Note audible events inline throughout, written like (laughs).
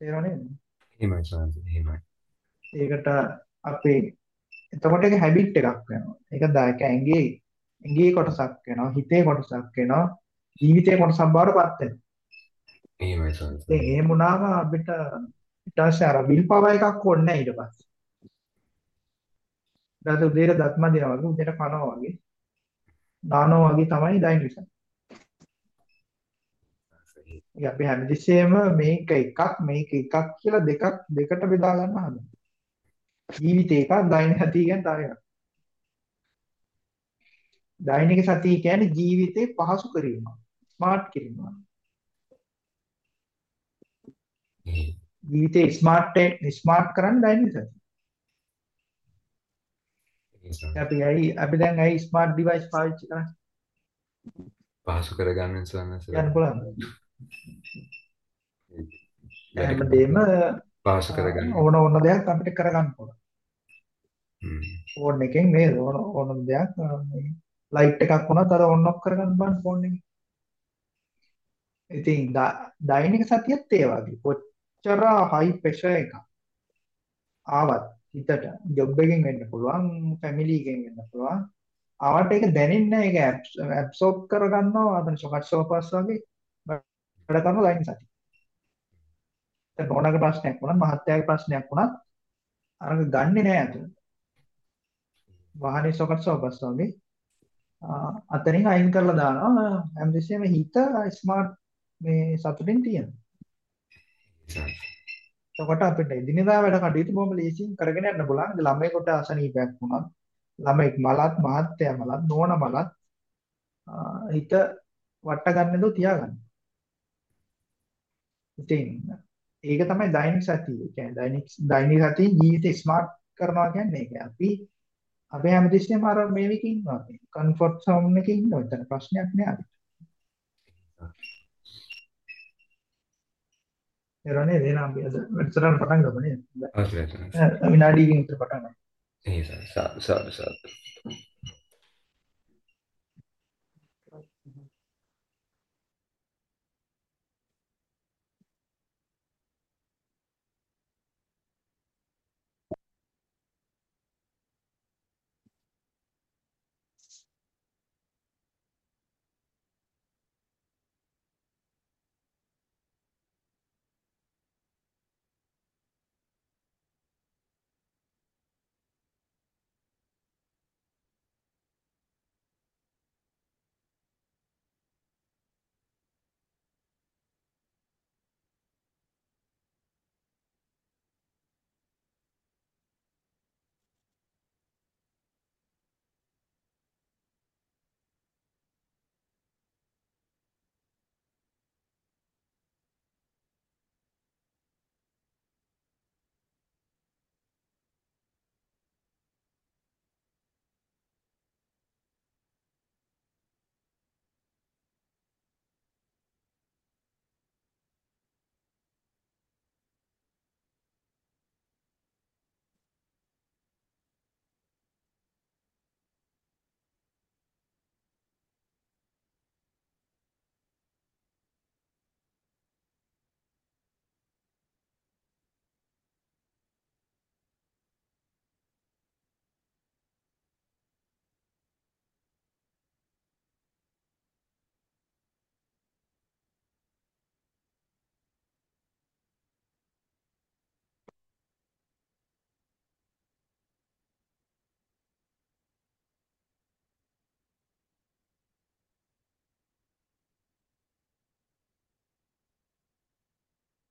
තේරෙනව නේද? එහෙමයි සාන්ති එහෙමයි. ඒකට අපේ එතකොට ඒක හැබිට් එකක් වෙනවා. ඒක දායක ඇඟේ ඇඟේ කොටසක් වෙනවා, හිතේ කොටසක් වෙනවා, ජීවිතේ කොටසක් බවට පත් වෙනවා. එහෙමයි සාන්ති. ඉතින් එහෙම වුණාම අපිට ඊට පස්සේ අර විල් පවර් එකක් ඕනේ නැහැ ඊට පස්සේ. ඊට පස්සේ උදේට දත් මදිනවා වගේ උදේට කනවා වගේ දානවා වගේ තමයි ඩයිනිසන්. ඉතින් අපි හැමතිස්සෙම මේක එකක් මේක එකක් කියලා දෙකක් දෙකට බෙදා ගන්න හදනවා. ජීවිතේ එකක් දෛනික සතිය කියන්නේ තව එකක්. දෛනික සතිය කියන්නේ ජීවිතේ පහසු කිරීම, ස්මාර්ට් කිරීම. ජීවිතේ ස්මාර්ට් ස්මාර්ට් කරන්න දෛනික සතිය. අපි ඇයි අපි දැන් ඇයි ස්මාර්ට් ඩිවයිස් පාවිච්චි කරන්නේ? පහසු කරගන්න සන්නස කියන්න පුළුවන්. හැමදේම පහසු කරගන්න. ඕන ඕන දෙයක් අපිට කරගන්න පුළුවන්. ෆෝන් එකෙන් නේද ඕන ඕන දෙයක් මේ ලයිට් එකක් වුණත් අර ඔන් ඔෆ් කරගන්න බෑ ෆෝන් එකේ. ඉතින් දෛනික සතියත් ඒ වගේ. කොච්චර හයි ප්‍රෙෂර් එකක් ආවත් හිතට ජොබ් එකෙන් වෙන්න පුළුවන්, ෆැමිලි එකෙන් වෙන්න පුළුවන්. ආවට ඒක දැනෙන්නේ නැහැ. ඒක ඇබ්සෝබ් කරගන්නවා අතන ෂොකට් සෝපස් වගේ වැඩ කරන දෛනික සතිය. දැන් ඕනක ප්‍රශ්නයක් වුණත් මහත්යාගේ ප්‍රශ්නයක් වුණත් අර ගන්නෙ නෑ අතන. වාහනේ සොකට් සෝපස් වගේ අතරින් අයින් කරලා දානවා හැමතිස්සෙම හිත ස්මාර්ට් මේ සතුටින් තියෙනවා. එතකොට අපිට එදිනෙදා වැඩ කටයුතු බොහොම ලේසියෙන් කරගෙන යන්න පුළුවන්. ඉතින් ළමයෙකුට අසනීපයක් වුණත් ළමෙක් මලත් මහත්තයා මලත් නෝන මලත් හිත වට ගන්න දෝ තියාගන්න. ඉතින් ඒක තමයි දෛනික සතිය. කියන්නේ දෛනික දෛනික සතිය ජීවිතේ ස්මාර්ට් කරනවා කියන්නේ ඒක. අපි අපි හැමතිස්සෙම අර මේ විදිහේ ඉන්නවා. කම්ෆර්ට් සෝන් එකේ ඉන්නවා. එතන ප්‍රශ්නයක් නෑ අපිට. එරනේ දේන අපි අද වැඩසටහන පටන් ගමු නේද? විනාඩියකින් විතර පටන් ගමු. ඒ සාදු සාදු සාදු.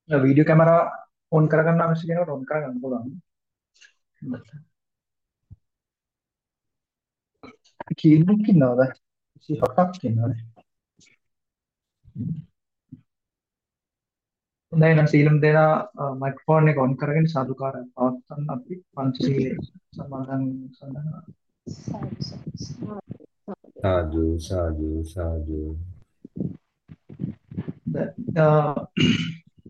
වීඩියෝ කැමරා ඔන් කරගන්න අවශ්‍ය කෙනෙකුට ඔන් කරගන්න පුළුවන්. කීයක් ඉන්නවද? 27ක් ඉන්නවද? හොඳයි නම් සීලම් දෙනා මයික්‍රොෆෝන් එක ඔන් කරගෙන සාදුකාරය පවත්වන්න අපි පංචශීලයේ සමාදන් සඳහා සාදු සාදු සාදු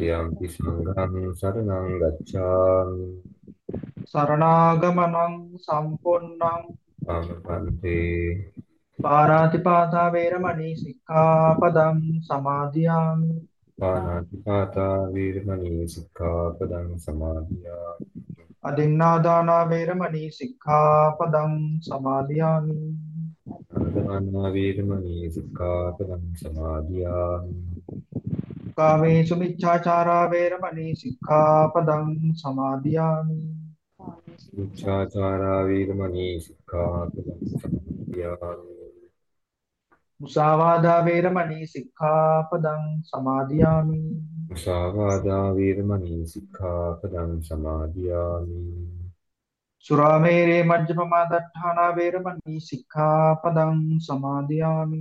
යම්පි සංඝං සරණං ගච්ඡාමි. සරණාගමනං සම්පොන්නං ආමපන්තේ පාරාතිපාතා වේරමණී සික්ඛාපදං සමාදියාමි පාණාතිපාතා වීරමණී සික්ඛාපදං සමාදියාමි අදින්නාදානා වේරමණී සික්ඛාපදං සමාදියාමි අදානා වීරමණී සික්ඛාපදං සමාදියාමි කාමේසු මිච්ඡාචාරා වේරමණී සික්ඛාපදං සමාදියාමි. උච්චාචාරා වීරමණී සික්ඛාපදං සමාදියාමි. මුසාවාදා වේරමණී සික්ඛාපදං සමාදියාමි. මුසාවාදා වීරමණී සික්ඛාපදං සමාදියාමි සුරාමේරේ මජ්ජපමා දට්ඨානා වේරමණී සික්ඛාපදං සමාදියාමි.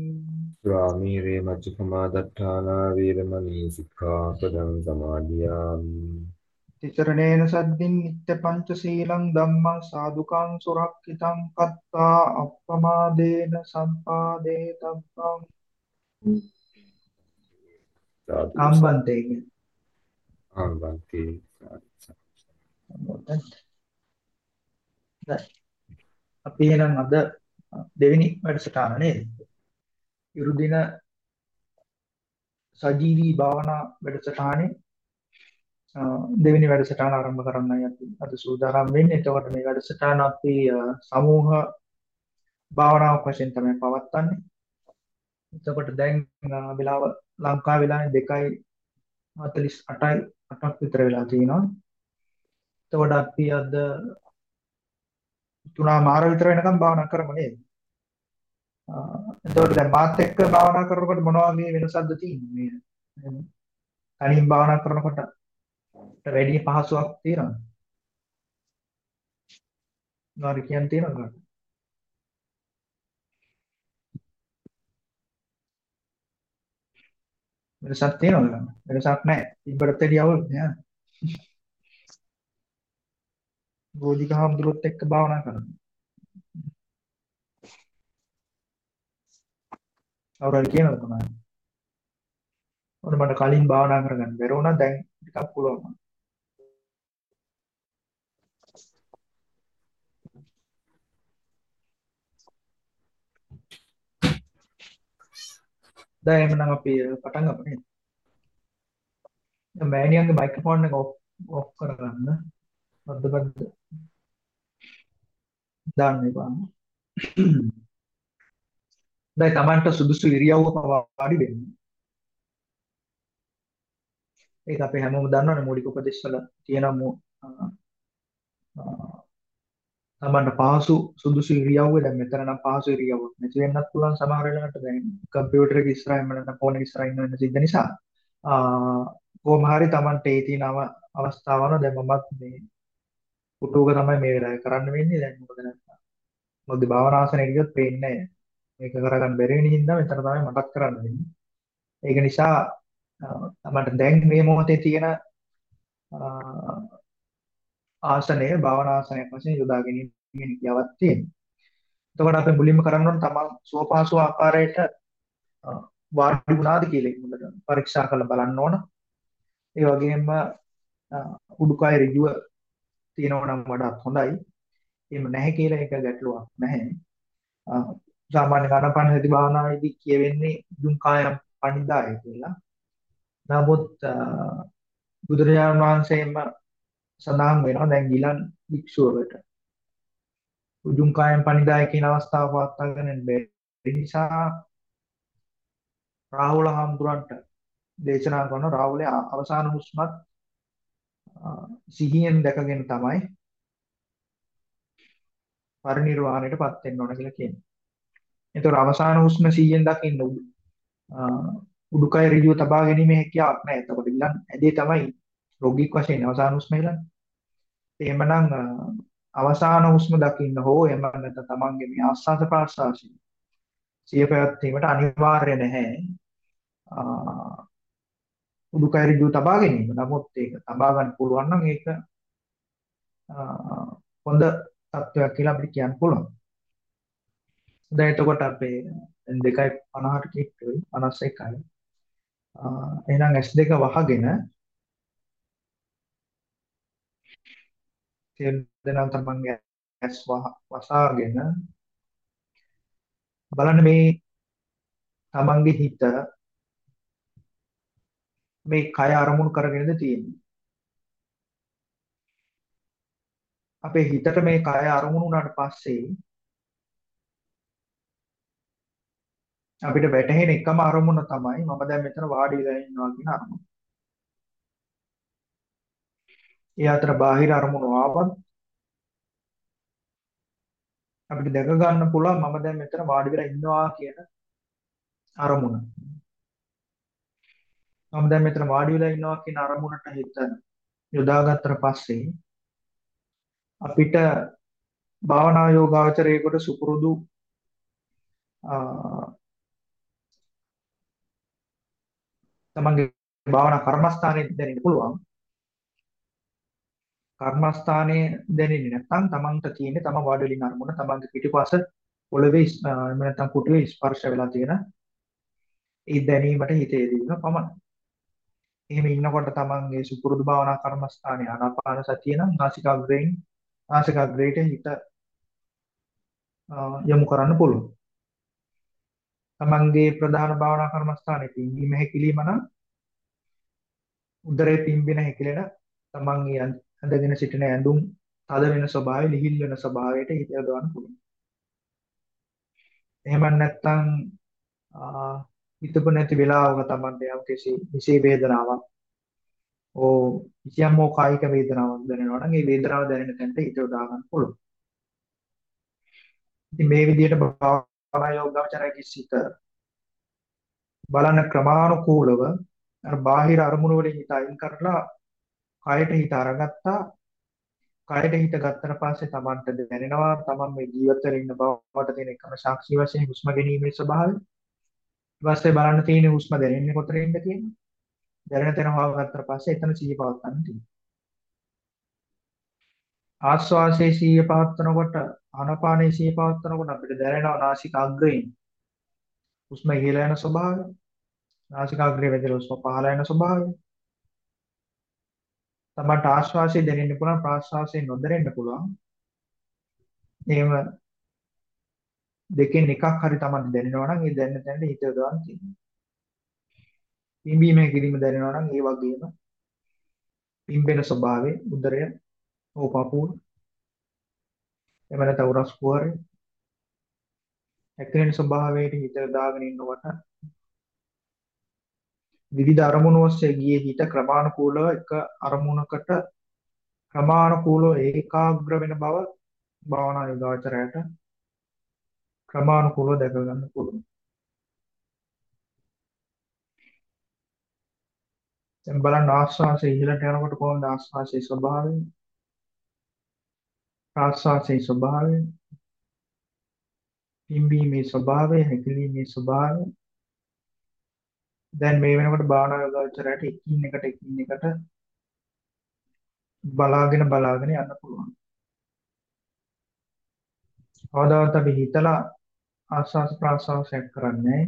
සුරාමීරේ මජ්ජපමා දට්ඨානා වීරමණී සික්ඛාපදං සමාදියාමි. තිසරණේන සද්දින් නිත්‍ය පංචශීලං ධම්මං සාදුකං සුරක්ෂිතං කତ୍තා අප්පමාදේන සම්පාදේ තබ්බං සාදු ආම්බන්තේ කියන ආම්බන්ති. දැන් අපි එහෙනම් අද දෙවෙනි වැඩසටහන නේද? ඉරුදින සජීවී භාවනා වැඩසටහනේ අ, දෙවෙනි වැඩසටහන ආරම්භ කරන්නයි අපි අද සූදානම් වෙන්නේ. එතකොට මේ වැඩසටහන අපි අ, සමූහ භාවනාවක් වශයෙන් තමයි පවත්වන්නේ. එතකොට දැන් අ, වෙලාව ලංකා වෙලාවේ 2:48යි 8ක් විතර වෙලා තියෙනවා. එතකොට අපි අද තුනා මාර විතර වෙනකම් භාවනා කරමු නේද? අ, එතකොට දැන් මාත් එක්ක භාවනා කරනකොට මොනවා වගේ වෙනසක්ද තියෙන්නේ? මේ තනියෙන් භාවනා කරනකොට වැඩි පහසුවක් තියෙනවද? මොනවාරි කියන්න තියෙනවද? වෙනසක් තියෙනවද? වෙනසක් නැහැ. ඉබ්බට වැඩි අවුල් නෑ. ගෝධික හාමුදුරුවොත් එක්ක භාවනා කරනවා. කවුරු හරි කියනවද මොනවද? ඔන්න මට කලින් භාවනා කරගන්න බැරි වුණා දැන් ටිකක් පුළුවන්. දැන් එහෙනම් අපි පටන් ගමු නේද? දැන් මෑණියන්ගේ මයික්‍රොෆෝන් එක ඔෆ් ඔෆ් කරගන්න. බද්ද බද්ද දාන්න එපා. දැන් Tamanට සුදුසු ඉරියව්වක වාඩි වෙන්න. ඒක අපි හැමෝම දන්නවනේ මූලික උපදේශවල තියෙන මු- අ, අ, තමන්ට පහසු සුදුසු ඉරියව්ව දැන් මෙතන නම් පහසු ඉරියව්වක් නැති වෙන්නත් පුළුවන් සමහර වෙලාවට දැන් කම්පියුටර් එක ඉස්සරහින් නැත්නම් ෆෝන් එක ඉස්සරහින් වෙන්න සිද්ධ නිසා ආ කොහොම හරි තමන්ට ඒ තියෙන අව- අවස්ථාවන දැන් මමත් මේ පුටුවක තමයි මේ වෙලාවේ කරන්න වෙන්නේ දැන් මොකද නැත්නම් මොකද භාවනාසනය කියොත් පේන්නේ නැහැ. මේක කරගන්න බැරි වෙන හින්දා මෙතන තමයි මටත් කරන්න වෙන්නේ. ඒක නිසා අ, තමන්ට දැන් මේ මොහොතේ තියෙන අ, ආසනය භාවනාසනයක් වශයෙන් යොදා ගැනීමේ හැකියාවක් තියෙනවා. එතකොට අපි මුලින්ම කරන්න ඕන තමන් සුවපහසු ආකාරයට අ, වාඩි වුණාද කියලා එක හොඳට පරීක්ෂා කරලා බලන්න ඕන. ඒ වගේම අ, උඩුකය ඍජුව තියෙනවා නම් වඩාත් හොඳයි. එහෙම නැහැ කියලා ඒක ගැටලුවක් නැහැ. අ, සාමාන්‍ය ආනාපාන සති භාවනාවේදී කියවෙන්නේ දුම් කායම් පණිදාය කියලා. නමුත් බුදුරජාණන් වහන්සේම සඳහන් වෙනවා දැන් ගිලන් භික්ෂුවකට උජුම් කායම් පණිදාය කියන අවස්ථාව පවත්වාගෙන බැරි නිසා රාහුල හාමුදුරන්ට දේශනා කරන රාහුලේ අවසාන හුස්මත් සිහියෙන් දැකගෙන තමයි පරිණිරවාණයටපත් වෙන්න ඕන කියලා කියන්නේ. ඒතර අවසාන හුස්ම සිහියෙන් දකින්න උඩුකය ඍජුව තබා ගැනීමේ හැකියාවක් නැහැ. එතකොට ඉලන් ඇදේ තමයි රෝගීක් වශයෙන් අවසාන හුස්ම ඉලන්නේ. එහෙමනම් අවසාන හුස්ම දකින්න හෝ එහෙම නැත්නම් තමන්ගේ මේ ආස්වාද ප්‍රාශ්වාසය සිය පැවැත්වීමට අනිවාර්ය නැහැ. උඩුකය ඍජුව තබා ගැනීම. නමුත් ඒක තබා ගන්න පුළුවන් නම් ඒක හොඳ තත්ත්වයක් කියලා අපිට කියන්න පුළුවන්. දැන් එතකොට අපේ 2.50ට කිට්ටුයි 51යි. එහෙනම් S2 වහගෙන සියලු දෙනා තමන්ගේ ඇස් වසාගෙන බලන්න මේ තමන්ගේ හිත මේ කය අරමුණු කරගෙනද තියෙන්නේ අපේ හිතට මේ කය අරමුණු වුණාට පස්සේ අපිට වැටහෙන එකම අරමුණ තමයි මම දැන් මෙතන වාඩි වෙලා ඉන්නවා කියන අරමුණ. ඒ අතර බාහිර අරමුණු ආවත් අපිට දැක ගන්න පුළුවන් මම දැන් මෙතන වාඩි වෙලා ඉන්නවා කියන අරමුණ. මම දැන් මෙතන වාඩි වෙලා ඉන්නවා කියන අරමුණට හිත යොදාගත්තට පස්සේ අපිට භාවනා යෝගාචරයේකට සුපුරුදු තමන්ගේ භාවනා කර්මස්ථානයේ දැනෙන්න පුළුවන්. කර්මස්ථානයේ දැනෙන්නේ නැත්නම් තමන්ට තියෙන්නේ තම වාඩිලින් අරමුණ තමන්ගේ පිටිපස පොළවේ එහෙම නැත්නම් කුටුවේ ස්පර්ශ වෙලා තියෙන ඒ දැනීමට හිත යෙදීම පමණයි. එහෙම ඉන්නකොට තමන්ගේ සුපුරුදු භාවනා කර්මස්ථානයේ ආනාපාන සතිය නම් නාසිකාග්‍රයෙන් නාසිකාග්‍රයට හිත යොමු කරන්න පුළුවන්. තමන්ගේ ප්‍රධාන භාවනා කර්මස්ථානයේ පිම්බීම හැකිලිම නම් උදරේ පිම්බෙන හැකිලෙන තමන්ගේ ඇඳගෙන සිටින ඇඳුම් තද වෙන ස්වභාවය ලිහිල් වෙන ස්වභාවයට හිත යොදවන්න පුළුවන්. එහෙම නැත්නම් හිතපු නැති වෙලාවක තමන්ට යම් කිසි විශේෂ වේදනාවක් ඕ කිසියම් හෝ කායික වේදනාවක් දැනෙනවා නම් ඒ වේදනාව දැනෙන තැනට හිත යොදා ගන්න පුළුවන්. ඉතින් මේ විදිහට භාවනා යෝගාචරයේ සිට බලන ක්‍රමානුකූලව අර බාහිර අරමුණු වලින් හිත අයින් කරලා කයට හිත අරගත්තා කයට හිත ගත්තට පස්සේ Tamanට දැනෙනවා Taman මේ ජීවිත වෙලා ඉන්න බවට තියෙන එකම සාක්ෂි වශයෙන් හුස්ම ගැනීමේ ස්වභාවය ඊට පස්සේ බලන්න තියෙන හුස්ම දැනෙන්නේ කොතනින්ද කියන්නේ දැනෙන තැන හොයාගත්තට පස්සේ එතන සිහිය පවත්වන්න තියෙනවා. ආස්වාසේ සිහිය පවත්වනකොට ආනාපානේ සිහිය පවත්වනකොට අපිට දැනෙනවා නාසික අග්‍රයෙන් හුස්ම ඉහළ යන ස්වභාවය නාසිකාග්‍රේ වැදලා හුස්ම පහළ යන ස්වභාවය. තමන්ට ආශ්වාසය දැනෙන්න පුළුවන් ප්‍රාශ්වාසය නොදැනෙන්න පුළුවන්. එහෙම දෙකෙන් එකක් හරි තමන්ට දැනෙනවා නම් ඒ දැනෙන තැනට හිත යොදවන්න තියෙනවා. පිම්බීමේ කිරීම දැනෙනවා නම් ඒ වගේම පිම්බෙන ස්වභාවය උදරය ඕපපුව එහෙම නැත්නම් උරස් කුහරය ඇක්‍රෙන ස්වභාවයට හිත දාගෙන ඉන්නකොට විවිධ අරමුණු ඔස්සේ ගියේ හිත ක්‍රමානුකූලව එක අරමුණකට ක්‍රමානුකූලව ඒකාග්‍ර වෙන බව භාවනා යෝගාචරයට ක්‍රමානුකූලව දැක ගන්න පුළුවන්. දැන් බලන්න ආස්වාසය ඉහළට යනකොට කොහොමද ආස්වාසයේ ස්වභාවය? ප්‍රාස්වාසයේ ස්වභාවය පිම්බීමේ ස්වභාවය හැකිලීමේ ස්වභාවය දැන් මේ වෙනකොට භාවනා යෝගාචරයට එකින් එකට එකින් එකට බලාගෙන බලාගෙන යන්න පුළුවන්. අවදාවත් අපි හිතලා ආස්වාස් ප්‍රාස්වාසයක් කරන්නේ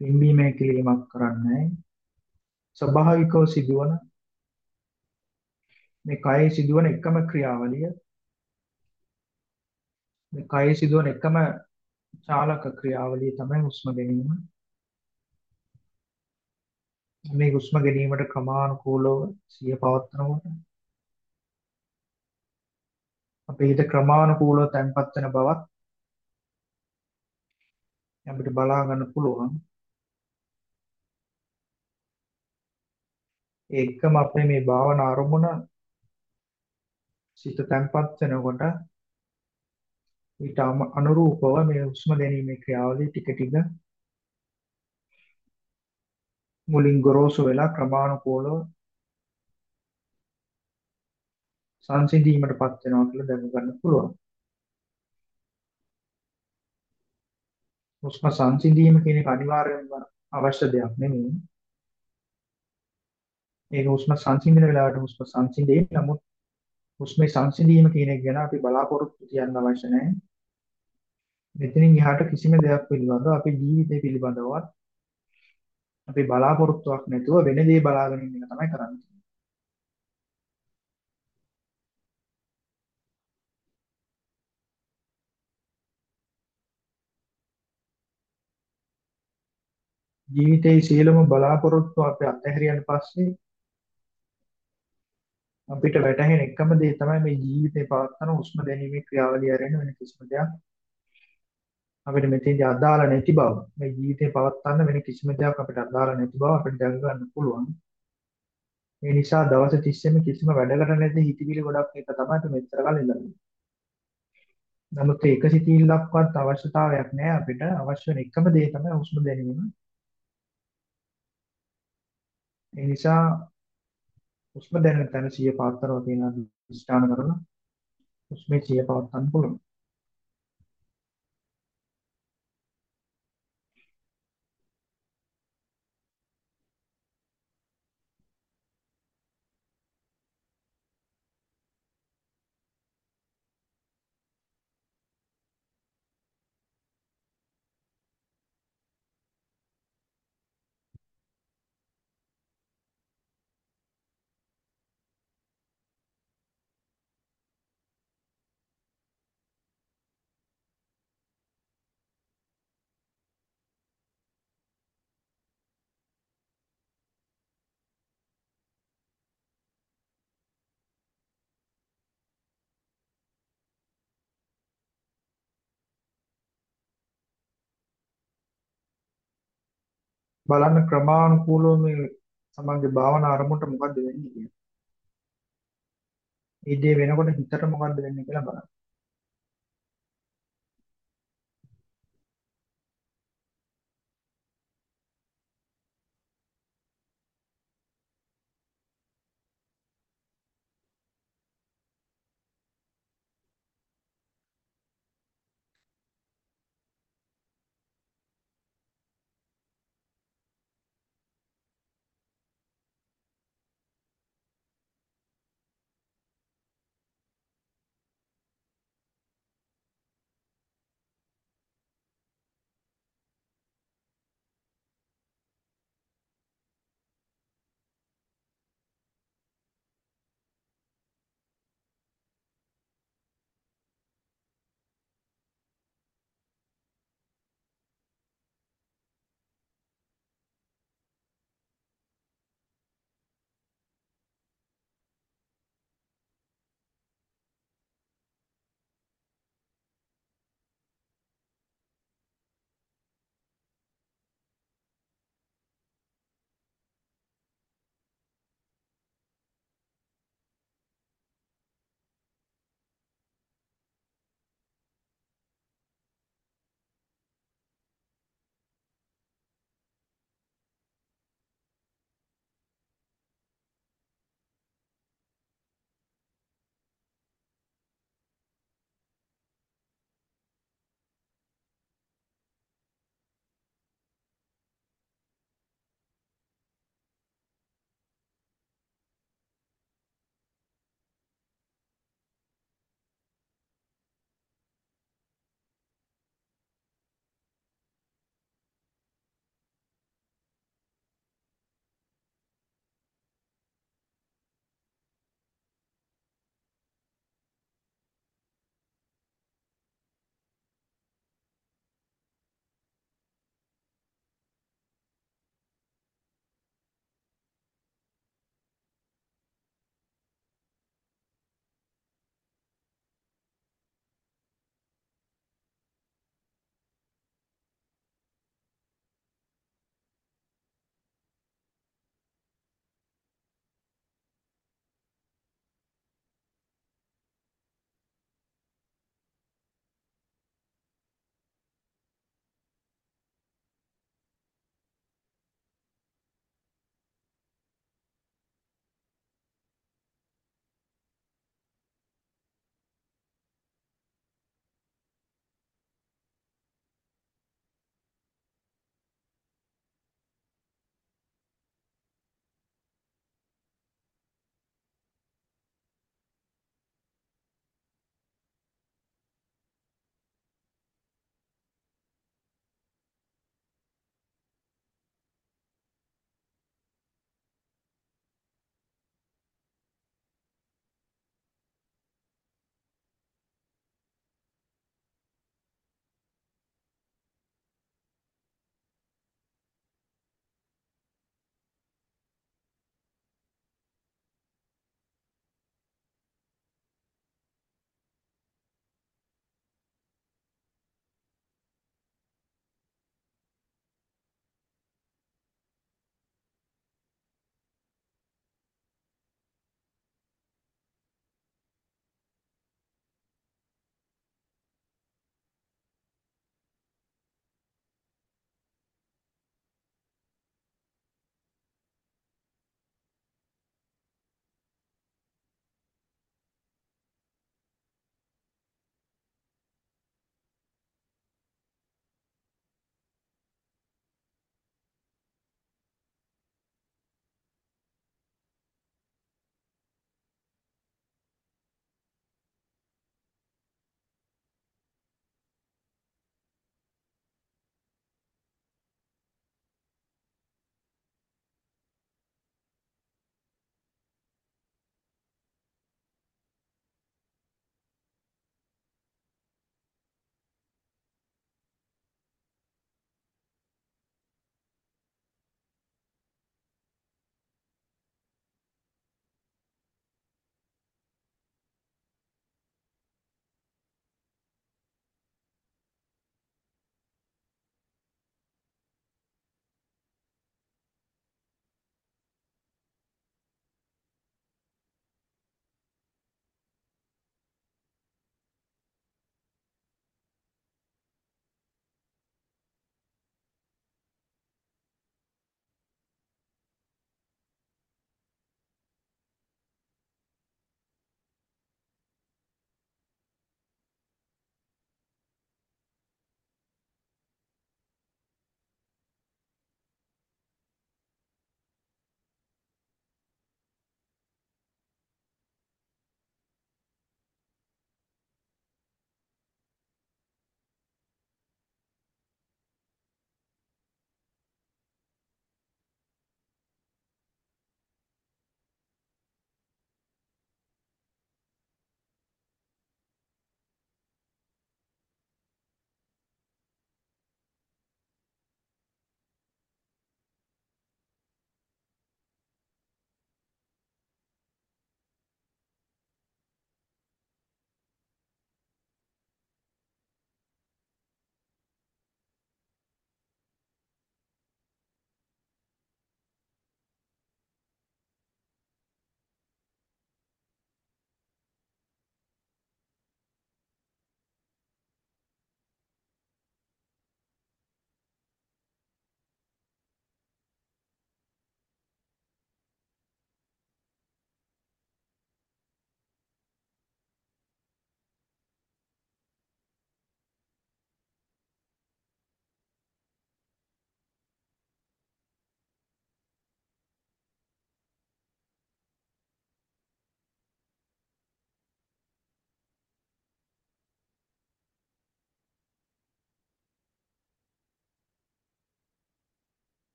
පිම්බීම හැකිලීමක් කරන්නේ ස්වභාවිකව සිදුවන මේ කයේ සිදුවන එකම ක්‍රියාවලිය මේ කයේ සිදුවන එකම චාලක ක්‍රියාවලිය තමයි හුස්ම ගැනීම. මේ හුස්ම ගැනීමට ක්‍රමානුකූලව සිය පවත්නකොට අපේ හිත ක්‍රමානුකූලව තැන්පත් වෙන බවත් අපිට බලා ගන්න පුළුවන්. ඒකම අපේ මේ භාවනා අරමුණ සිත තැන්පත් වෙනකොට ඊට අනුරූපව මේ හුස්ම ගැනීමේ ක්‍රියාවලිය ටික ටික මුලින් ගොරෝසු වෙලා ක්‍රමානුකූලව සංසිඳීමටපත් වෙනවා කියලා දැන ගන්න පුළුවන්. හුස්ම සංසිඳීම කියන එක අනිවාර්යයෙන්ම අවශ්‍ය දෙයක් නෙමෙයි. ඒක හුස්ම සංසිඳන වෙලාවට හුස්ම සංසිඳේ. නමුත් හුස්මේ සංසිඳීම කියන එක ගැන අපි බලාපොරොත්තු තියන්න අවශ්‍ය නැහැ. මෙතනින් එහාට කිසිම දෙයක් පිළිබඳව අපේ ජීවිතය පිළිබඳවත් අපි බලාපොරොත්තුවක් නැතුව වෙන දේ බලාගෙන ඉන්න එක තමයි කරන්නේ. ජීවිතයේ සියලුම බලාපොරොත්තු අපි අත්හැරියන් පස්සේ අපිට වැටහෙන එකම දේ තමයි මේ ජීවිතේ පවත්වන හුස්ම දැනීමේ ක්‍රියාවලිය ආරෙන්න වෙන කිසිම දෙයක්. අපිට මෙතෙන්දී අදාළ නැති බව මේ ජීවිතේ පවත්වන්න වෙන කිසිම දෙයක් අපිට අදාළ නැති බව අපිට දැක ගන්න පුළුවන්. ඒ නිසා දවස් 30ෙම කිසිම වැඩකට නැති හිතවිලි ගොඩක් එක තමයි අපි මෙච්චර කල් ඉඳලා නමුත් ඒක සිතිවිල්ලක්වත් අවශ්‍යතාවයක් නැහැ අපිට. අවශ්‍ය වෙන එකම දේ තමයි හුස්ම දැනීම. ඒ නිසා හුස්ම දැනෙන තැන සිය පවත්තරව තියෙන අධිෂ්ඨාන කරලා හුස්මේ සිය පවත්වන්න පුළුවන්. බලන්න ක්‍රමානුකූලව මේ තමන්ගේ භාවනා අරමුණට මොකද්ද වෙන්නේ කියලා. ඒ දේ වෙනකොට හිතට මොකද්ද වෙන්නේ කියලා බලන්න.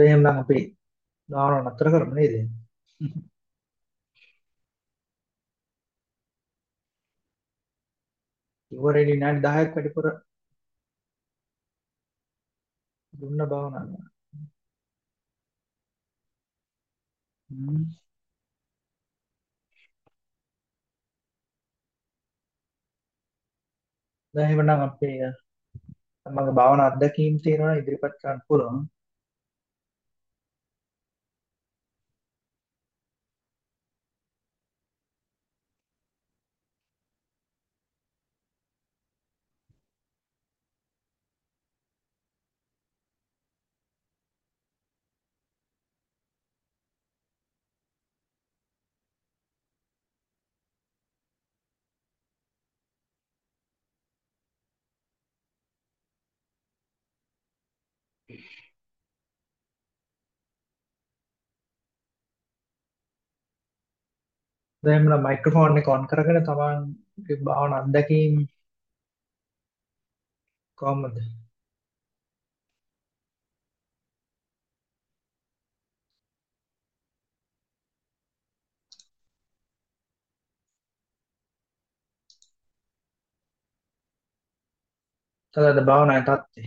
එහෙනම් අපි දාන නතර කරමු නේද? ඉවරෙලි විනාඩි 10ක් වැඩිපුර දුන්න භාවනාව. හ්ම්. දැන් එහෙනම් අපි තමන්ගේ භාවනා අත්දැකීම් තියෙනවා ඉදිරිපත් කරන්න පුළුවන්. දැන් එහෙනම් මයික්‍රොෆෝන් එක ඔන් කරගෙන තමන්ගේ භාවනා අත්දැකීම් කොහොමද? මොකද භාවනාවේ තත්ත්වය?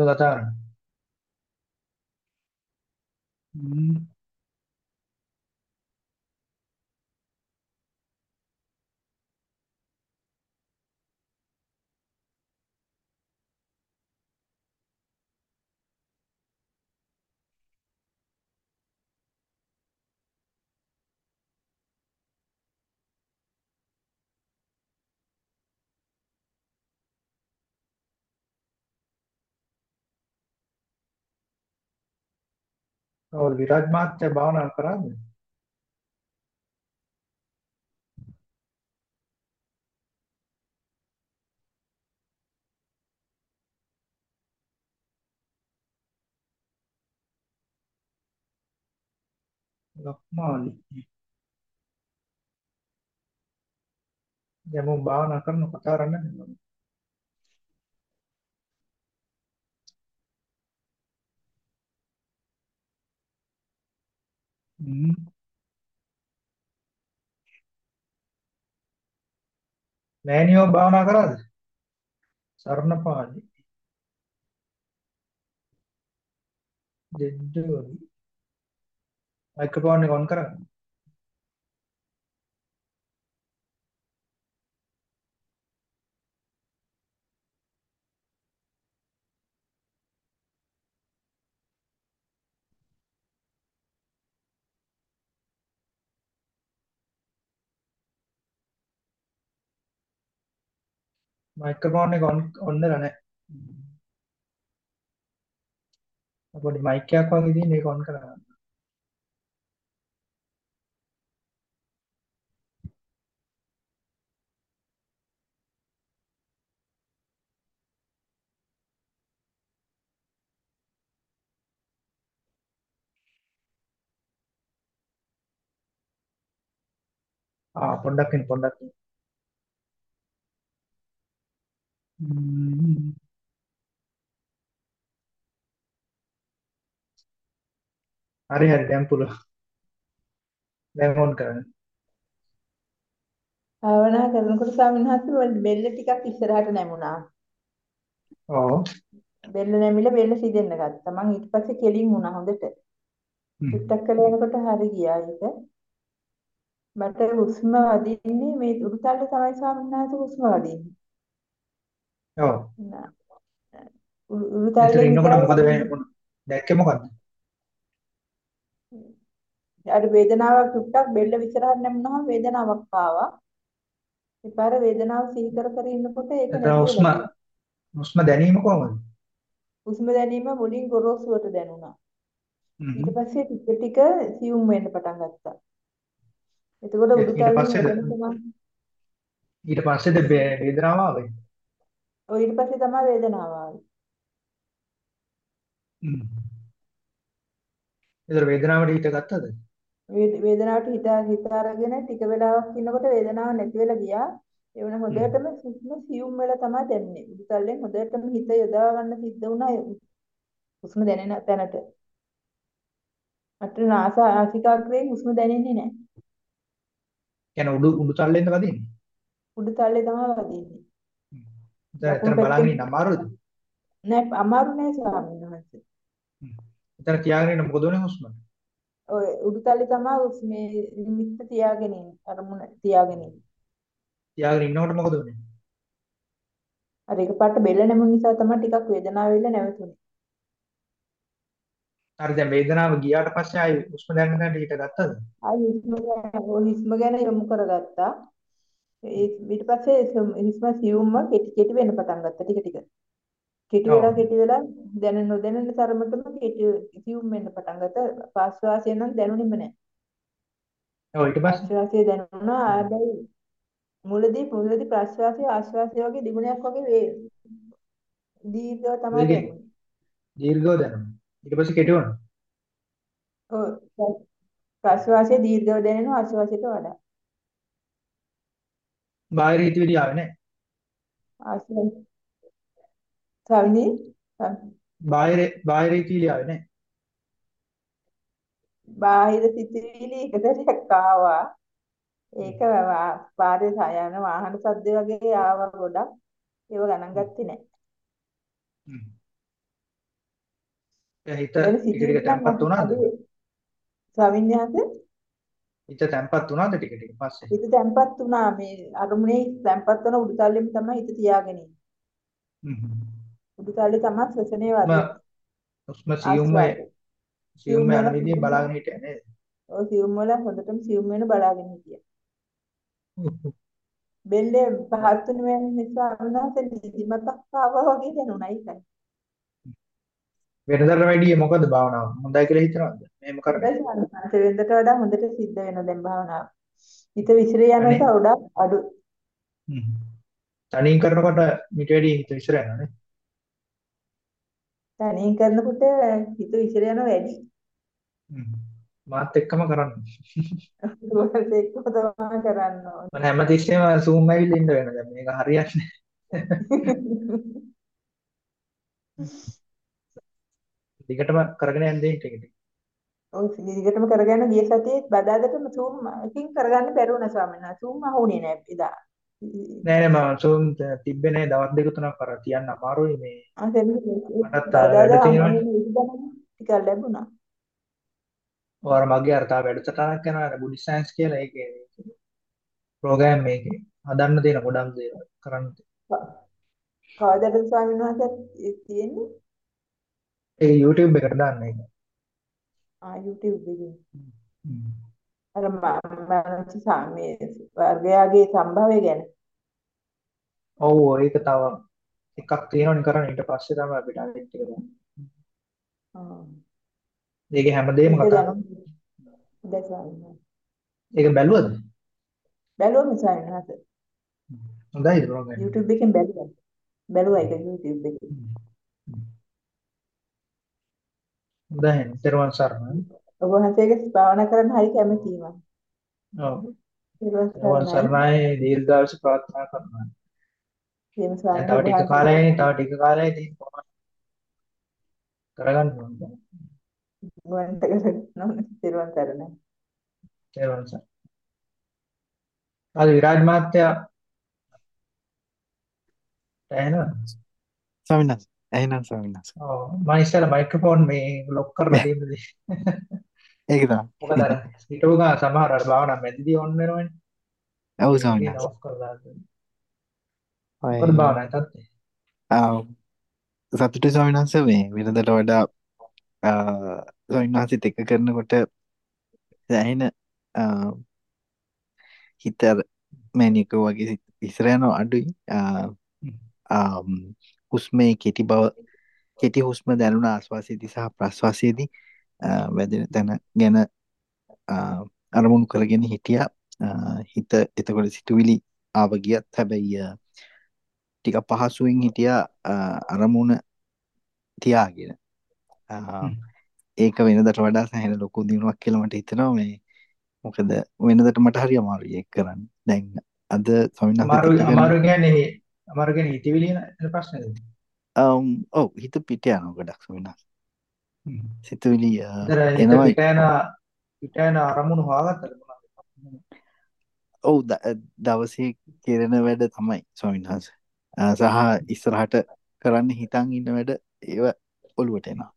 කවුද කතා කරන්නේ? හ්ම්. ඔව් විරාජ් මහත්තයා භාවනා කරාද? ලක්මාලි. දැන් මම භාවනා කරන කතා කරන්නේ නැහැ. හ්ම්. මෑනියෝ භාවනා කරාද? සරණපාලි. දෙද්දෝරි. මයික්‍රොෆෝන් එක ඔන් කරගන්න. මයික්‍රොෆෝන් එක ඔන් ඔන් වෙලා නැහැ. පොඩි මයික් එකක් වගේ තියෙන ඒක ඔන් කරගන්න. ආ පොඩ්ඩක් ඉන්න පොඩ්ඩක් ඉන්න. හ්ම්. හරි හරි දැන් පුළුවන්. දැන් ඔන් කරන්න. භාවනා කරනකොට ස්වාමීන් වහන්සේ බෙල්ල ටිකක් ඉස්සරහට නැමුණා. ඔව්. බෙල්ල නැමිලා බෙල්ල සිදෙන්න ගත්තා. මං ඊට පස්සේ කෙලින් වුණා හොඳට. චුට්ටක් කළ යනකොට හරි ගියා ඒක. මට හුස්ම වදින්නේ මේ උඩුතල්ලේ තමයි ස්වාමීන් වහන්සේ හුස්ම වදින්නේ. ඔව්. උඩුතල්ලේ ඉන්නකොට මොකද වෙන්නේ? දැක්කේ මොකද්ද? අර වේදනාවක් චුට්ටක් බෙල්ල විතරක් නැමුණාම වේදනාවක් ආවා. ඒ පාර වේදනාව සිහි කර කර ඉන්නකොට ඒක හුස්ම. හුස්ම දැනීම කොහොමද? හුස්ම දැනීම මුලින් ගොරෝසුවට දැනුණා. ඊට පස්සේ ටික ටික සියුම් වෙන්න පටන් ගත්තා. එතකොට ඊට උඩුතල්ලේ පස්සේ හැදෙන ඊට පස්සේද වේදනාව ආවේ. ඔය ඊට පස්සේ තමයි වේදනාව ආවේ. හ්ම්. ඒතර වේදනාවට හිත ගත්තද? වේද- වේදනාවට හිත හිත අරගෙන ටික වෙලාවක් ඉන්නකොට වේදනාව නැති වෙලා ගියා. ඒ වුණ හොඳටම හුස්ම සියුම් වෙලා තමයි දැනෙන්නේ. උඩුතල්ලෙන් හොඳටම හිත යොදා ගන්න සිද්ධ වුණා හුස්ම දැනෙන තැනට. මට නාස ආසිකාග්‍රේ හුස්ම දැනෙන්නේ නැහැ. කියන්නේ උඩු උඩු තල්ලෙන්ද වදින්නේ? උඩුතල්ලේ තමයි වදින්නේ. එතන බලන් ඉන්න අමාරුද? නෑ අමාරු නෑ ස්වාමීන් වහන්සේ. එතන තියාගෙන ඉන්න මොකද උනේ හුස්ම? ඔය උඩුතල්ලේ තමයි මේ නිමිත්ත තියාගෙන ඉන්නේ. අරමුණ තියාගෙන ඉන්නේ. තියාගෙන ඉන්නකොට මොකද උනේ? අර එකපාරට බෙල්ල නැමුණු නිසා තමයි ටිකක් වේදනාව වෙලා නැවතුනේ. හරි දැන් වේදනාව ගියාට පස්සේ ආයි හුස්ම දැනෙන තැනට හිත ගත්තද? ආයි හිස්ම ගැන හිස්ම ගැන යොමු කරගත්තා. ඒ ඊට පස්සේ හිස්ම සියුම්ම කෙටි කෙටි වෙන්න පටන් ගත්තා ටික ටික. කෙටි වෙලා කෙටි වෙලා දැන නොදැනෙන තරමටම කෙටි සියුම් වෙන්න පටන් ගත්තා. ප්‍රාශ්වාසය නම් දැනුනේම නැහැ. ඔව් ඊට පස්සේ ප්‍රාශ්වාසය දැනුණා හැබැයි මුලදී මුලදී ප්‍රාශ්වාසය ආශ්වාසය වගේ දිගුණයක් වගේ වේ දීර්ඝව තමයි. දැනුනේ. දීර්ඝව දැනුණා. ඊට පස්සේ කෙටි වුණා. ඔව් ප්‍රාශ්වාසය දීර්ඝව දැනෙනවා ආශ්වාසයට වඩා. බාහිර හිතවිලි ආවේ නැහැ. ආශ්වාස සවිනි බාහිර බාහිර හිතවිලි ආවේ නැහැ. බාහිර සිතුවිලි එකතරයක් ආවා. ඒක පාරේ යන වාහන සද්ද වගේ ආවා ගොඩක්. ඒව ගණන් ගත්තේ නැහැ. හිත සිතුවිලි තැම්පත් වුණාද? ස්වාමින්වහන්සේ හිත තැම්පත් වුණාද ටික ටික පස්සේ? හිත තැම්පත් වුණා මේ අරමුණේ තැම්පත් වෙන උඩුතල්ලෙම තමයි හිත තියාගෙන ඉන්නේ. හ්ම්. උඩුතල්ලේ තමයි ශ්වසනය වදින්නේ. හුස්ම සියුම් වේ. සියුම් සියුම් යන වෙන විදිහෙන් බලාගෙන හිටියා නේද? ඔය සියුම් වල හොඳටම සියුම් වෙන බලාගෙන හිටියා. බෙල්ලේ පහත් වෙන නිසා අනුනාසේ නිදිමතක් ආවා වගේ දැනුණා ඒකයි. වෙනදට වැඩිය මොකද භාවනාව? හොඳයි කියලා හිතනවද? මෙහෙම කරන්නේ. හොඳයි සංස වෙනදට වඩා හොඳට සිද්ධ වෙන දැන් භාවනාව. හිත විසිරේ යන එක ගොඩක් අඩු. හ්ම්. තනියෙන් කරනකොට මිට වැඩි හිත විසිර යනවා නේ. තනියෙන් කරනකොට හිත විසිර යන වැඩි. මාත් එක්කම කරන්න. ඒකත් (laughs) එක්කම තමයි කරන්න ඕනේ. මම හැමතිස්සෙම zoom ඇවිල්ලා ඉන්න වෙන දැන් මේක හරියන්නේ. (laughs) දිගටම කරගෙන යන්න දෙන්න ටික ටික. ඔය දිගටම කරගෙන ගිය සතියේ බදාදටම zoom එකකින් කරගන්න බැරි වුණා ස්වාමීන් වහන්සේ. zoom අහුනේ නැහැ එදා. නෑ නෑ මම zoom තිබ්බේ නෑ දවස් දෙක තුනක් කරා තියන්න අමාරුයි මේ. ආ. ටිකක් ලැබුණා. ඔයාර මගේ අර තා වැඩසටහනක් යනවා බුද්ධ සයන්ස් කියලා ඒකේ ප්‍රෝග්‍රෑම් මේකේ හදන්න තියෙන ගොඩක් දේවල් කරන්න. කවදාද ස්වාමීන් වහන්සේ තියෙන්නේ? ඒක YouTube එකට දාන්න ඒක. ආ YouTube එකේ. අර මම සාමේ වර්ගයාගේ සම්භවය ගැන. ඔව් ඒක තව එකක් තියෙනවනේ කරන්න ඊට පස්සේ තමයි අපිට අනිත් එක ගන්න. ආ. ඒකේ හැමදේම කතා වහන්සේ. ඒක බැලුවද? බැලුවම ස්වාමීන් වහන්සේ. හොඳයි ප්‍රෝග්‍රෑම්. YouTube එකෙන් බැලුවා. බැලුවා ඒක YouTube එකේ. හොඳයි තෙරුවන් සරණයි. ඔබ වහන්සේගේ භාවනා කරන්න හරි කැමතියි මම. ඔව්. තෙරුවන් තෙරුවන් සරණයි. සරණයි දීර්ඝායුෂ ප්‍රාර්ථනා කරනවා. එහෙම දැන් ස්වාමීන් තව ටික වහන්සේ කාලයයි තව ටික කාලයයි තියෙන කොහොමද කරගන්න ඕනේ. ගුවන්ට කරගෙන ඕනේ. තෙරුවන් සරණයි. තෙරුවන් සරණයි. අද විරාජ් මහත්තයා ඇහෙනවද? ස්වාමීන් වහන්සේ එහෙනම් ස්වාමීන් වහන්සේ ඔව් මම ඉස්සෙල්ලා මයික්‍රොෆෝන් මේ ලොක් කරලා තියෙන්නේ. ඒක තමයි මොකද අර හිටව ගා සමහර අර භාවනා මැදදී ඔන් වෙනවනේ. ඔව් ස්වාමීන් ඒක වහන්සේ ඔෆ් කරලා දාන්න. ඔය භාවනා තත්ත්වය? ආ සතුටුයි ස්වාමීන් වහන්සේ මේ වෙනදට වඩා ආ ස්වාමීන් වහන්සේත් එක කරනකොට දැනෙන හිත මැනික වගේ ඉස්සර යනවා අඩුයි හුස්මේ කෙටි බව කෙටි හුස්ම දැනුණ ආශ්වාසයේදී සහ ප්‍රශ්වාසයේදී වැදෙන තැන ගැන අරමුණු කරගෙන හිටියා. හිත එතකොට සිතුවිලි ආව ගියත් හැබැයි ටික පහසුවෙන් හිටියා අරමුණ තියාගෙන. ඒක වෙනදට වඩා සෑහෙන ලොකු දිනුවක් කියලා මට හිතෙනවා. මේ මොකද වෙනදට මට හරි අමාරුයි ඒක කරන්න. දැන් අද ස්වාමීන් කරන අමාරු කියන්නේ අමාරු කියන්නේ හිතවිලි යන ප්‍රශ්නේද? um, ඔව් හිත පිට යනවා ගොඩක් හ්ම්. සිතුවිලි හිත එනවා පිට යන පිට යන අරමුණු හොයාගත්තද මොනවද? ඔව් දවසේ කෙරෙන වැඩ තමයි ස්වාමීන් වහන්සේ සහ ඉස්සරහට කරන්න හිතන් ඉන්න වැඩ ඒව ඔළුවට එනවා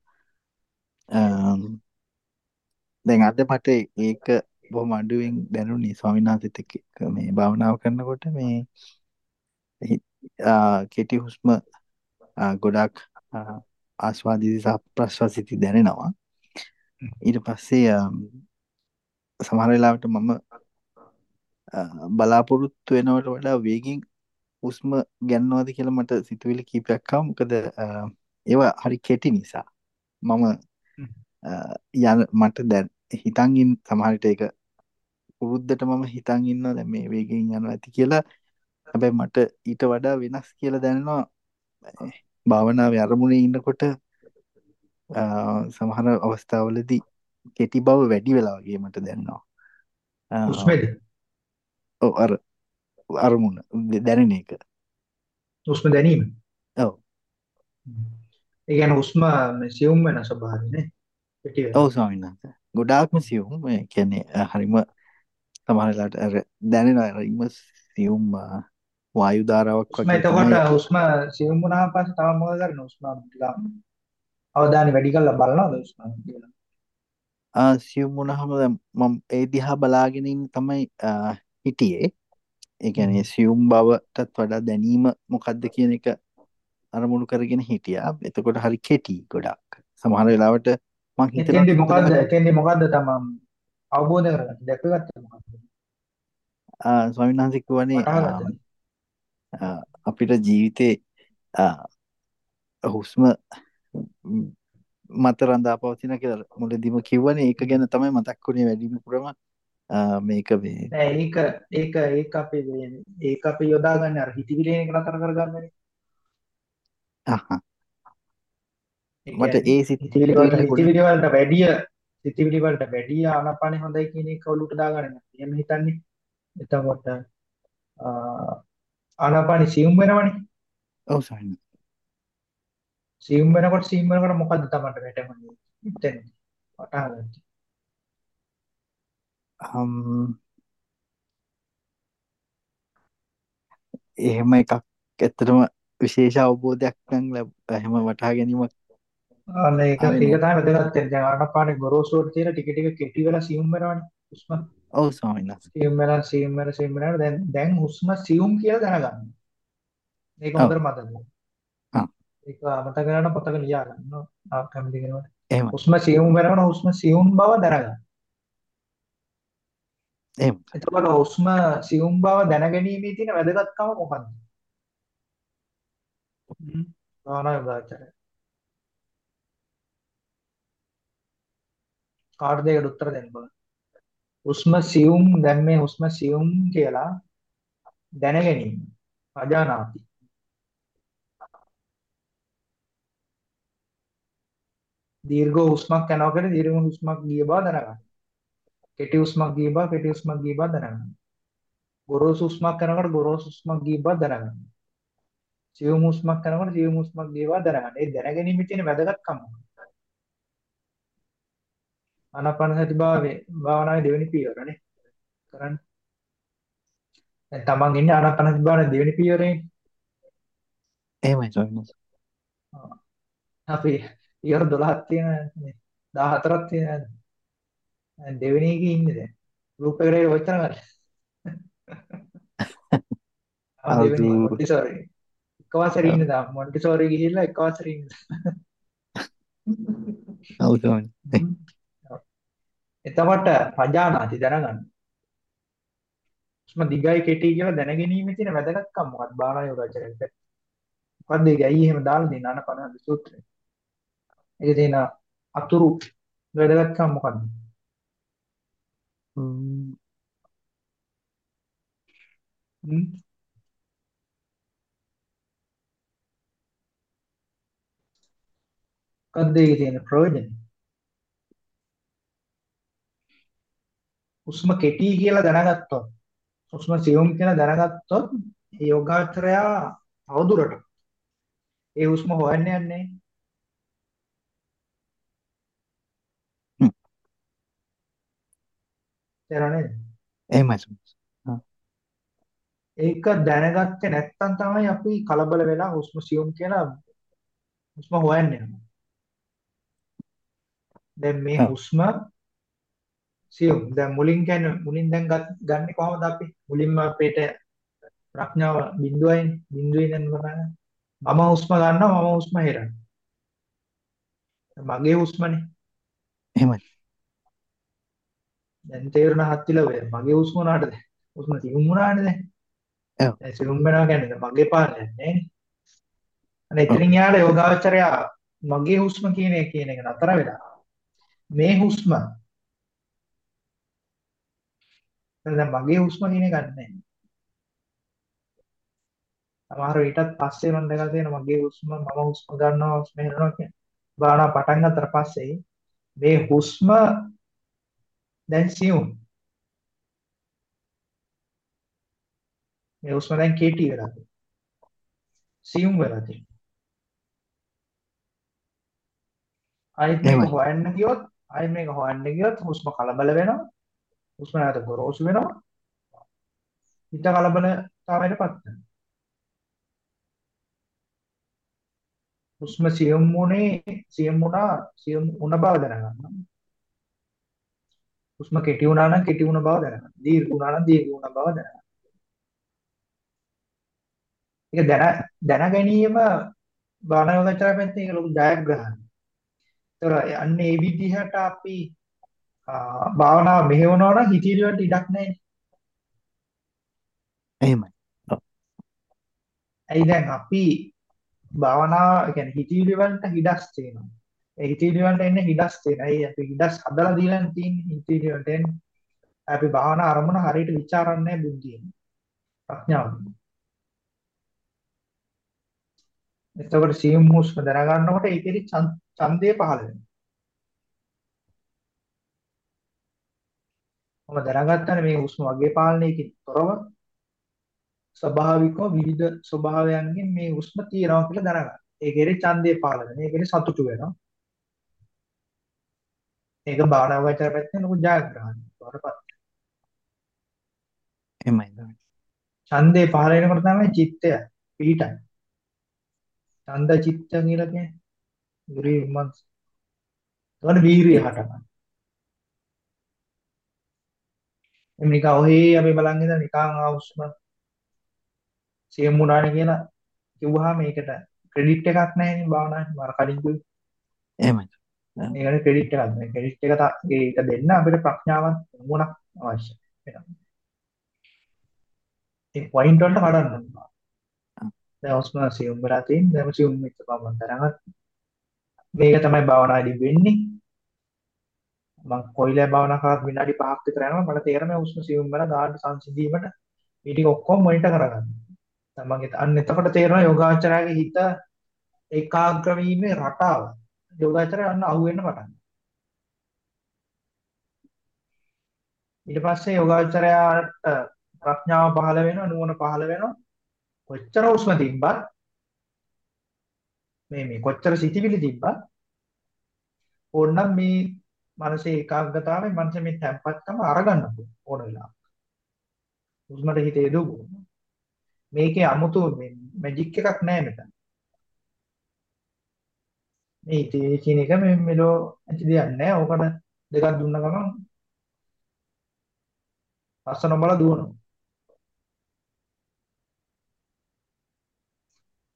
අම්, දැන් අද මට ඒක බොහොම අඩුවෙන් දැනුනේ ස්වාමීන් වහන්සේත් එක්ක මේ භාවනාව කරනකොට මේ කෙටි හුස්ම ගොඩක් ආ, ආස්වාදිත සහ ප්‍රස්වාසිත දැනෙනවා. ඊට පස්සේ සමහර වෙලාවට මම බලාපොරොත්තු වෙනවට වඩා වේගෙන් හුස්ම ගන්නවද කියලා මට සිතුවිලි කීපයක් ආවා. මොකද ඒවා හරි කෙටි නිසා. මම යන මට දැන් හිතන් ඉන්න සමහර විට ඒක පුරුද්දට මම හිතන් ඉන්නවා. දැන් මේ වේගෙන් යනවා ඇති කියලා හැබැයි මට ඊට වඩා වෙනස් කියලා දැනෙනවා භාවනාවේ අරමුණේ ඉන්නකොට සමහර අවස්ථාවලදී කෙටි බව වැඩි වෙලා වගේ මට දැනෙනවා? ඔව් අර අරමුණ දැනෙන එක හුස්ම දැනීම. ඔව්. ඒ කියන්නේ හුස්ම සියුම් වෙන ස්වභාවය නේ. පිටි වෙන. ඔව් ස්වාමීන් වහන්සේ ගොඩාක්ම සියුම් ඒ කියන්නේ හරිම සමහර වෙලාවට අර දැනෙනවා හරිම සියුම් අ, වායු ධාරාවක් වගේ එතකොට හුස්ම සියුම් වුණාන් පස්සේ තව මොකද කරන්නේ? හුස්ම ටිකක් අවධානය වැඩි කරලා බලනවද හුස්ම කියලා? ආ, සියුම් වුණාම දැන් මම ඒ දිහා බලාගෙන ඉන්න තමයි හිටියේ ඒ. කියන්නේ සියුම් බවටත් වඩා දැනීම මොකක්ද කියන එක අරමුණු කරගෙන හිටියා එතකොට හරි කෙටි ගොඩක් සමහර වෙලාවට මං හිතනවා එතෙන්දි මොකද්ද? එතෙන්දි මොකද්ද තමන් අවබෝධ කරගත්තේ? දැකගත්තේ මොකද්ද? ආ, ස්වාමීන් වහන්සේ කිව්වනේ වටහා ආ, ගත්තද? ආ, අපිට ජීවිතේ හුස්ම මත රඳා පවතින කියලා මුලදීම කිව්වනේ ඒක ගැන තමයි මතක් වුණේ වැඩිපුරම ආ, මේක මේ නෑ ඒක ඒක ඒක අපි ඒක අපි යොදාගන්නේ අර හිතවිලි එක නතර කරගන්නනේ. අහහ මට ඒ හිතවිලි වලට හිතවිලි වලට වැඩිය හිතවිලි වලට වැඩිය ආනාපානෙ හොඳයි කියන එක ඔලුවට දාගන්න. එහෙම හිතන්නේ. එතකොට ආනාපානෙ සියුම් වෙනවනේ. ඔව් ස්වාමීන් සියුම් වෙනකොට සියුම් වෙනකොට මොකද්ද තමන්ට වැටහෙන්නේ? එතන වටහා ගන්න. හම් එහෙම එකක් ඇත්තටම විශේෂ අවබෝධයක් නම් එහෙම වටහා ගැනීමක් අන්න ඒක නෑ තමයි වැදගත් වෙන්නේ. දැන් ආනාපානෙ ගොරෝසුවට තියෙන ටික ටික කෙටි වෙලා සියුම් වෙනවනේ. හුස්ම ඔව් ස්වාමීන් වහන්සේ සියුම් වෙලා සියුම් වෙලා සියුම් වෙනවා. දැන් දැන් හුස්ම සියුම් කියලා දැනගන්න. මේක හොඳට මතක ගන්න. ආ ඒක අමතක කරලා පොතක ලියා ගන්න. ආ කැමති කෙනෙකුට. එහෙමයි හුස්ම සියුම් වෙනකොට හුස්ම සියුම් බව දැනගන්න. එහෙම එතකොට හුස්ම සියුම් බව දැනගැනීමේ තියෙන වැදගත්කම මොකක්ද? භාවනා යෝගාචරය. කාටද ඒකට උත්තර දෙන්න බලන්න. හුස්ම සියුම් දැන් මේ හුස්ම සියුම් කියලා දැනගැනීම. අජානාති. දීර්ඝ හුස්මක් යනවා කියන්නේ දීර්ඝ හුස්මක් ගිය බව දැනගන්න. කෙටි හුස්මක් ගිය බව කෙටි හුස්මක් ගිය බව දැනගන්න. ගොරෝසු හුස්මක් යනකොට ගොරෝසු හුස්මක් ගිය බව දැනගන්න. සියුම් හුස්මක් යනකොට සියුම් හුස්මක් ගිය බව දැනගන්න. ඒ දැනගැනීමේ තියෙන වැදගත්කම. ආනාපාන සති භාවයේ භාවනාවේ දෙවෙනි පියවරනේ කරන්නේ. දැන් තමන් ඉන්නේ ආනාපාන සති භාවනාවේ දෙවෙනි පියවරේ. එහෙමයි වහන්සේ අපි පියවර 12ක් තියෙන මේ 14ක් තියෙන දැන් දෙවෙනි එකේ ඉන්නේ දැන්. ගෲප් එකට ඔච්චර ගන්න. (laughs) අවුරුදු මොන්ටිසෝරි. එක වසරේ ඉන්නේ තාම මොන්ටිසෝරි ගිහිල්ලා එක වසරේ ඉන්නේ. හ්ම්. (laughs) (laughs) එතකොට පජානාති දැනගන්න. ස්ම දිගයි කෙටි කියලා දැනගැනීමේ තියෙන වැදගත්කම මොකක්ද බාලා යෝගාචරයට? මොකද්ද ඒක ඇයි එහෙම දාලා දෙන අනපනහද සූත්‍රය? ඒකේ තියෙන අතුරු වැදගත්කම මොකක්ද? හ්ම් මොකද්ද ඒකේ තියෙන ප්‍රයෝජනේ? හුස්ම කෙටි කියලා දැනගත්තොත් හුස්ම සියුම් කියලා දැනගත්තොත් ඒ යෝගාචරයා අවදුරට ඒ හුස්ම හොයන්න යන්නේ හ්ම්. තේරෙන්නේ එහෙමයි ස්වාමීන් වහන්සේ. ඒක දැනගත්තේ නැත්නම් තමයි අපි කලබල වෙලා හුස්ම සියුම් කියලා හුස්ම හොයන්නේ යනවා. දැන් මේ ඔව්. හුස්ම සියුම්. දැන් මුලින් කියන්නේ මුලින් දැන් ගන්නෙ කොහොමද අපි? මුලින්ම අපේට ප්‍රඥාව බිඳුවයි බිඳුවේ දැන් බලන්න. මම හුස්ම ගන්නවා මම හුස්ම හෙරනවා. මගේ හුස්මනේ. එහෙමයි. දැන් තේරුණ හත්තිලා ඔය මගේ හුස්ම උනාට දැන්. හුස්ම සියුම් උනානේ දැන්. ඔව්. දැන් සියුම් වෙනවා කියන්නේ මගේ පාලනයක් නෑනේ අනේ එතනින් යාළ යෝගාවචරයා මගේ හුස්ම කියන එක කියන එක නතර වෙලා මේ හුස්ම දැන් මගේ හුස්ම කියන එක ගන්නෑ සමහර විටත් පස්සේ මම දැකලා තියෙනවා මගේ හුස්ම මම හුස්ම ගන්නවා හුස්ම හෙලනවා කියන. බාහනා පටන් ගත්තට පස්සේ මේ හුස්ම දැන් සියුම්. මේ හුස්ම දැන් කෙටි වෙලා තියෙනවා. සියුම් වෙලා තියෙනවා. ආයෙත් මේක. හොයන්න ගියොත් ආයෙත් මේක හොයන්න ගියොත් හුස්ම කලබල වෙනවා හුස්ම නැවත ගොරෝසු වෙනවා. හිත කලබලතාවයටපත් වෙනවා. හුස්ම සියුම් වුණේ සියුම් වුණා සියුම් වුණ බව දැනගන්න හුස්ම කෙටි වුණා නම් කෙටි වුණ බව දැනගන්න දීර්ඝ වුණා නම් දීර්ඝ වුණ බව දැනගන්න ඒක දැන දැන ගැනීම බාහනවචර පැත්තේ ඒක ලොකු ජයග්‍රහණයක්. ඒතර අන්න ඒ විදිහට අපි ආ, භාවනාව මෙහෙවනවා නම් හිතීලි වලට ඉඩක් නැහැ. එහෙමයි. ඇයි දැන් අපි භාවනාව කියන්නේ හිතීලි වලට හිඩස් තියෙනවා. ඒ හිතීලි වලට එන්නේ හිඩස් තියෙනවා. ඒ අපි හිඩස් හදලා දීලා තියෙන්නේ හිතීලි වලට එන්නේ. අපි භාවනා අරමුණ හරියට ਵਿਚාරන්නේ බුද්ධියෙන්. ප්‍රඥාව. එතකොට සියුම් හුස්ම දැනගන්නකොට ඒකෙදි ඡන්දය පහළ වෙනවා. මම දැනගත්තානේ මේ හුස්ම වගේ පාලනයකින් තොරව ස්වභාවිකව විවිධ ස්වභාවයන්ගෙන් මේ හුස්ම තියෙනවා කියලා දැනගන්න. ඒකෙදි ඡන්දය පහළ වෙනවා. ඒකෙදි සතුටු වෙනවා. ඒක භාවනාවචර පැත්තෙන් ලොකු ජයග්‍රහණයක්. වරපත්. එහෙමයි. ස්වාමීන් ඡන්දේ පහළ වෙනකොට තමයි චිත්තය පිහිටන්නේ. ඡන්ද චිත්ත කියලා කියන්නේ. ගුරු මන්ස්. ඒකට වීරිය හටගන්න. නිකන් ඔහේ අපි බලන් ඉඳලා නිකන් ආවුස්ම සියම් වුණානේ කියලා කිව්වහම ඒකට ක්‍රෙඩිට් එකක් නැහැ නේ භාවනාවේ. මම කලින් කිව්වේ. එහෙමයි. ඒකට ක්‍රෙඩිට් එකක් නැහැ. ක්‍රෙඩිට් එක ඒක දෙන්න අපිට ප්‍රඥාවක් නුවණක් අවශ්‍යයි. ඒ පොයින්ට් වලට කඩන්න ඕන. දැන් ඔස්ම සියුම් වෙලා තියෙන දැන් සියුම් බව මම දැනගත්තා. මේක තමයි භාවනාදී වෙන්නේ. මම කොයිලෑ භාවනා කරත් විනාඩි 5ක් විතර යනවා මට තේරෙනවා උස්ම සියුම් වෙලා ගාඩ සංසිඳීමට මේ ටික ඔක්කොම මොනිටර් කරගන්න. දැන් මම හිත- අන්න එතකොට තේරෙනවා යෝගාචරයාගේ හිත ඒකාග්‍ර වීමේ රටාව. යෝගාචරය අන්න අහුවෙන්න පටන් ගන්නවා. ඊට පස්සේ යෝගාචරයාට ප්‍රඥාව පහළ වෙනවා නුවණ පහළ වෙනවා. කොච්චර උස්ම තිබ්බත් මේ මේ කොච්චර සිතිවිලි තිබ්බත් ඕනනම් මේ මනසේ ඒකාග්‍රතාවයෙන් මනසේ මේ තැම්පත්කම අරගන්න පුළුවන් ඕන වෙලාවක. උස්මට හිතේ දුවු. මේකේ 아무තු මැජික් එකක් නැහැ මෙතන. මේ හිතේ කියන එක මේ මෙලෝ ඇති දෙයක් නැහැ. ඕකට දෙකක් දුන්න ගමන් ලස්සන බල දුවනවා.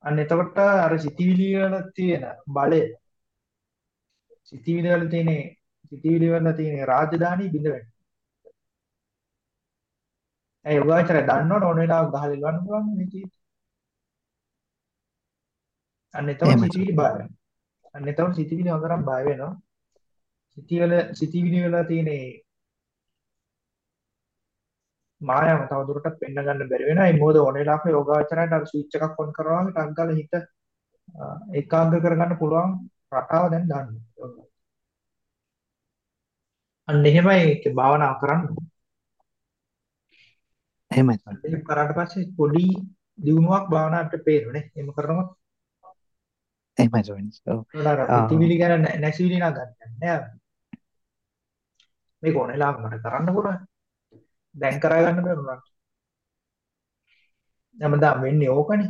අන්න එතකොට අර සිතිවිලි වල තියෙන බලය සිතිවිලි වල තියෙන සිතිවිලි වල තියෙන රාජධානී බිඳ වෙනවා. ඒ යෝගාචරය දන්නවනේ ඕන වෙලාවක ගහලා ඉල්ලන්න පුළුවන් මේ චීත්. අන්න එතකොට. සිතිවිලි බය වෙනවා. අන්න එතකොට සිතිවිලි හොඳටම බය වෙනවා. සිතිවිලි සිතිවිලි වල තියෙන මායාව තවදුරටත් පෙන්න ගන්න බැරි වෙනවා. ඒ මොකද ඕන වෙලාවක යෝගාචරයට අර ස්විච් එකක් ඔන් කරනවා වගේ ටක් ගාලා හිත ඒකාග්‍ර කරගන්න පුළුවන් රටාව දැන් දාන්න. අන්න එහෙමයි ඒක භාවනා කරන්න. එහෙමයි එහෙම කරාට පස්සේ පොඩි දියුණුවක් භාවනාවට පේනවනේ. එහෙම කරනකොට එහෙමයි වහන්සේ. ඔව්. පිටිවිලි ගැන නැසිවිලි නා ගන්න නෑ. මේක ඕනෙලා මට කරන්න පුළුවන්. දැන් කරා ගන්න බෑ උනට. හැමදාම වෙන්නේ ඕකනේ.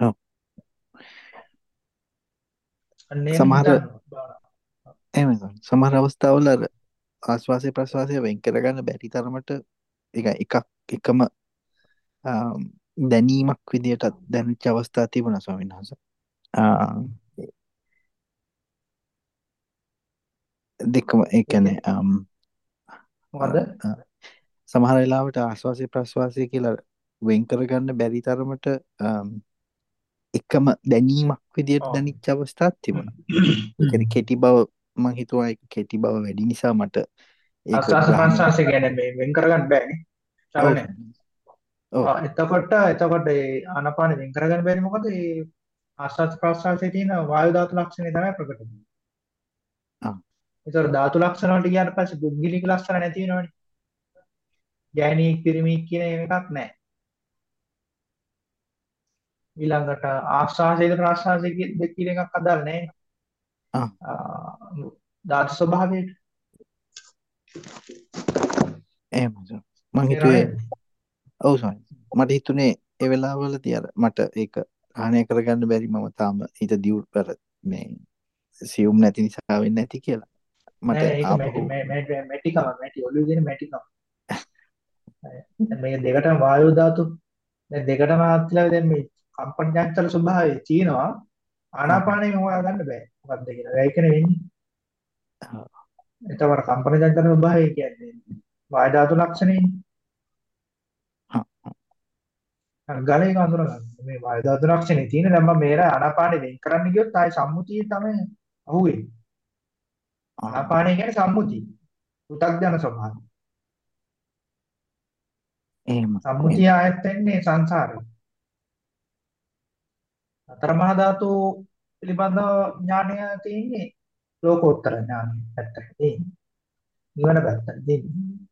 ඔව්. අන්න සමහර වහන්සේ. සමහර අවස්ථාවල අර ආස්වාසය ප්‍රස්වාසය වෙන් කරගන්න බැරි තරමට ඒක එකක් එකම දැනීමක් විදියට දැනෙච්ච අවස්ථා තිබුණා ස්වාමීන් වහන්සේ. ආ, දෙකම මොකද? ආ, සමහර වෙලාවට ආස්වාසය ප්‍රස්වාසය කියලා වෙන් කරගන්න බැරි තරමට එකම දැනීමක් විදියට. දැනෙච්ච අවස්ථාත් තිබුණා. කෙටි බව මම හිතුවා ඒක කෙටි බව වැඩි නිසා මට ඒක ආස්වාස ප්‍රස්වාස කියන්නේ මේ වෙන් කරගන්න බෑනේ. චලනය. ඔව් එතකොට එතකොට ඒ ආනාපාන වෙන් කරගන්න බැරි මොකද? ඒ ආස්වාද ප්‍රස්වාසයේ තියෙන වායු ධාතු ලක්ෂණය තමයි ප්‍රකට වෙන්නේ. ආ ඒතර ධාතු ලක්ෂණ වලට ගියාට පස්සේ පුද්ගලික ලක්ෂණ නැති වෙනවනේ. ගෑණියෙක් පිරිමියෙක් කියන එකක් නැහැ. ඊළඟට ආස්වාසයේද ප්‍රාස්වාසයේ කියන කියන එකක් අදාළ නැහැ. ධාතු ස්වභාවයට එහෙමයි සර්. මං හිතුවේ? ඔව් ස්වාමී. මට හිතුනේ ඒ වෙලාවවලදී අර මට ඒක ග්‍රහණය කරගන්න බැරි මම තාම හිත දියුණු කර මේ සියුම් නැති නිසා වෙන්නේ නැති කියලා. මට මැටිකම මැටි ඔළුවේ දෙන මැටිකම. මේ දෙකටම වායු ධාතු දැන් දෙකටම ආත්ලා දැන් මේ කම්පන චංචල ස්වභාවය තියෙනවා. ආ ආනාපානෙ හොයා ගන්න බෑ. මොකක්ද කියලා. ඒකනේ වෙන්නේ. ආ, එතකොට කම්පන චංචල ස්වභාවය කියන්නේ වායු ධාතු ලක්ෂණේ. ආ, ගලේ අඳුර ගන්න. මේ වායු ධාතු ලක්ෂණේ තියෙන දැන් මම මේර ආනාපානෙ වෙන් කරන්න ගියොත් ආයි සම්මුතිය තමයි අහුවෙන්නේ. ආ, ආනාපානය කියන්නේ සම්මුතිය. පෘථග්ජන ස්වභාවය. එහෙම සම්මුතිය ආයත් වෙන්නේ සංසාරේ. අතරමහා ධාතු පිළිබඳව ඥානය තියෙන්නේ ලෝකෝත්තර ඥානය පැත්තට තියෙන්නේ. නිවන පැත්තට තියෙන්නේ.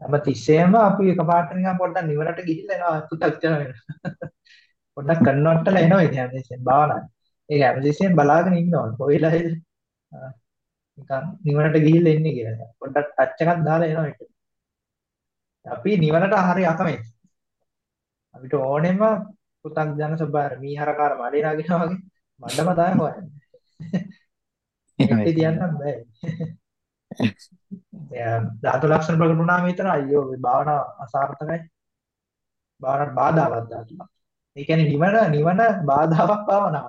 හැම තිස්සෙම අපි එකපාරට නිකන් පොඩ්ඩක් නිවනට ගිහිල්ලා එනවා පු탁ජන වෙනවා. (laughs) පොඩ්ඩක් කන්නවට්ටලා එනවා ඉතින් හැමදේශයෙන් භාවනාව. ඒක හැමදේශයෙන් බලාගෙන ඉන්නවා. කොයිලා නිකන් නිවනට ගිහිල්ලා ඉන්නේ කියලා. පොඩ්ඩක් ටච් එකක් දාලා එනවා ඒක. අපි නිවනට හරි අකමැති. අපිට ඕනෙම පු탁ජන ස්වභාවය මීහරකාර මඩේ නගිනවා වගේ මඩම තමයි හොයන්නේ. එහෙමයි මෙට්ටේ ස්වාමී. තියන්න බෑ. එයා ධාතු ලක්ෂණ ප්‍රකට වුණාම විතර අයියෝ මේ භාවනාව අසාර්ථකයි. භාවනාවට බාධාවක් ධාතු. ඒ කියන්නේ නිවන නිවන බාධාවක් භාවනාව.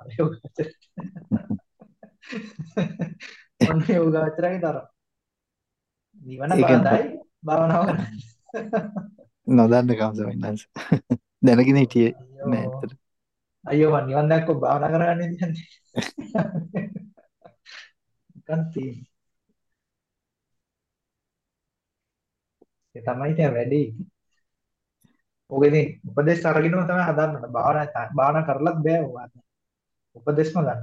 ඔන්න යෝගාචරයේ තරම. නිවන ඒක බාධායි භාවනාව. නොදන්න කම ස්වාමීන් වහන්සේ. දැනගෙන හිටියේ නෑ ඇත්තට. අයියෝ මං නිවන් දැක්කොත් භාවනා කරගන්නේ. නිකන් තියෙන්නේ. ඒ තමයි ඉතින් වැඩේ. ඔකෙදී උපදේශ අරගෙනම තමයි හදන්න. භාවනා භාවනා කරලත් බෑ ඔයාට. උපදේශම ගන්න.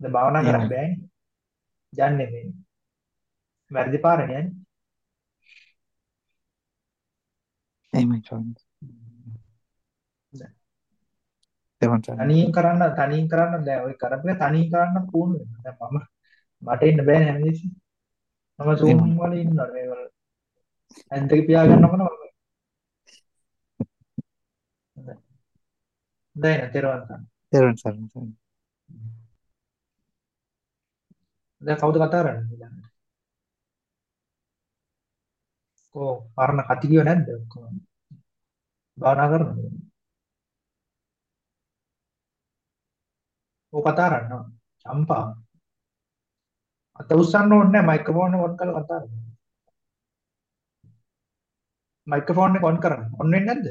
දැන් භාවනා කරන්න. බෑනේ. යන්නේ මේ වැරදි පාරේ යන්නේ. එහෙමයි ස්වාමීන් වහන්සේ. දැන් දෙවන් ස්වාමීන් තනියෙන් කරන්න තනියෙන් කරන්න දැන් ඔය කරපිට තනියෙන් කරන්න පුහුණු වෙනවා. දැන් මම මට ඉන්න බෑ හැමදේශෙම. මම Zoom. වල ඉන්නවා මේ වල. ඇන්තක පියාගන්නකොට මම දැන් තේරෙනවා තමයි. දෙවන් ස්වාමීන් වහන්සේ. දැන් කවුද කතා කරන්නේ ඊළඟට? කො පරණ කතිකියෝ නැද්ද ඔක්කොම? භාවනා කරනවද? ඔය කතා කරනවා. චම්පා. අත උස්සන්න ඕනේ නැහැ මයික්‍රොෆෝන් එක ඔන් කරලා කතා කරන්න. මයික්‍රොෆෝන් එක ඔන් කරන්න. ඔන් වෙන්නේ නැද්ද?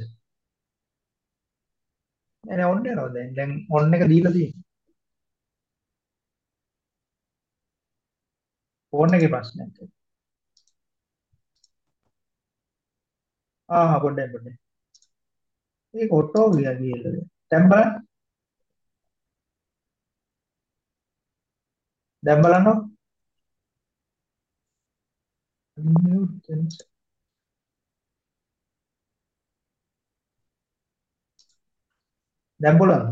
නෑ නෑ ඔන් වෙනවා දැන්. දැන් ඔන් එක දීලා තියෙනවා. ෆෝන් එකේ ප්‍රශ්නයක්. ආ පොඩ්ඩක් පොඩ්ඩක්. ඒක ඔටෝ කියලා කියලාද දැන් බලන්න දැන් බලන්න දැන් බලන්න.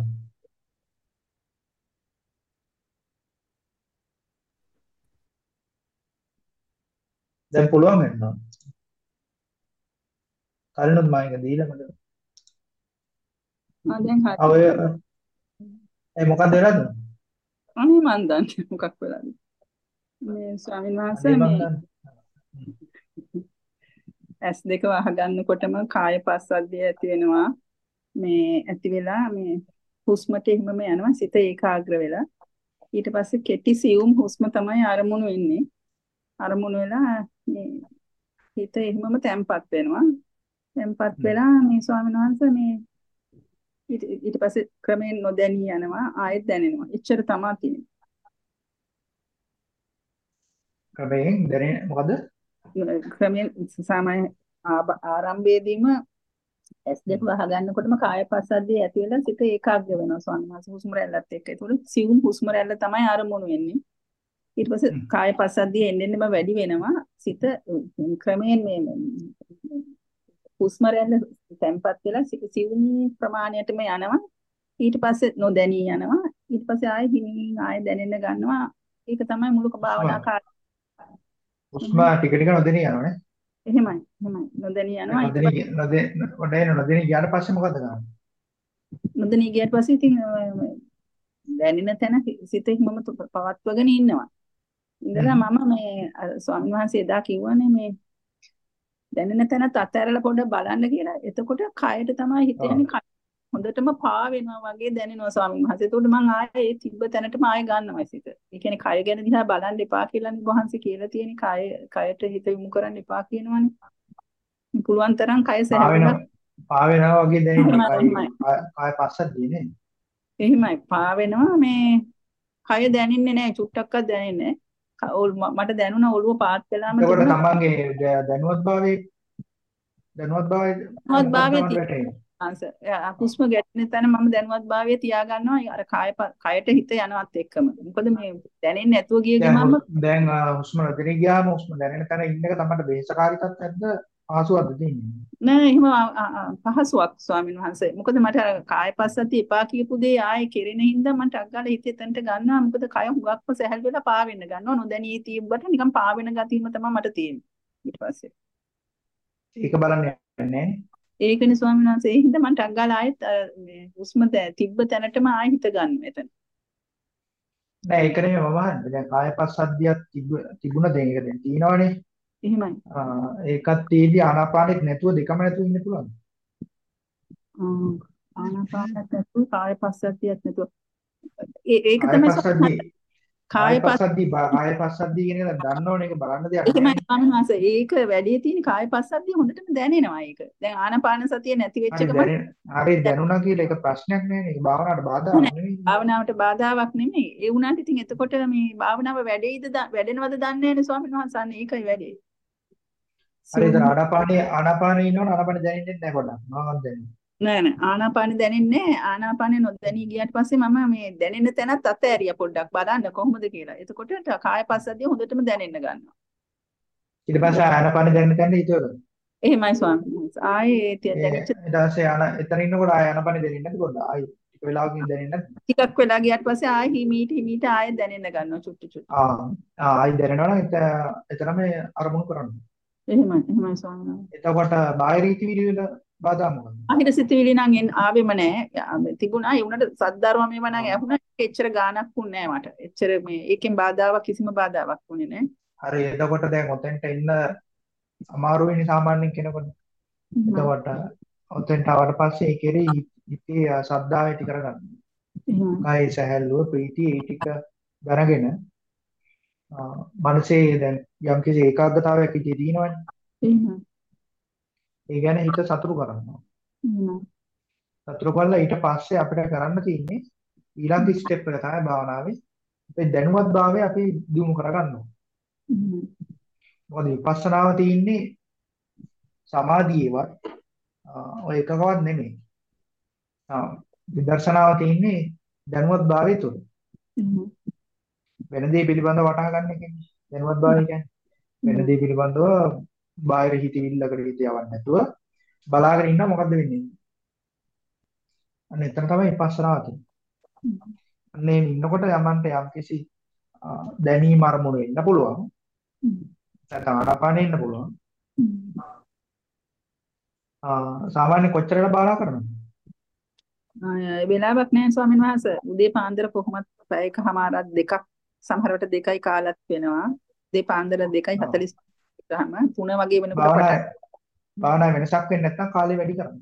දැන් පුළුවන් වෙනවා. කලිනුත් මම එක දීලා මට. ආ දැන් හරි. ඔය ඒ මොකක්ද වෙලාද අනේ මන් දන්නේ මොකක් වෙලාද. මේ ස්වාමීන් වහන්සේ මේ ඇස් දෙක වහගන්නකොටම කාය පස්සද්ධිය ඇති වෙනවා. මේ ඇති වෙලා මේ හුස්මට එහෙමම යනවා සිත ඒකාග්‍ර වෙලා. ඊට පස්සේ කෙටි සියුම් හුස්ම තමයි අරමුණු වෙන්නේ. අරමුණු වෙලා මේ හිත එහෙමම තැම්පත් වෙනවා. තැම්පත් වෙලා මේ ස්වාමීන් වහන්සේ මේ ඊට පස්සේ ක්‍රමයෙන් නොදැනී යනවා ආයෙත් දැනෙනවා. එච්චර තමයි තියෙන්නේ. ක්‍රමයෙන් දැනෙන මොකද ක්‍රමයෙන් සාමාන්‍ය ආරම්භයේදීම ඇස් දෙක වහගන්නකොටම කාය පස්සද්ධිය ඇති වෙලා සිත ඒකාග්‍ර වෙනවා ස්වාමීන් වහන්සේ හුස්ම රැල්ලත් එක්ක. ඒතකොට සියුම් හුස්ම රැල්ල තමයි අරමුණු වෙන්නේ. ඊට පස්සේ. කාය පස්සද්ධිය එන්න එන්නම වැඩි වෙනවා. සිත ක්‍රමයෙන් මේ හුස්ම රැල්ල තැම්පත් වෙලා සි- සියුම් ප්‍රමාණයටම යනවා. ඊට පස්සේ නොදැනී යනවා. ඊට පස්සේ ආයෙ හිමින් ආයෙ දැනෙන්න ගන්නවා. ඒක තමයි මුළු භාවනා කාලය. හුස්ම ටික ටික නොදෙනී යනවනේ එහෙමයි. එහෙමයි. නොදැනී යනවා. නොදෙනී නොදෙනී නොදෙනී ගියාට පස්සේ මොකද කරන්නේ නොදැනී ගියට පස්සේ ඉතින් දැනෙන තැන සිත හිමම පවත්වගෙන ඉන්නවා. ඉඳලා මම මේ ස්වාමීන් වහන්සේ එදා කිව්වනේ මේ දැනෙන තැනත් අත්හැරලා පොඩ්ඩක් බලන්න කියලා. එතකොට කයට තමයි හිත යන්නේ. හොඳටම පා වෙනවා වගේ දැනෙනවා ස්වාමීන් වහන්සේ. එතකොට මම ආයේ ඒ තිබ්බ තැනටම ආයේ ගන්නවා සිත. ඒ කියන්නේ කය ගැන දිහා බලන්න එපා කියලානේ වහන්සේ කියලා තියෙන්නේ. කය කයට හිත යොමු කරන්න එපා කියනවනේ. පුළුවන් තරම් කය සැහැල්ලුවක් පා වෙනවා වගේ එහෙමයි, කයි එහෙමයි. කාය- කාය පස්සද්ධිය නේ එහෙමයි පා වෙනවා මේ කය දැනෙන්නේ නැහැ චුට්ටක්වත් දැනෙන්නේ නැහැ. මට දැනුණා ඔළුව පාත් වෙලාම එතකොට තිබුණා. තමන්ගේ දැනුවත් භාවයේ දැනුවත් භාවයේ දැනුවත් භාවයේ හුස්ම ගැටෙන තැන මම දැනුවත් භාවයේ තියා ගන්නවා අර කය කයට හිත යනවත් එක්කම. මොකද මේ දැනෙන්නේ නැතුව ගිය ගමන්ම දැන් හුස්ම නොදෙනී ගියාම හුස්ම දැනෙන තැන ඉන්න එක තමයි වෙහෙසකාරී ආසුවක්ද තියෙන්නේ නෑ එහෙම පහසුවක් ස්වාමීන් වහන්සේ. මොකද මට අර කාය පස්සති එපා කියපු දේ ආයේ කෙරෙන හින්දා මට අග්ගාල හිතේ තැනට ගන්නවා. මොකද කය හුඟක්ම සැහැල් වෙලා පා වෙන්න ගන්නවා. නොදැනී තියුබ්බට නිකන් පා වෙන ගතියම තමයි මට තියෙන්නේ. ඊට පස්සේ ඒක බලන්න යන්නේ ඒකනේ ස්වාමීන් වහන්සේ ඒ හින්දා මම ටග්ගාල ආයෙත් මේ හුස්ම තිබ්බ තැනටම ආයෙ හිත ගන්න එතන. නෑ ඒක නෙමෙයි මම අහන්නේ දැන් කාය පස්සද්ධියක් තිබු- තිබුණ දැන් ඒක දැන් තියෙනවනේ එහෙමයි. ඒකත් තියෙදි ආනාපානෙත් නැතුව දෙකම නැතුව ඉන්න පුළුවන් ආනාපානත් නැතුව කාය පස්සද්ධියක් නැතුව. ඒක තමයි කාය කාය පස්ස පස්සද්ධිය බා- කාය පස්සද්ධිය කියන එක දන්නවනේ ඒක බලන්න දෙයක් එහෙමයි නෑනේ වහන්සේ ඒක වැඩි තියෙන කාය පස්සද්ධිය හොඳටම දැනෙනවා ඒක. දැන් ආනාපාන සතිය නැති වෙච්ච එක දැනෙන හරි දැනුණා කියලා ඒක ප්‍රශ්නයක් නෑනේ ඒක භාවනාවට බාධාවක් නෙවෙයි භාවනාවට බාධාවක් නෙමෙයි. ඒ වුණාට ඉතින් එතකොට මේ භාවනාව වැඩෙයිද වැඩෙනවද දන්නේ නැහැනේ ස්වාමීන් වහන්සේ. අන්න ඒකයි වැඩේ. හරි ඒතර ආනාපානිය ආනාපානිය ඉන්නවනේ ආනාපානිය දැනෙන්නේ නැහැ පොඩ්ඩක් මම දැනෙන්නේ නෑ නෑ ආනාපානෙ දැනෙන්නේ නෑ. ආනාපානෙ නොදැනී ගියාට පස්සේ මම මේ දැනෙන තැනත් අතෑරියා පොඩ්ඩක් බලන්න කොහොමද කියලා. එතකොට කාය පස්සද්ධිය හොඳටම දැනෙන්න ගන්නවා. ඊට පස්සේ ආනාපානිය දැනෙන තැනට හිතුවද එහෙමයි ස්වාමීන් වහන්සේ. ආයේ දැනෙච්ච ඊට පස්සේ ආන එතන ඉන්නකොට ආය ආනාපානිය දැනෙන්නේ නැද්ද පොඩ්ඩක් ආයි ටික වෙලාවකින් දැනෙන්නේ නැද්ද ටිකක් වෙලා ගියාට පස්සේ ආයෙ හිමීට හිමීට ආයෙ දැනෙන්න ගන්නවා චුට්ටි චුට්ටි. ආ ආයි දැනෙනවා නම් එත- එතරම් අරමුණු කරන්න එහෙමයි එහෙමයි ස්වාමීන් වහන්සේ. එතකොට බාහිර රීති වල බාධා මොකක්ද අහිර සිතුවිලි නම් එන් ආවෙම නෑ. යා- තිබුණා ඒ උනට සද්ධර්ම මේව නම් ඇහුණා. එච්චර ගාණක් වුණේ නෑ මට. එච්චර මේ ඒකෙන් බාධාවක් කිසිම බාධාවක් වුණේ නෑ. හරි එතකොට දැන් ඔතෙන්ට ඉන්න අමාරු වෙන්නේ සාමාන්‍ය කෙනෙකුට එතකොට ඔතෙන්ට ආවට පස්සේ ඒ කෙරේ හිතේ ශ්‍රද්ධාව ඇති කරගන්න එහෙමයි. කායේ සැහැල්ලුව ප්‍රීතිය ඒ ටික දැනගෙන මනසේ දැන් යම්කිසි ඒකාග්‍රතාවයක් හිතේ තියෙනවනේ එහෙමයි. ඒ ගැන හිත සතුටු කරනවා එහෙමයි. සතුටු කරලා ඊට පස්සේ අපිට කරන්න තියෙන්නේ ඊළඟ ස්ටෙප් එක තමයි භාවනාවේ අපේ දැනුවත් භාවය අපි දියුණු කරගන්නවා එහෙමයි. මොකද විපස්සනාව තියෙන්නේ සමාධියේවත් ඔය එකකවත් නෙමෙයි ආ විදර්ශනාව තියෙන්නේ දැනුවත් භාවය තුල. හ්ම්. වෙන දේ පිළිබඳව වටහා ගන්න එකනේ. දැනුවත් භාවය කියන්නේ. වෙන දේ පිළිබඳව බාහිර හිතවිල්ලකට හිත යවන්නේ නැතුව බලාගෙන ඉන්න මොකද්ද වෙන්නේ? අන්න එතන තමයි විපස්සනාව තියෙන්නේ. අන්නේ ඉන්නකොට යමන්ට යම්කිසි දැනීම අරමුණු වෙන්න පුළුවන්. නැත්නම් ආනාපානෙ ඉන්න පුළුවන්. සාමාන්‍ය කොච්චරකට බාලා කරනවද? ආ වෙලාවක් නැහැ ස්වාමීන් වහන්සේ. උදේ පාන්දර කොහොමත් පැයකමාරක් දෙකක් සමහර විට දෙකයි කාලත් වෙනවා. උදේ පාන්දර 2:40 ගාම 3 වගේ වෙනකොට භාවනා භාවනා වෙනසක් වෙන්නේ නැත්නම් කාලේ වැඩි කරන්න.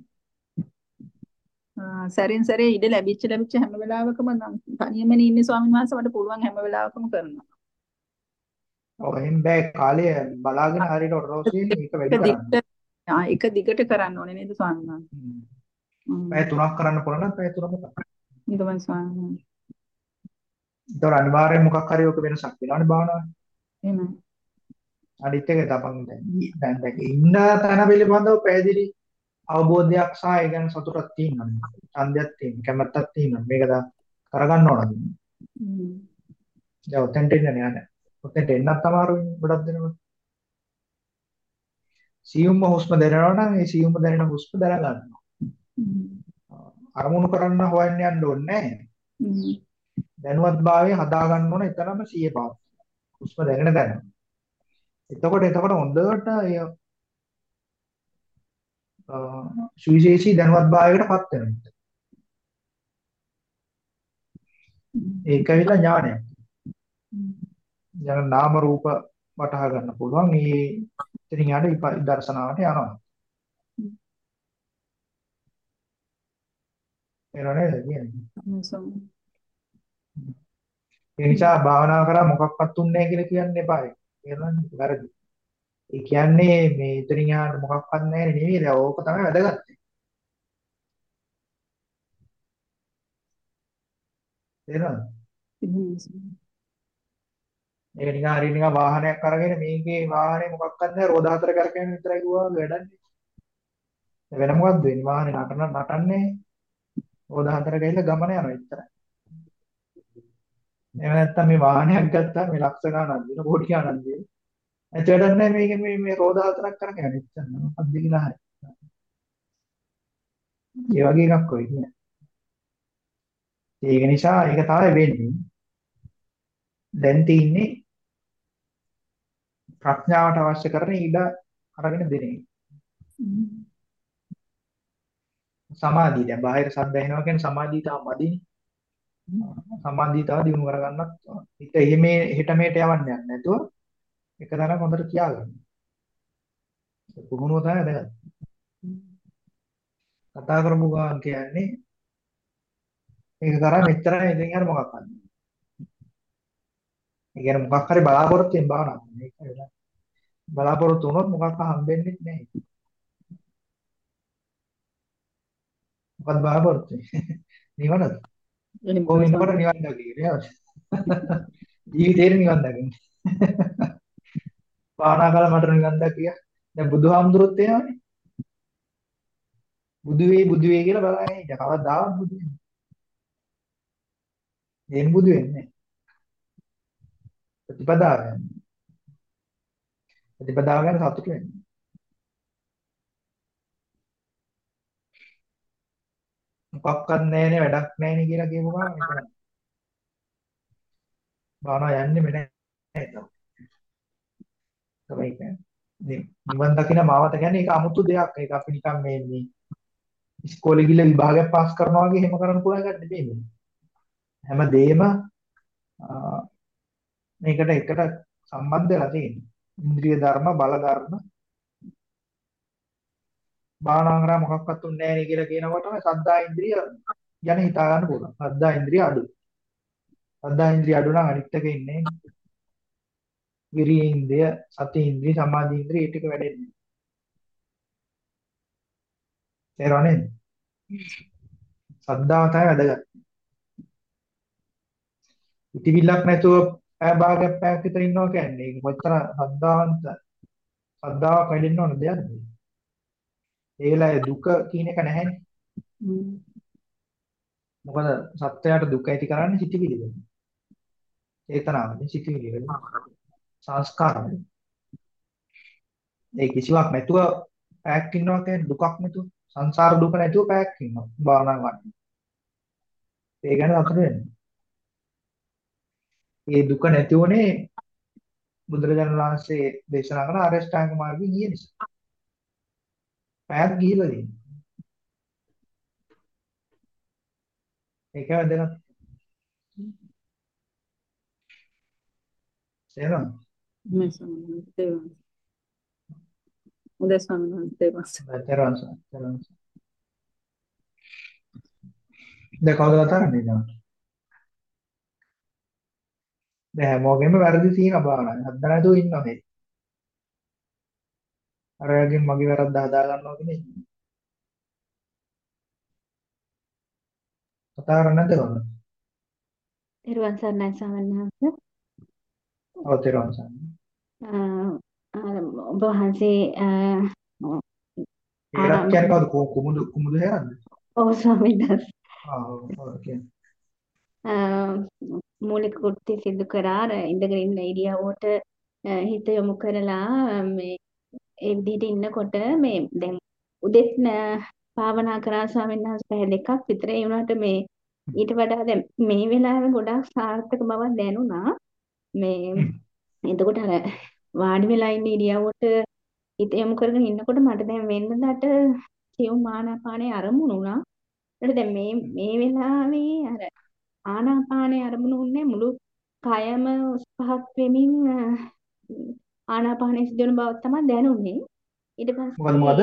සැරින් සැරේ ඉඩ ලැබිච්ච ලැබිච්ච හැම වෙලාවකම නම් තනියමනේ ඉන්නේ ස්වාමීන් වහන්සේ මට පුළුවන් හැම වෙලාවකම කරනවා. ඔව් එහෙනම් බෑ කාලය බලාගෙන හරියට ඔරොස්සියෙන් මේක වැඩි කරන්න. එක දිගට කරන්න ඕනේ නේද ස්වාමීන් වහන්සේ? පැය තුනක් කරන්න පුළුවන් නම් පැය තුනම කරන්න. ඊටමන් ස්වාමීන් වහන්සේ. ඒතකොට අනිවාර්යෙන් මොකක් හරි ඔක වෙනසක් වෙනවනේ භාවනාවේ. එහෙමයි. අනිත් එක තමයි දැන් දැන් ඉන්න තැන පිළිබඳව පැහැදිලි අවබෝධයක් සහ ඒ ගැන සතුටක් තියෙනවා. ඡන්දයක් තියෙනවා, කැමැත්තක් තියෙනවා. මේක දා කරගන්න ඕනද? හ්ම්. දැන් ඔතෙන්ට එන්න නෑ. ඔතෙන්ට එන්නත් අමාරුයි ගොඩක් දෙනෙකුට. සියුම්ම හුස්ම දැනෙනවා නම් ඒ සියුම්ම දැනෙන හුස්ම දැන ගන්නවා. අරමුණු කරන්න හොයන්න යන්න ඕනේ නෑ. දැනුවත්භාවය හදා ගන්න ඕන එතරම් සිය පාත්. හුස්ම දැනෙන දැන. එතකොට එතකොට හොඳට ඒ සුවිශේෂී දැනුවත්භාවයකටපත් වෙනවා. ඒක ඇවිල්ලා ඥානයක්. යන නාම රූප වටහා ගන්න පුළුවන්. මේ ඉතින් යාට දර්ශනාවට යනවා. එනවනේ කියන්නේ. ඒ නිසා භාවනා කරා මොකක්වත් උන්නේ නැහැ කියලා කියන්න එපා. ඒකනම් වැරදි. ඒ කියන්නේ මේ ඉතින් යාට මොකක්වත් නැහැ නෙවෙයි. ඕක තමයි වැදගත්. තේරෙනවද? මේක නිකන් හරි නිකන් වාහනයක් අරගෙන මේකේ වාහනේ මොකක්වත් නැහැ රෝද හතර කරගෙන විතරයි ගුවා වැඩන්නේ. වෙන මොකද්ද වෙන්නේ? වාහනේ නටන නටන්නේ රෝද හතර ගිහලා ගමන යනවා විතරයි. එහෙම නැත්නම් මේ වාහනයක් ගත්තා මේ ලක්ෂ ගණන් දින කෝටි ගණන් දින. එතකොට නැහැ මේක මේ මේ රෝද හතරක් කරගෙන යන ඉතින් මොකක්ද කියලා හරි. ඒ වගේ එකක් කොයි කියන්නේ. ඒක නිසා ඒක තමයි වෙන්නේ. දැන් තියෙන්නේ ප්‍රඥාවට අවශ්‍ය කරන ඉඩ අරගෙන දෙන එක. සමාධිය දැන් බාහිර සද්ද ඇහෙනවා කියන්නේ සමාධිය තාම මදිනේ. සමාධිය තව දිනු කරගන්නත් හිත එහෙම හෙට මෙහෙට යවන්නේ නැතුව එක තැනක හොඳට තියාගන්න. පුහුණුව තමයි වැදගත්. කතා කරමු ගාන කියන්නේ මේක කරා මෙච්චරයි ඉතින් අර මොකක් කරන්නේ. ඒ කියන්නේ මොකක් හරි බලාපොරොත්තු වෙන බාන මේක වෙලා. බලාපොරොත්තු වුණොත් මොකක් හම්බෙන්නේ නැහැ. මොකක්ද බලාපොරොත්තු වෙන්නේ? (laughs) නිවනද? කොහොම ඉන්නකොට නිවන් දකින්නේ (laughs) ජීවිතේට නිවන් දකින්නේ. පානා (laughs) කල මට නිවන් දකිය. දැන් බුදුහාමුදුරුවොත් එනවනේ. බුදු වේ බුදු වේ කියලා බලන්නේ. ඉතින් කවදාවත් බුදු වෙන්නේ. එම් බුදු වෙන්නේ. ප්‍රතිපදාව. ප්‍රතිපදාව ගැන සතුටු වෙන්නේ. මොකක්වත් නැහැනේ වැඩක් නැහැනේ කියලා කියපු ගමන් එතන. බානවා යන්නේ නැහැ තමයි කියන්නේ. නිවන් දකින මාවත කියන්නේ ඒක 아무තු දෙයක්. ඒක අපි නිකන් මේ මේ ඉස්කෝලේ ගිහලා විභාගයක් පාස් කරනවා වගේ එහෙම කරන්න පුළුවන් එකක් නෙමෙයි. හැම දෙයක්ම මේකට එකට සම්බන්ධ වෙලා තියෙනවා. ඉන්ද්‍රිය ධර්ම, බල ධර්ම. බාහනාංගරා මොකක්වත් උන්නේ නැහැ නේ කියලා කියනකොටම සද්දා ඉන්ද්‍රිය යන හිතා ගන්න පුළුවන්. සද්දා ඉන්ද්‍රිය අඩු. සද්දා ඉන්ද්‍රිය අඩු නම් අනිත් එක ඉන්නේ. විරිය ඉන්ද්‍රිය, සති ඉන්ද්‍රිය, සමාධි ඉන්ද්‍රිය ටික වැඩෙන්නේ. තේරෙන්නේ? සද්දාව තමයි වැදගත්. ඉතිවිල්ලක් නැතුව පැය භාගයක් පැයක් විතර ඉන්නවා කියන්නේ ඒක කොච්චර සද්දාවන්ත සද්දාවක් වැඩෙන්න ඕන දෙයක්ද? ඒ වෙලාවේ දුක කියන එක නැහැනේ. මොකද සත්‍යයට දුක ඇති කරන්නේ සිතිවිලි වලින්. චේතනාවලින් සිතිවිලි වලින් සංස්කාරවලින්. ඒ කිසිවක් නැතුව පැයක් ඉන්නවා කියන්නේ දුකක් නැතුව සංසාර දුක නැතුව පැයක් ඉන්නවා භාවනා කරන්න. ඒ ගැන අතර වෙන්නේ. ඒ දුක නැති උනේ බුදුරජාණන් වහන්සේ දේශනා කරන ආරෂ්ඨාංග මාර්ගයේ ගිය නිසා. පැයක් ගිහිලා තියෙනවා. ඒක වැදගත්. තේරුණාද? මේ ස්වාමීන් වහන්සේ උදේ වහන්සේ තේරුණාද? තේරුණාද? දැන් කවුද කතා කරන්නේ දැන්? දැන් හැමෝගෙම වැරදි තියෙන බාන. හද්ද නැතුව ඉන්නවා මේ. අරගෙන් මගේ වැරද්ද හදා ගන්නවා කියන්නේ. කතා කරන්නේ නැද්ද කොහොමද? තෙරුවන් සරණයි ස්වාමීන් වහන්සේ. ඔව් සන්න. අ ඔබ වහන්සේ ඒරක් කියන්නේ කවුද? කුමුදු කුමුදු හේරක්ද? ඔව් ස්වාමීන් වහන්සේ. ආ ඔව් කියන්නේ. මූලික කෘත්‍ය සිදු කරා ඉඳගෙන ඉන්න ඉරියව්වට අ, හිත යොමු කරලා මේ ඒ විදිහට ඉන්නකොට මේ දැන් උදෙත් න- භාවනා කරා ස්වාමීන් වහන්සේ පැය දෙකක් විතර ඒ වුණාට මේ ඊට වඩා දැන් මේ වෙලාවේ ගොඩාක් සාර්ථක බවක් දැනුණා මේ එතකොට අර වාඩි වෙලා ඉන්න ඉරියව්වට හිත යොමු කරගෙන ඉන්නකොට මට දැන් වෙනදාට සියුම් ආනාපානයේ අරමුණු වුණා. ඒකට දැන් මේ මේ වෙලාවේ අර ආනාපානයේ අරමුණු වුණේ මුළු කයම උස් පහත් වෙමින් අ, ආනාපානයේ සිදුවන බව තමයි දැනුනේ. ඊට මොකද මොකද?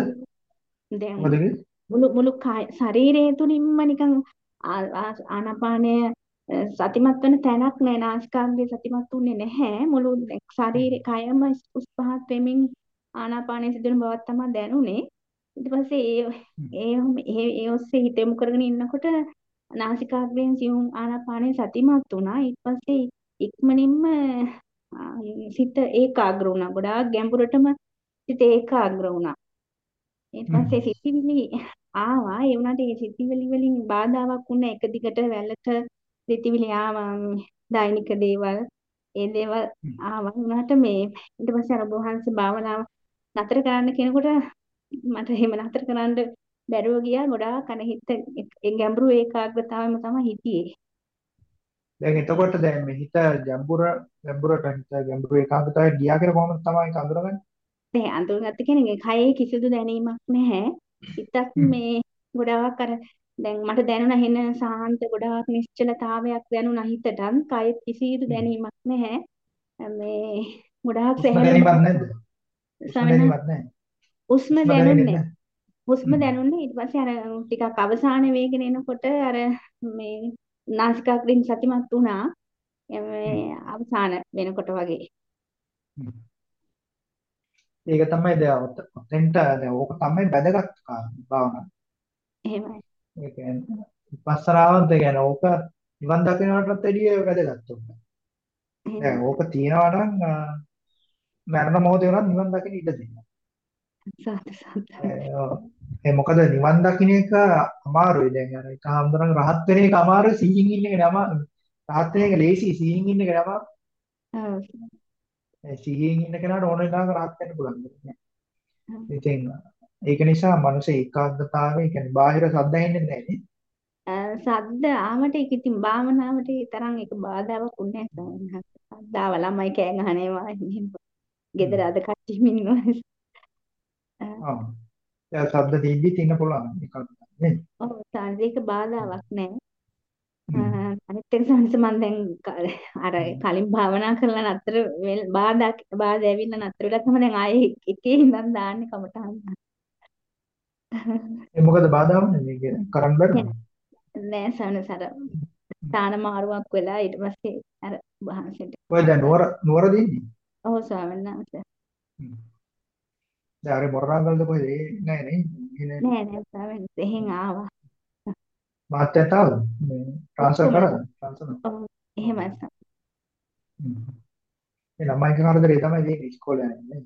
පස්සේ දැන් මොකද? මුළු මුළු කය ශරීරය තුලින්ම නිකන් ආනාපානය සතිමත් වෙන තැනක් නෑ නාසිකාග්‍රේ සතිමත් උන්නේ නැහැ මුළු ශරීරේ කයම උස් පහත් වෙමින් ආනාපානය සිදුවන බවක් තමයි දැනුනේ ඊට පස්සේ ඒ ඒ ඒ ඔස්සේ හිත යොමු කරගෙන ඉන්නකොට නාසිකාග්‍රයෙන් සියුම් ආනාපානය සතිමත් වුණා ඊට පස්සේ ඉක්මනින්ම සිත ඒකාග්‍ර වුණා. ගොඩාක් ගැඹුරටම සිත ඒකාග්‍ර වුණා. ඊට පස්සේ සිතිවිලි ආවා. ඒ වුණාට ඒ සිතිවිලි වලින් බාධාවක් වුණා. එක දිගට වැළට සිතිවිලි ආවා. දෛනික දේවල්. ඒ දේවල් ආවා. වුණාට මේ ඊට පස්සේ අර ඔබ වහන්සේ භාවනාව නතර කරන්න කෙනෙකුට මට එහෙම නතර කරන්න බැරුව ගියා. ගොඩාක් අන හිත ඒ ගැඹුරු ඒකාග්‍රතාවෙම තමයි හිටියේ දැන් එතකොට දැන් මේ හිත ගැඹුර ගැඹුරට හිත ගැඹුරු ඒකාග්‍රතාවයට ගියා කියලා කොහොමද තමයි අඳුරගන්නේ? දැන් අඳුරගත්ත කෙනෙක් කයේ කිසිදු දැනීමක් නැහැ. හිතක් මේ ගොඩාක් අර දැන් මට දැනුණා හෙන සාන්ත ගොඩාක් නිශ්චලතාවයක් දැනුණා හිතටත්. කයෙත් කිසිදු දැනීමක් නැහැ. මේ ගොඩාක් සැහැල්ලු. හුස්ම දැනෙන්නේ. හුස්ම. දැනුන්නේ ඊට පස්සේ අර ටිකක් අවසාන වේගෙන එනකොට අර මේ නාසිකාග්‍රෙන් සතිමත් වුණා මේ අවසාන වෙනකොට වගේ. ඒක තමයි දැන් ඔත- ඔතෙන්ට දැන් ඕක තමයි වැදගත් කාරණා භාවනාව. එහෙමයි ඒ කියන්නේ විපස්සනාවත් ඒ කියන්නේ ඕක නිවන් දකින්නටත් වැඩිය වැදගත් උන්ට. දැන් ඕක තියනවා නම් මරණ මොහොතේ වුණත් නිවන් දකින්න ඉඩ දෙන්න. සාදු සාදු ඒ මොකද නිවන් දකින්න එක අමාරුයි. දැන් අර එක හම්දුරන් රහත් වෙන එක අමාරුයි සිහින් ඉන්න එක නම. රහත් වෙන එක ලේසි සිහින් ඉන්න එක නම. ඔව් සිහින් ඉන්න කෙනාට ඕන වෙලාවක රහත් වෙන්න පුළුවන්. ඉතින් ඒක නිසා මනස ඒකාග්‍රතාවය කියන්නේ බාහිර සද්ද ඇහෙන්නේ නැහැ නේ. සද්ද ආවට ඒක ඉතින් භාවනාවට ඒ තරම් ඒක බාධාවක් උන්නේ නැහැ. සද්ද ආව ළමයි කෑ ගහනවා එහෙම. ගෙදර අද කට්ටියම ඉන්නවා ආ. දැන් සද්ද දෙද්දිත් ඉන්න පුළුවන් ඒකාග්‍රතාවය නේ. ඔව් සාන්දේක බාධාවක් නැහැ අනිත් එක සංස මම දැන් අර කලින් භාවනා කරලා නතර බාධා බාධා ඇවිල්ලා නතර වෙලා තමයි දැන් ආයේ එකේ ඉඳන් දාන්නේ කමටහන්. ඒ මොකද බාධා වුනේ මේක කරන්න බැරිද? නෑ. සනසර ස්ථාන මාරුවක් වෙලා ඊට පස්සේ අර වහන්සේට. ඔය දැන් නුවර නුවර දෙන්නේ. ඔව් ස්වාමීන් වහන්සේ දැන් අර මොරරාගල්ද කොහෙද ඒ නෑ නේ. නෑ නෑ ස්වාමීන් වහන්සේ එහෙන් ආවා මාත්‍යයට ආවද? මේ ට්‍රාන්ස්ෆර් කරාද? ට්‍රාන්ස්ෆර්. ඔව් එහෙමයි ඒ ළමයි කරදරේ තමයි තියෙන්නේ ඉස්කෝලේ යන්නේ.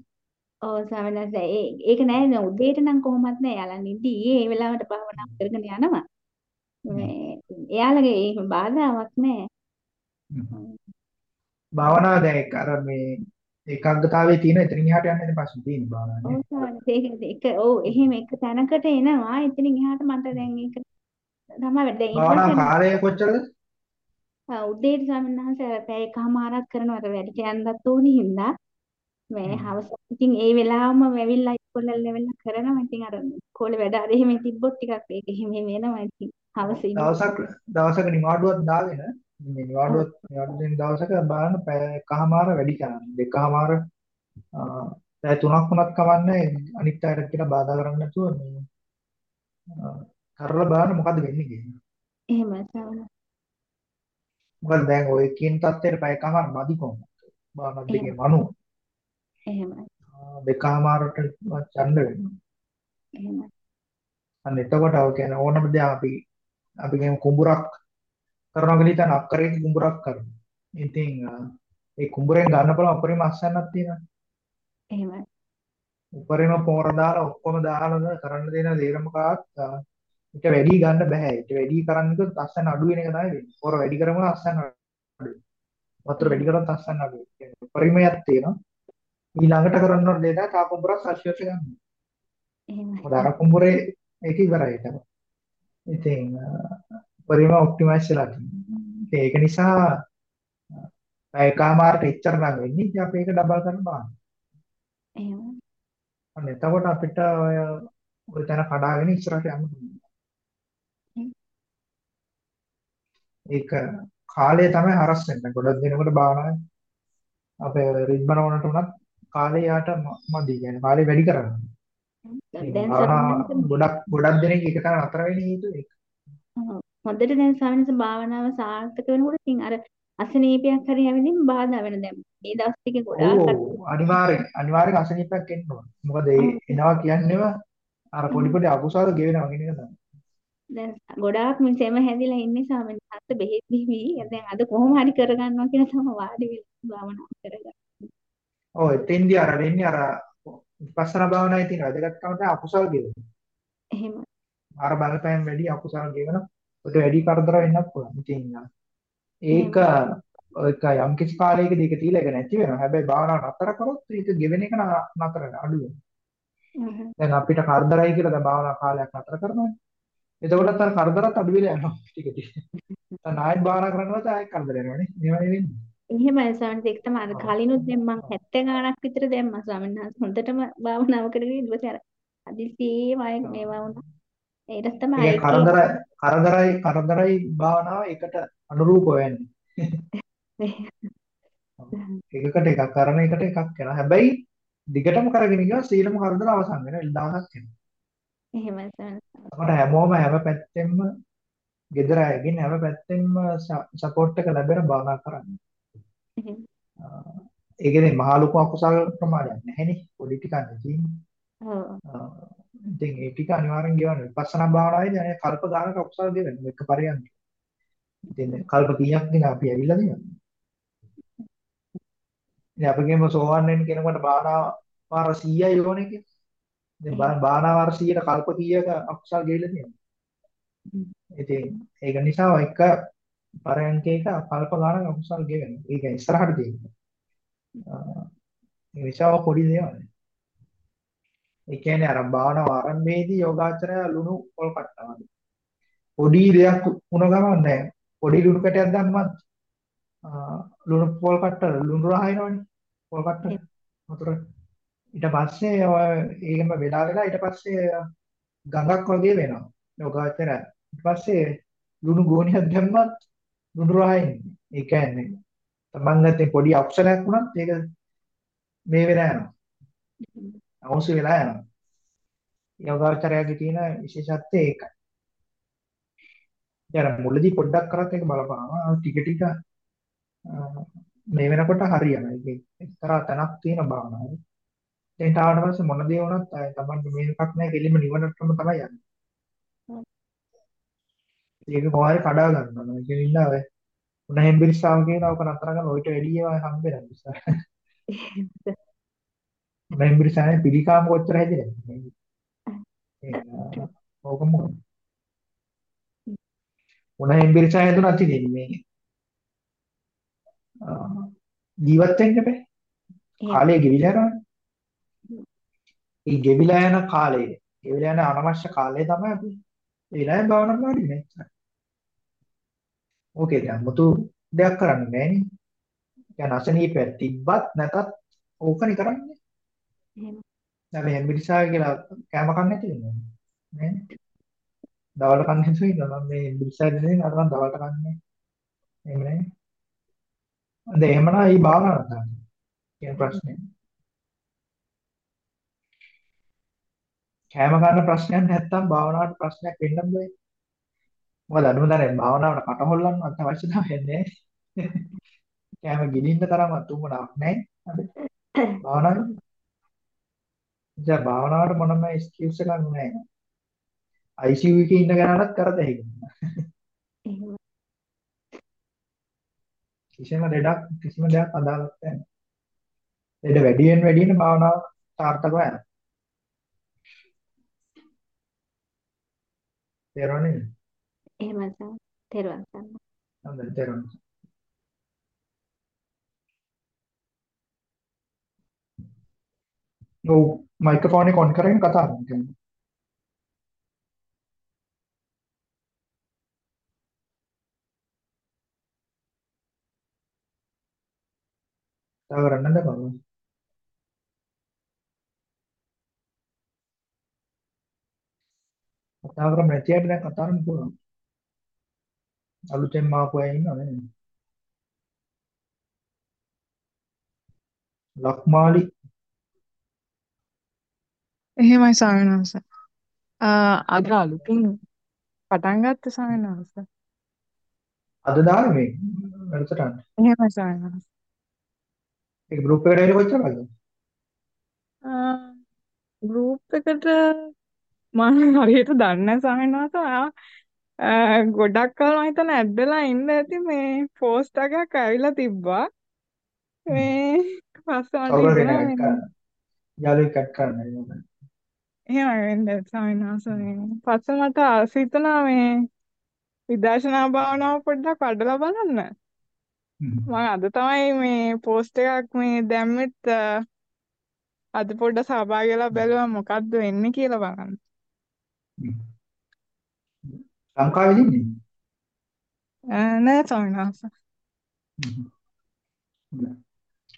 ඔව් ස්වාමීන් වහන්සේ ඒ ඒක නෑ නේ උදේට නම් කොහොමත් නෑ යාලා නිදි ඒ වෙලාවට භාවනා කරගෙන යනවා මේ එයාලගේ එහෙම බාධාවක් නැහැ. භාවනාව දැන් අර මේ ඒකාග්‍රතාවයේ තියෙන එතනින් එහාට යන්න ඉතින් ප්‍රශ්න තියෙන භාවනාව ඒක ඔව් එහෙම එක තැනකට එනවා. එතනින් එහාට මට දැන් ඒක තමයි දැන් භාවනා කාලය කොච්චරද? ආ, උදේට ස්වාමීන් වහන්සේ පැය එකමාරක් කරනවා. අර වැඩට යන්නත් ඕනි හින්දා. මේ හවස ඉතින් ඒ වෙලාවම ඇවිල්ලා ඉස්කෝලේ ලෙවල් කරනවා. ඉතින් අර ඉස්කෝලේ වැඩ අර එහෙම තිබ්බොත් ටිකක් ඒක එහෙම වෙනවා ඉතින් හවස දවසක් දවසක නිවාඩුවක් දාගෙන මේ නිවාඩුවක් නිවාඩු දෙන දවසක බලන්න පැය එකමාර වැඩි කරන්න. දෙකමාර පැය තුනක් වුණත් කවන්නේ අනිත් අයට කියලා බාධා කරන්නේ නැතුව මේ කරලා බලන්න මොකද වෙන්නේ කියලා. එහෙමයි ස්වාමීන් මොකද දැන් ඔය කියන තත්ත්වයට පැය එකමාර මදි කොහොමද? භාවනා දෙකේ මනුව එහෙමයි දෙකමාරට ඡන්ද වෙනවා. එහෙමයි අන්න එතකොට ඔය කියන්නේ ඕනම දෙයක් අපි අපි කියමු කුඹුරක් කියලා හිතන අක්කරයක කුඹුරක් කරනවා. ඉතින් ඒ කුඹුරෙන් ගන්න පුළුවන් උපරිම අස්සන්නක් තියෙනවා. එහෙමයි උපරිම පොර දාලා ඔක්කොම දාලා කරන්න දෙන දේරම කාත් ඊට වැඩි ගන්න බෑ. ඊට වැඩි කරන්න කිව්වොත් අස්සන්න අඩු වෙන එක තමයි වෙන්නේ. පොර වැඩි කරමුන අස්සන්න අඩු වෙනවා. වතුර වැඩි කරොත් අස්සන්න අඩු වෙනවා. උපරිමයක් තියෙනවා. ඊළඟට කරන්න ඕන දේ තමයි තා කුඹුරක් සල්සියස් ගන්න. එහෙමයි මොකද අර කුඹුරේ ඒක ඉවරයි ඒක. ඉතින් උපරිම ඔප්ටිමයිස් වෙලා තියෙනවා. ඒක නිසා පැයකමාරට එච්චර නම් වෙන්නේ. ඉතින් අපි ඒක ඩබල් කරන්න බලන්න. එහෙමයි අන්න එතකොට අපිට ඔය ඔය තැන කඩාගෙන ඉස්සරහට යන්න පුළුවන්. ඒක කාලය තමයි හරස් වෙන්නේ. ගොඩක් දෙනකොට භාවනාවේ අපේ රිද්මන වුණට උනත් කාලය යාට මදි. කියන්නේ කාලය වැඩි කරන්න. දැන් ගොඩක් ගොඩක් දෙනෙක් එක තැන නතර වෙන හේතුව ඒක. හොඳට දැන් ස්වාමීන් වහන්සේ භාවනාව සාර්ථක වෙනකොට ඉතින් අර අසනීපයක් හරි හැවෙනින් බාධා වෙන දැන් මේ දවස් ටිකේ ගොඩාක් අනිවාර්යෙන් අනිවාර්යෙන් අසනීපයක් එන්න ඕන. මොකද ඒ එනවා කියන්නේම අර පොඩි පොඩි අකුසල ගෙවෙනවා කියන එක තමයි. දැන් ගොඩාක් මේ සෙම හැදිලා ඉන්නේ ස්වාමීන් වහන්සේ බෙහෙත් බිවි. දැන් අද කොහොම හරි කරගන්නවා කියලා තමයි වාඩි වෙලා භාවනාව කරගන්න. ඔව් එතෙන්දී අර වෙන්නේ අර විපස්සනා භාවනාවේ තියෙන වැදගත්කම තමයි අකුසල ගෙවෙන. එහෙම අර බලපෑම් වැඩි අකුසල ගෙවෙන. ඔට වැඩි කරදර වෙන්නත් පුළුවන්. ඉතින් ඒක ඒක යම් කිසි කාලයකදී ඒක තීල එක නැති වෙනවා. හැබැයි භාවනාව නතර කරොත් ඒක ගෙවෙන එක නතර අඩු වෙනවා. දැන් අපිට කරදරයි කියලා දැන් භාවනා කාලයක් නතර කරනවානේ. එතකොටත් අර කරදරත් අඩු වෙලා යනවා ටික ටික. දැන් ආයෙත් භාවනා කරනකොට ආයෙත් කරදර වෙනවනේ. මේවනේ වෙන්නේ. එහෙමයි ස්වාමීන් ඒක තමයි අර කලිනුත් දැන් මම 70 ගාණක් විතර දැම්මා ස්වාමීන් වහන්සේ හොඳටම භාවනාව කරගෙන පස්සේ අර හදිස්සියේම ආයෙ මේවා වුණා. ඒකට තමයි ඒ ආයෙත් කරදරයි කරදරයි භාවනාව එකට අනුරූප වෙන්නේ. එකකට එකක් කරන එකට එකක් වෙනවා. හැබැයි දිගටම කරගෙන ගියා සීලම කරදර අවසන් වෙනවා. දවසක් වෙනවා. එහෙමයි. අපට හැමෝම හැම පැත්තෙම gedara අයගෙන් හැම පැත්තෙම සපෝට් එක ලැබෙන භාවනා කරන්න. එහෙම. ඒකනේ මහා ලොකු අකුසල ප්‍රමාණයක් නැහැනේ. පොඩි ටිකක් නෙතිනේ. ඔව්. ඉතින් ඒ ටික අනිවාර්යෙන් ගෙවන්න. විපස්සනා භාවනාවේදී අනේ කල්ප ගානක අකුසල ගෙවන්න. එක පරියන්ක. ඉතින් කල්ප කීයක් දින අපි ඇවිල්ලා තියෙනවා. ඉතින් අපි කියමු සෝවන් වෙන්න කෙනෙකුට භාවනා වාර 100යි ඕනේ කියලා. ඉතින් බා- භාවනා වාර 100ට කල්ප කීයක අකුසල් ගෙවිලා තියෙනවා. ඉතින් ඒක නිසා ඔය එක පරයන්කේක කල්ප ගානක් අකුසල් ගෙවෙනවා. ඒක ඉස්සරහට තියෙනවා. ඒ නිසා ඔය පොඩි දේවල්. ඒ කියන්නේ අර භාවනාව ආරම්භයේදී යෝගාචරය ලුණු පොල් කට්ටනවා. පොඩි දෙයක් වුණ ගමන් දැන් පොඩි ලුණු කැටයක් ආ, ලුණු පොල් කට්ට ලුණු රහ එනවනේ. පොල් කට්ට වතුර. ඊට පස්සේ ඔය ඒකම වෙලා වෙලා ඊට පස්සේ ගඟක් වගේ වෙනවා. යෝගාචරය. ඊට පස්සේ ලුණු ගෝණියක් දැම්මත් ලුණු රහ එන්නේ. ඒ කියන්නේ තමන් ගත්තේ පොඩි අක්ෂරයක් වුණත් ඒක මේ වෙලා යනවා. අවශ්‍ය වෙලා යනවා. යෝගාචරයගේ තියෙන විශේෂත්වය ඒකයි. යාර මුලදී පොඩ්ඩක් කරත් ඒක බලපානවා. ටික ටික අ, මේ වෙනකොට හරියනවා. ඒක එක්තරා තැනක් තියෙන භාවනාවේ. දැන් තාවට පස්සේ මොන දේ වුණත් ආය තමන්ට මේකක් නැහැ කෙලින්ම නිවනටම තමයි යන්නේ. ඒක කොහොමද කඩා ගන්නවා. ඒක නිසා ඔය උණහෙන් බිරිස්සාව කියන ඔක නතර කරලා ඔයිට වැඩි ඒවා හම්බෙනවා නිසා. බිරිස්සානේ පිළිකාම කොච්චර හැදෙන්නේ. ඕක මොකද? උණ හෙම්බිරිසා හැදුනත් ඉතින් මේ ජීවත් වෙන්න බෑ. කාලය ගෙවිලා යනවානේ. ඒ ගෙවිලා යන කාලය, ගෙවිලා යන අනවශ්‍ය කාලය තමයි අපි ඒ වෙලාවෙන් භාවනා කරන්නේ. ඕකේ දැන් මුතු දෙයක් කරන්නේ නැහැ නේ. දැන් අසනීපයක් තිබ්බත් නැතත් ඕකනේ කරන්නේ. එහෙම දැන් මේ හෙම්බිරිසා කියලා කෑම කන්නේ නැති වෙනවා. නේ? දවල්ට කන්නේ නැතුව ඉන්නවා. මම මේ හෙම්බිරිසා දෙන්නේ අර මම දවල්ට කන්නේ. එහෙම නේ. දැන් එහෙමනම් ඊ භාවනා කරන්න කියන ප්‍රශ්නේ. කෑම ගන්න ප්‍රශ්නයක් නැත්තම් භාවනාවට ප්‍රශ්නයක් වෙන්න බෑ. මොකද අනුම දැන භාවනාවට කට හොල්ලන්නවත් අවශ්‍යතාවයක් නැහැ. (laughs) කෑම ගිනින්න තරම්වත් උවමනාවක් නැහැ. හරි. (coughs) භාවනාවේ. ඉතින් භාවනාවට මොනම එක්ස්කියුස් එකක් නැහැ. ICU එකේ ඉන්න කෙනාටත් කරදැයි. එහෙම කිසිම ලෙඩක් කිසිම දෙයක් අදාළක් නැහැ. ලෙඩ වැඩියෙන් වැඩියෙන් භාවනාව සාර්ථකව යනවා. තේරුණේ? එහෙම සම් තෙරුවන් සරණයි හොඳයි තේරුණා. ඔව් මයික්‍රොෆෝන් එක ඔන් කරගෙන කතා කරන්න. කතා කරන්නද බලන්න. කතා කරමු නැති අයට දැන් කතා කරන්න පුළුවන්. අලුතෙන් ආපු අය ඉන්නව නේද? ලක්මාලි එහෙමයි ස්වාමීන් වහන්සේ. ආ අද අලුතින් පටන් ගත්ත ස්වාමීන් වහන්සේ. අද දාන්නේ මේ වැඩසටහන. එහෙමයි ස්වාමීන් වහන්සේ. ඒ ගෲප් එකට එන්නේ කොච්චරද? ආ ගෲප් එකට මම හරියට දන්නේ නැහැ ස්වාමීන් වහන්සේ. ගොඩක් කල් මම හිතන්නේ ඇඩ් වෙලා ඉන්න ඇති මේ පෝස්ට් එකක් ඇවිල්ලා තිබ්බා. මේ පස්සේ මට කවුරු හරි හිතුණා ඇඩ් මේ කරන්න. යාළුවෙක් ඇඩ් කරන්න ඕනේ. එහෙම වෙන්න ස්වාමීන් වහන්සේ. මේ පස්සේ මට ආස හිතුණා මේ විදර්ශනා භාවනාව පොඩ්ඩක් වඩලා බලන්න. මම අද තමයි මේ පෝස්ට් එකක් මේ දැම්මෙත් අද පොඩ්ඩක් සහභාගී වෙලා බැලුවා මොකද්ද වෙන්නේ කියලා බලන්න. ලංකාවේ ඉන්නේ? නෑ ස්වාමීන් වහන්සේ.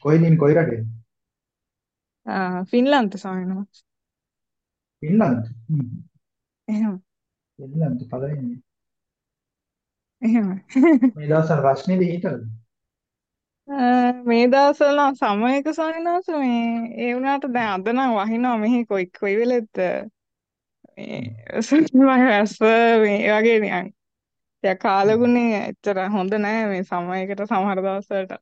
කොහෙද කොයි රටේ? ෆින්ලන්ත ස්වාමීන් වහන්සේ. ෆින්ලන්ත. එහෙම. ෆින්ලන්ත පළවෙනි. එහෙම. මේ දවස්වල දීතරද? අ, මේ දවස්වල නම් සමයක ස්වාමීන් වහන්සේ මේ ඒ වුණාට දැන් අද නම් වහිනවා මෙහි කොයි කොයි වෙලෙත් මේ ඇස්ස මේ වගේ නිකන් ටිකක් කාලගුණේ ඇත්තට හොඳ නෑ මේ සමයකට සමහර දවස්වලට.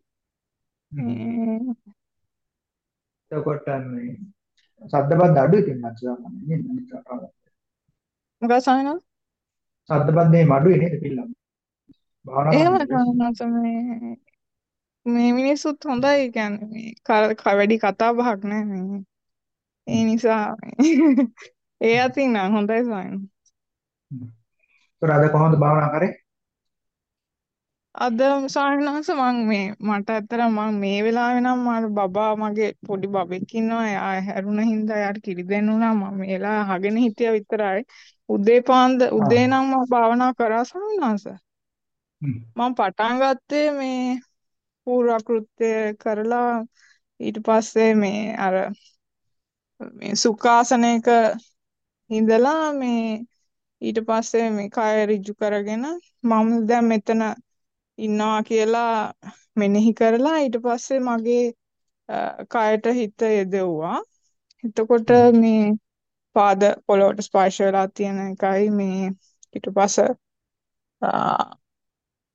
එතකොට මේ සද්දබද්ද අඩුයි ඉතින් මචං නේද? මොකක්ද ස්වාමීන් වහන්සේ? සද්දබද්දේ මඩුයි නේද පිල්ලම්? භාවනා එහෙම ස්වාමීන් වහන්සේ මේ මේ මිනිස්සුත් හොඳයි කියන්නේ මේ වැඩි කතා බහක් නෑ මේ ඒ නිසා මේ (laughs) ඒ අතින් නම් හොඳයි වහන්සේ. ඒතර අද කොහොමද භාවනා කරේ? අද ස්වාමීන් වහන්සේ මම මේ මට ඇත්තටම මම මේ වෙලාවේ නම් මම බබා මගේ පොඩි බබෙක් ඉන්නවා. එයා හැරුණ හින්දා එයාට කිරි දෙන්න උනා මම මේ වෙලාව අහගෙන හිටියා විතරයි. උදේ පාන්ද උදේ නම් මම භාවනා කරා ස්වාමීන් වහන්සේ මම පටන් ගත්තේ මේ පූර්ව කෘත්‍ය කරලා ඊට පස්සේ මේ අර මේ සුඛාසනයක ඉඳලා මේ ඊට පස්සේ මේ කය ඍජු කරගෙන මම දැන් මෙතන ඉන්නවා කියලා මෙනෙහි කරලා ඊට පස්සේ මගේ කයට හිත යොදවුවා. එතකොට මේ පාද පොළොවට ස්පර්ශ වෙලා තියෙන එකයි මේ ඊට පස්සේ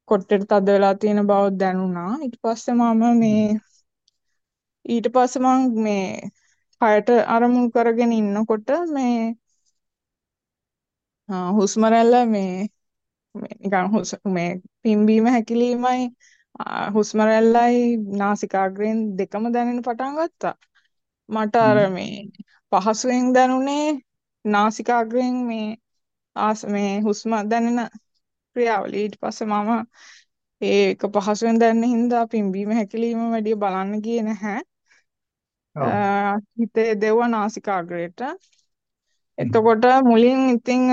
කොට්ටේට තද වෙලා තියෙන බව දැනුණා. ඊට පස්සේ මම මේ ඊට පස්සේ මම මේ කයට අරමුණු කරගෙන ඉන්නකොට මේ හුස්ම රැල්ල මේ නිකන් හුස් මේ පිම්බීම හැකිලීමයි හුස්ම රැල්ලයි නාසිකාග්‍රයෙන් දෙකම දැනෙන්න පටන් ගත්තා. මට අර මේ පහසුවෙන් දැනුනේ නාසිකාග්‍රයෙන් මේ ආස් මේ හුස්ම දැනෙන ක්‍රියාවලිය. ඊට පස්සේ මම ඒක පහසුවෙන් දැනන හින්දා පිම්බීම හැකිලිම වැඩි බලන්න ගියේ නැහැ. හිතේ දෙවුවා නාසිකාග්‍රේට. හ්ම්. එතකොට මුලින් ඉතින්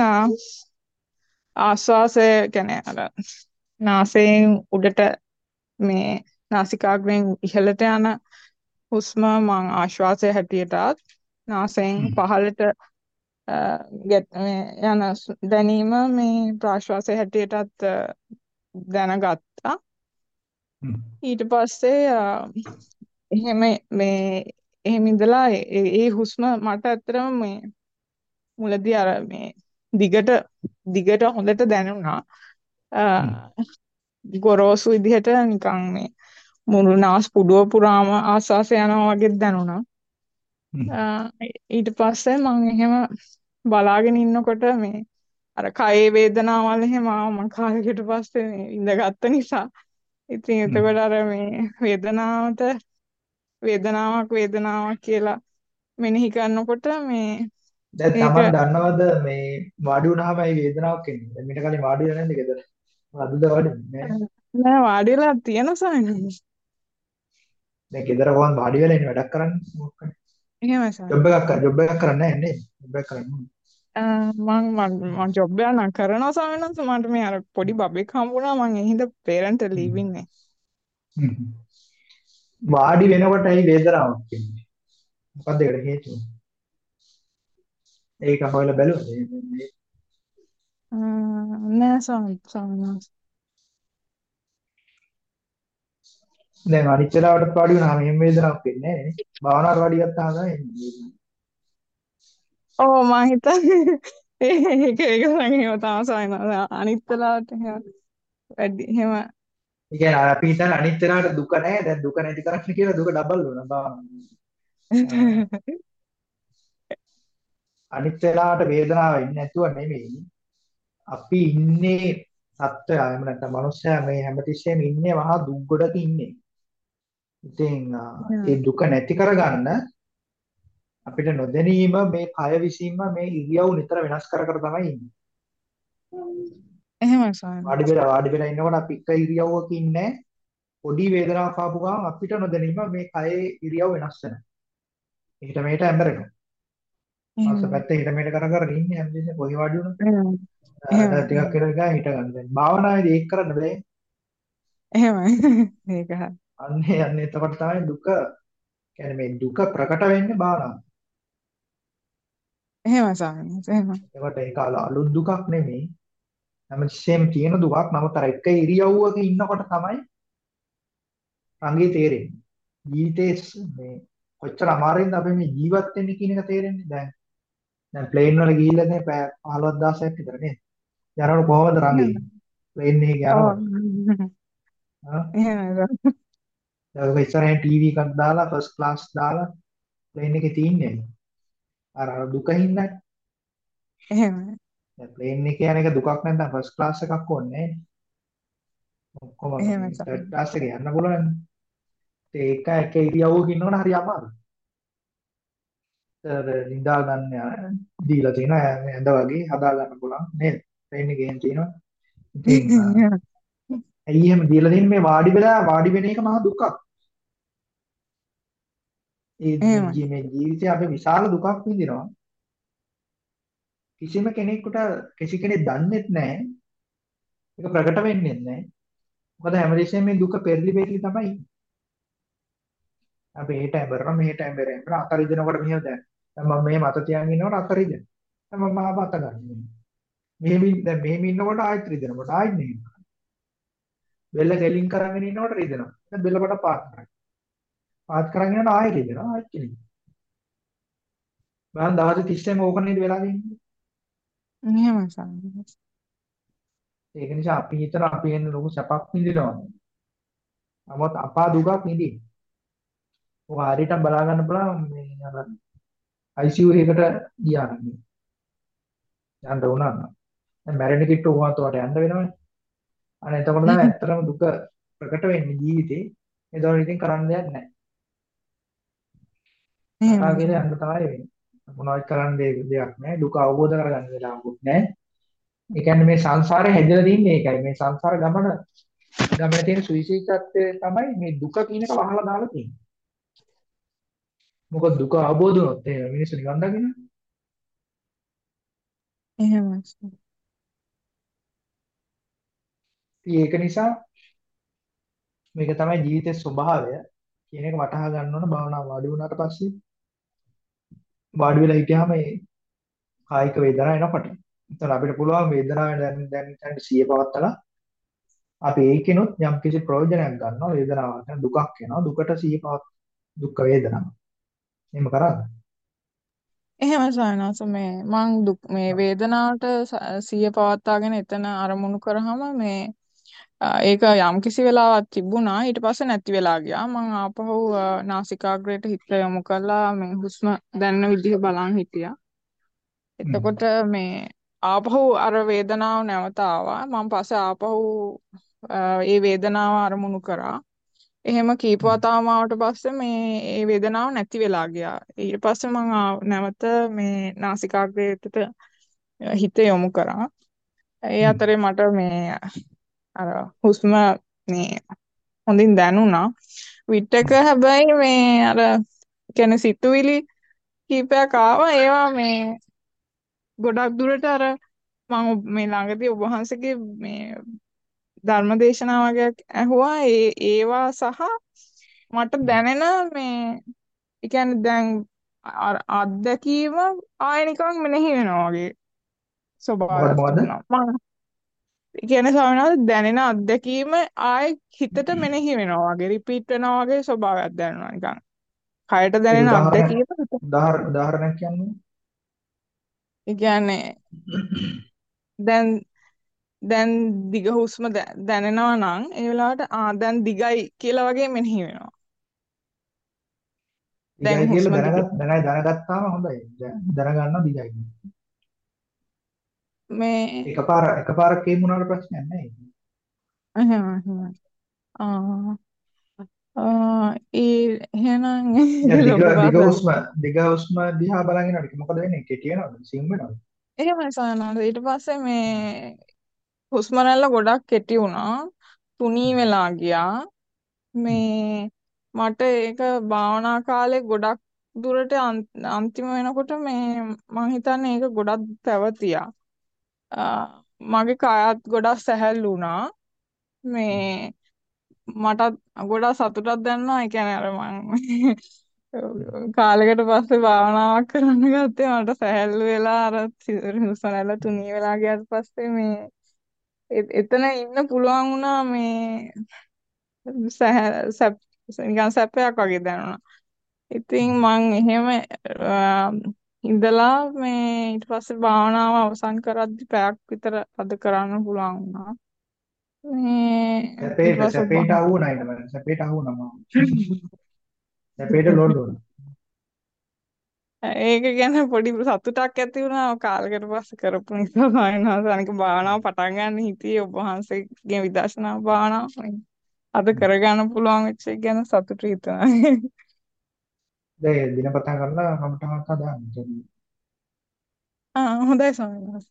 ආශ්වාසය කියන්නේ අර නාසයෙන් උඩට මේ නාසිකාග්‍රයෙන් ඉහළට යන හුස්ම මං ආශ්වාසය හැටියටත් නාසයෙන්. පහළට යන දැනීම මේ ප්‍රාශ්වාසය හැටියටත් දැනගත්තා. ඊට පස්සේ එහෙම මේ එහෙම ඉඳලා ඒ හුස්ම මට ඇත්තටම මේ මුලදී අර මේ දිගට දිගට හොඳට දැනුණා. ගොරෝසු විදිහට නිකන් මේ මුළු නාස් පුඩුව පුරාම ආස්වාස යනවා වගේ දැනුණා. ඊට පස්සේ මම එහෙම බලාගෙන ඉන්නකොට මේ අර කයේ වේදනාවල් එහෙම මම කාලෙකට පස්සේ ඉඳගත්ත නිසා. ඉතින් එතකොට අර මේ වේදනාවට වේදනාවක් වේදනාවක් කියලා මෙනෙහි කරනකොට මේ දැන් තමන් දන්නවද මේ වාඩි වුණාම ඒ වේදනාවක් එන්නේ. දැන් මීට කලින් වාඩි වෙලා නැද්ද ගෙදර? අදද වාඩි නෑ. නෑ වාඩි වෙලා තියෙන සායනස්. දැන් ගෙදර කොහොමද වාඩි වෙලා ඉන්නේ වැඩක් කරන්නේ මොකක්ද? එහෙමයි සායනස්. ජොබ් එකක් ජොබ් එකක් කරන්නේ නැහැ නේද? ජොබ් එකක් කරන්නේ. මම මම ජොබ් එක නම් කරනවා සායනස් මට මේ අර පොඩි බබෙක් හම්බුණා මම ඒ හින්දා පේරන්ට් ලීව් ඉන්නේ. වාඩි වෙනකොට ඇයි වේදනාවක් එන්නේ? මොකද්ද ඒකට හේතුව? ඒක හොයලා බැලුවද? නෑ සායනස්. දැන් අනිත් වෙලාවට වාඩි වුණාම එහෙම වේදනාවක් එන්නේ නැහැ නේ. භාවනාවට වාඩි ගත්තාම තමයි. ඔව් මම හිතන්නේ ඒක ඒක නම් එහෙම තමයි සායනස්. අනිත් වෙලාවට එහෙම වැඩි එහෙම ඒ කියන්නේ අපි හිතන්නේ අනිත් වෙලාවට දුක නැහැ. දැන් දුක නැති කරන්න කියලා දුක ඩබල් වෙනවා භාවනාව. අනිත් වෙලාවට වේදනාව එන්නේ නැතුව නෙමෙයි. අපි ඉන්නේ සත්‍යය එහෙම නැත්නම් මනුස්සයා මේ හැමතිස්සෙම ඉන්නේ මහා දුක් ගොඩක ඉන්නේ. ඉතින් ඒ දුක නැති කරගන්න අපිට නොදැනීම මේ කය විසින්ම මේ ඉරියව් නිතර වෙනස් කර කර තමයි ඉන්නේ. එහෙමයි සායනස්. වාඩි වෙලා වාඩි වෙලා ඉන්නකොට අපි එක ඉරියව්වක ඉන්නේ පොඩි වේදනාවක් ආපු ගමන් අපිට නොදැනීම මේ කයේ ඉරියව් වෙනස් වෙනවා. ඊට මෙහෙට ඇඹරෙනවා. මාස පැත්තේ ඊට මෙහෙට කර කර ඉන්නේ හැමදේම කොහේ වාඩි වුණා. ටිකක් කියලා ගා හිට ගන්න. දැන් භාවනාවේදී ඒක කරන්න බෑ. එහෙමයි. (laughs) හරි. අන්නේ අන්නේ එතකොට තමයි දුක කියන්නේ මේ දුක ප්‍රකට වෙන්නේ භාවනාව. එහෙමයි සායනස්. එහෙමයි. ඒකට ඒක අලුත් දුකක් නෙමෙයි. හැමතිස්සෙම තියෙන දුකක්. නමුත් අර එක ඉරියව්වක ඉන්නකොට තමයි රංගේ තේරෙන්නේ. ජීවිතේ මේ කොච්චර අමාරුයින්ද අපි මේ ජීවත් වෙන්නේ කියන එක තේරෙන්නේ. දැන් දැන් ප්ලේන් වල ගිහිල්ලා නේ පැය 15000ක් විතර නේද? යනකොට කොහොමද රංගේ? ප්ලේන් එකේ යනකොට. ආ එහෙමයි. ඒක ඉස්සරහින් ටීවී එකක් දාලා ෆස්ට් ක්ලාස් දාලා ප්ලේන් එකේ තින්නේ. අර අර දුකින් නැහැ. එහෙමයි. දැන් ප්ලේන් එකේ යන එක දුකක් නැත්නම් ෆස්ට් ක්ලාස් එකක් ඕනේ. ඔක්කොම තර්ඩ් ක්ලාස් එකේ යන්න පුළුවන්. ඒක එක ඉරියව්වක ඉන්නවනේ හරි අමාරුයි. ඒතර නිදා ගන්න දීලා තියෙනවා ඇඳ වගේ හදා ගන්න පුළුවන් නේද? ප්ලේන් එකේ එහෙම තියෙනවා. ඉතින් (laughs) ඇයි එහෙම දීලා තියෙන්නේ මේ වාඩි වෙලා වාඩි වෙන එක මහා දුකක්. ඒ මේ ජීවිතේ අපි විශාල දුකක් විඳිනවා. කිසිම කෙනෙකුට කිසි කෙනෙක් දන්නේත් නැහැ. ඒක ප්‍රකට වෙන්නේ නැහැ. මොකද හැමදේශෙම මේ දුක පෙරලි පෙරලි තමයි. අපි එහෙට ඇඹරන මෙහෙට ඇඹරෙන අතරිදෙනකොට මෙහෙම දැන් මම මෙහෙම අත තියන් ඉන්නකොට අතරිදෙන. දැන් මම ආව අත ගන්න. මෙහෙම දැන් මෙහෙම ඉන්නකොට ආයෙත් රිදෙනකොට ආයෙත් මෙහෙම. බෙල්ල ගෙලින් කරගෙන ඉන්නකොට රිදෙනවා. දැන් බෙල්ල කොට පාත් කරනවා. පාත් කරගෙන යනකොට ආයෙ රිදෙනවා ආයෙත් කෙලින්. බලන්න දවස් 30ෙම ඕක නේද වෙලා තියෙන්නේ. එහෙමයි සාමාන්‍යයෙන්. ඒක නිසා අපි හිතන අපි එන්න ලොකු සැපක් විඳිනවා. නමුත් අපා දුකක් නිදින්. ඔක හරියට බලා ගන්න බලන්න මේ අර ICU එකකට ගියා නම් යන්න උනා නම් දැන් මැරෙන කිට්ටු උගාත් උඩට යන්න වෙනවනේ. අනේ එතකොට තමයි ඇත්තටම දුක ප්‍රකට වෙන්නේ ජීවිතේ. ඒතකොට ඉතින් කරන්න දෙයක් නැහැ. ආගෙන යන්න තමයි වෙන්නේ. මොනවද කරන්න දෙයක් නැහැ. දුක අවබෝධ කරගන්න වෙලාවකුත් නැහැ. ඒ කියන්නේ මේ සංසාරේ හැදලා තින්නේ ඒකයි. මේ සංසාර ගමන ගමනේ තියෙන සුවිශේෂත්වය තමයි මේ දුක කියන එක වහලා දාලා තියෙන්නේ. මොකද දුක අවබෝධ වුණොත් ඒ මිනිස්සු නිවන් දකින්න. එහෙමයි. ඒක නිසා මේක තමයි ජීවිතයේ ස්වභාවය. කියන එක වටහා ගන්න ඕන භාවනාව වාඩි වුණාට පස්සේ. වාඩි වෙලා හිටියාම මේ කායික වේදනාව එනකොට. එතන අපිට පුළුවන් වේදනාව දැන් දැන් දැන් සිය පවත්තලා අපි ඒකිනුත් යම් කිසි ප්‍රයෝජනයක් ගන්නවා. වේදනාවක් දුකක් එනවා. දුකට සිය පවත් දුක් වේදනාව. එහෙම කරාද? එහෙම සයනස මේ මං දුක් මේ වේදනාවට සිය පවත්වාගෙන එතන අරමුණු කරාම මේ ඒක යම් කිසි වෙලාවක් තිබුණා. ඊට පස්සේ නැති වෙලා ගියා. මං ආපහු නාසිකාග්‍රයට හිත යොමු කළා. මේ හුස්ම දැනෙන විදිහ බලන් හිටියා. එතකොට මේ ආපහු අර වේදනාව නැවත ආවා. මං පස්සේ ආපහු ඒ වේදනාව අරමුණු කරා එහෙම කීප වතාවම ආවට පස්සේ මේ ඒ වේදනාව නැති වෙලා ගියා. ඊට පස්සේ මම නැවත මේ නාසිකාග්‍රේට හිත යොමු කරා. ඒ අතරේ මට මේ අර හුස්ම මේ හොඳින් දැනුණා. විටක හැබැයි මේ අර කියන්නේ සිතුවිලි කීපයක් ආවා. ඒවා මේ ගොඩක් දුරට අර මම මේ ළඟදී ඔබ වහන්සේගේ මේ ධර්මදේශනා වගේක් ඇහුවා. ඒ ඒවා සහ මට දැනෙන මේ ඒ කියන්නේ දැන් අර අත්දැකීම ආය නිකන් මෙනෙහි වෙනවා වගේ ස්වභාවයක් මම ඒ කියන්නේ ස්වාමීන් වහන්සේ දැනෙන අත්දැකීම ආය හිතට මෙනෙහි වෙනවා වගේ රිපීට් වෙනවා වගේ ස්වභාවයක් දැනෙනවා නිකන්. කයට දැනෙන අත්දැකීම උදාහරණයක් කියන්නේ? ඒ කියන්නේ දැන් දැන් දිග හුස්ම දැනෙනවා නම් ඒ වෙලාවට ආ දැන් දිගයි කියලා වගේ මෙනෙහි වෙනවා දැන් හුස්ම දැනයි දැනගත්තාම හොඳයි. දැන් දැනගන්නවා දිගයි. මේ එකපාර එකපාරක් කියමු උනාට ප්‍රශ්නයක් නැහැ. ආ ඒ එහෙනම් දැන් දිග ලොකු දිග පාසල් හුස්ම දිග හුස්ම දිහා බලන් ඉන්නකොට මොකද වෙන්නේ? කෙටි වෙනවද? සිං වෙනවද? එහෙමයි සයනන්ද ඊට පස්සේ මේ හුස්ම රැල්ල ගොඩක් කෙටි වුණා. තුනී වෙලා ගියා. මේ මට ඒක භාවනා කාලේ ගොඩක් දුරට අන්- අන්තිම වෙනකොට මේ මං හිතන්නේ ඒක ගොඩක් පැවතියා. මගේ කායත් ගොඩක් සැහැල්ලු වුණා. මේ මටත් ගොඩක් සතුටක් දැනුණා. ඒ කියන්නේ අර මං (laughs) කාලෙකට පස්සේ භාවනාවක් කරන්න ගත්තේ මට සැහැල්ලු වෙලා අර හුස්ම රැල්ල තුනී වෙලා ගියාට පස්සේ මේ එතන ඉන්න පුළුවන් වුණා මේ සැහැ සැප නිකන් සැපයක් වගේ දැනුණා. ඉතින් මං එහෙම ඉඳලා මේ ඊට පස්සේ භාවනාව අවසන් කරද්දි පැයක් විතර අද කරන්න පුළුවන් වුණා. මේ සැපේට සැපේට අහු වුණා ඊට සැපේට අහු වුණා මම. සැපේට ලෝඩ් වුණා. ඒක ගැන පොඩි සතුටක් ඇති වුණා කාලෙකට පස්සේ කරපු නිසා සායනවාස අනික භාවනාව පටන් ගන්න හිටියේ ඔබ වහන්සේගේ විදර්ශනා භාවනාව අද කරගන්න පුළුවන් වෙච්ච එක ගැන සතුටු හිතුණා. දැන් දිනපතා කරලා කමටහක් හදාන්න. ආ හොඳයි සායනවාස.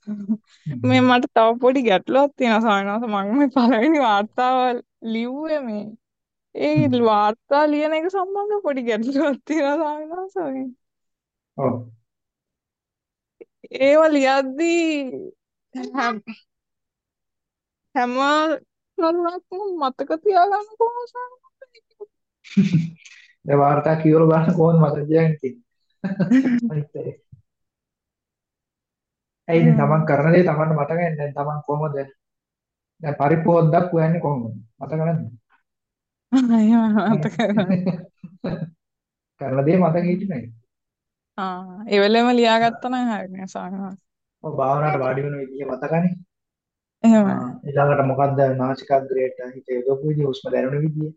මේ මට තව පොඩි ගැටලුවක් තියෙනවා සායනවාස මම මේ පළවෙනි වාර්තාව ලිව්වේ මේ ඒ වාර්තා ලියන එක සම්බන්ධව පොඩි ගැටලුවක් තියෙනවා සායනවාස. ඔව්. ඒව ලියද්දී හැම හැම කරුණක්ම මතක තියාගන්න කොහොමද? දැන් වාර්තා කියවල බලන්න කොහොමද මතක තියාගන්නේ. ඇයි තමන් කරන දේ තමන්ට මතක නැහැ. දැන් තමන් කොහොමද දැන් පරිපෝද්දක් හොයන්නේ කොහොමද? මතක නැද්ද? එහෙම මතක. කරන දේ මතක හිටින්නේ නැහැ. ආ ඒ වෙලෙම ලියාගත්තා නම් හරිනේ සායනවාස. ඔව් භාවනාවට වාඩි වෙන විදිය මතකනේ. එහෙමයි. ආ, ඊළඟට මොකද්ද නාසිකාග්‍රේට හිත යොදපු විදිය හුස්ම දැනෙන විදිය.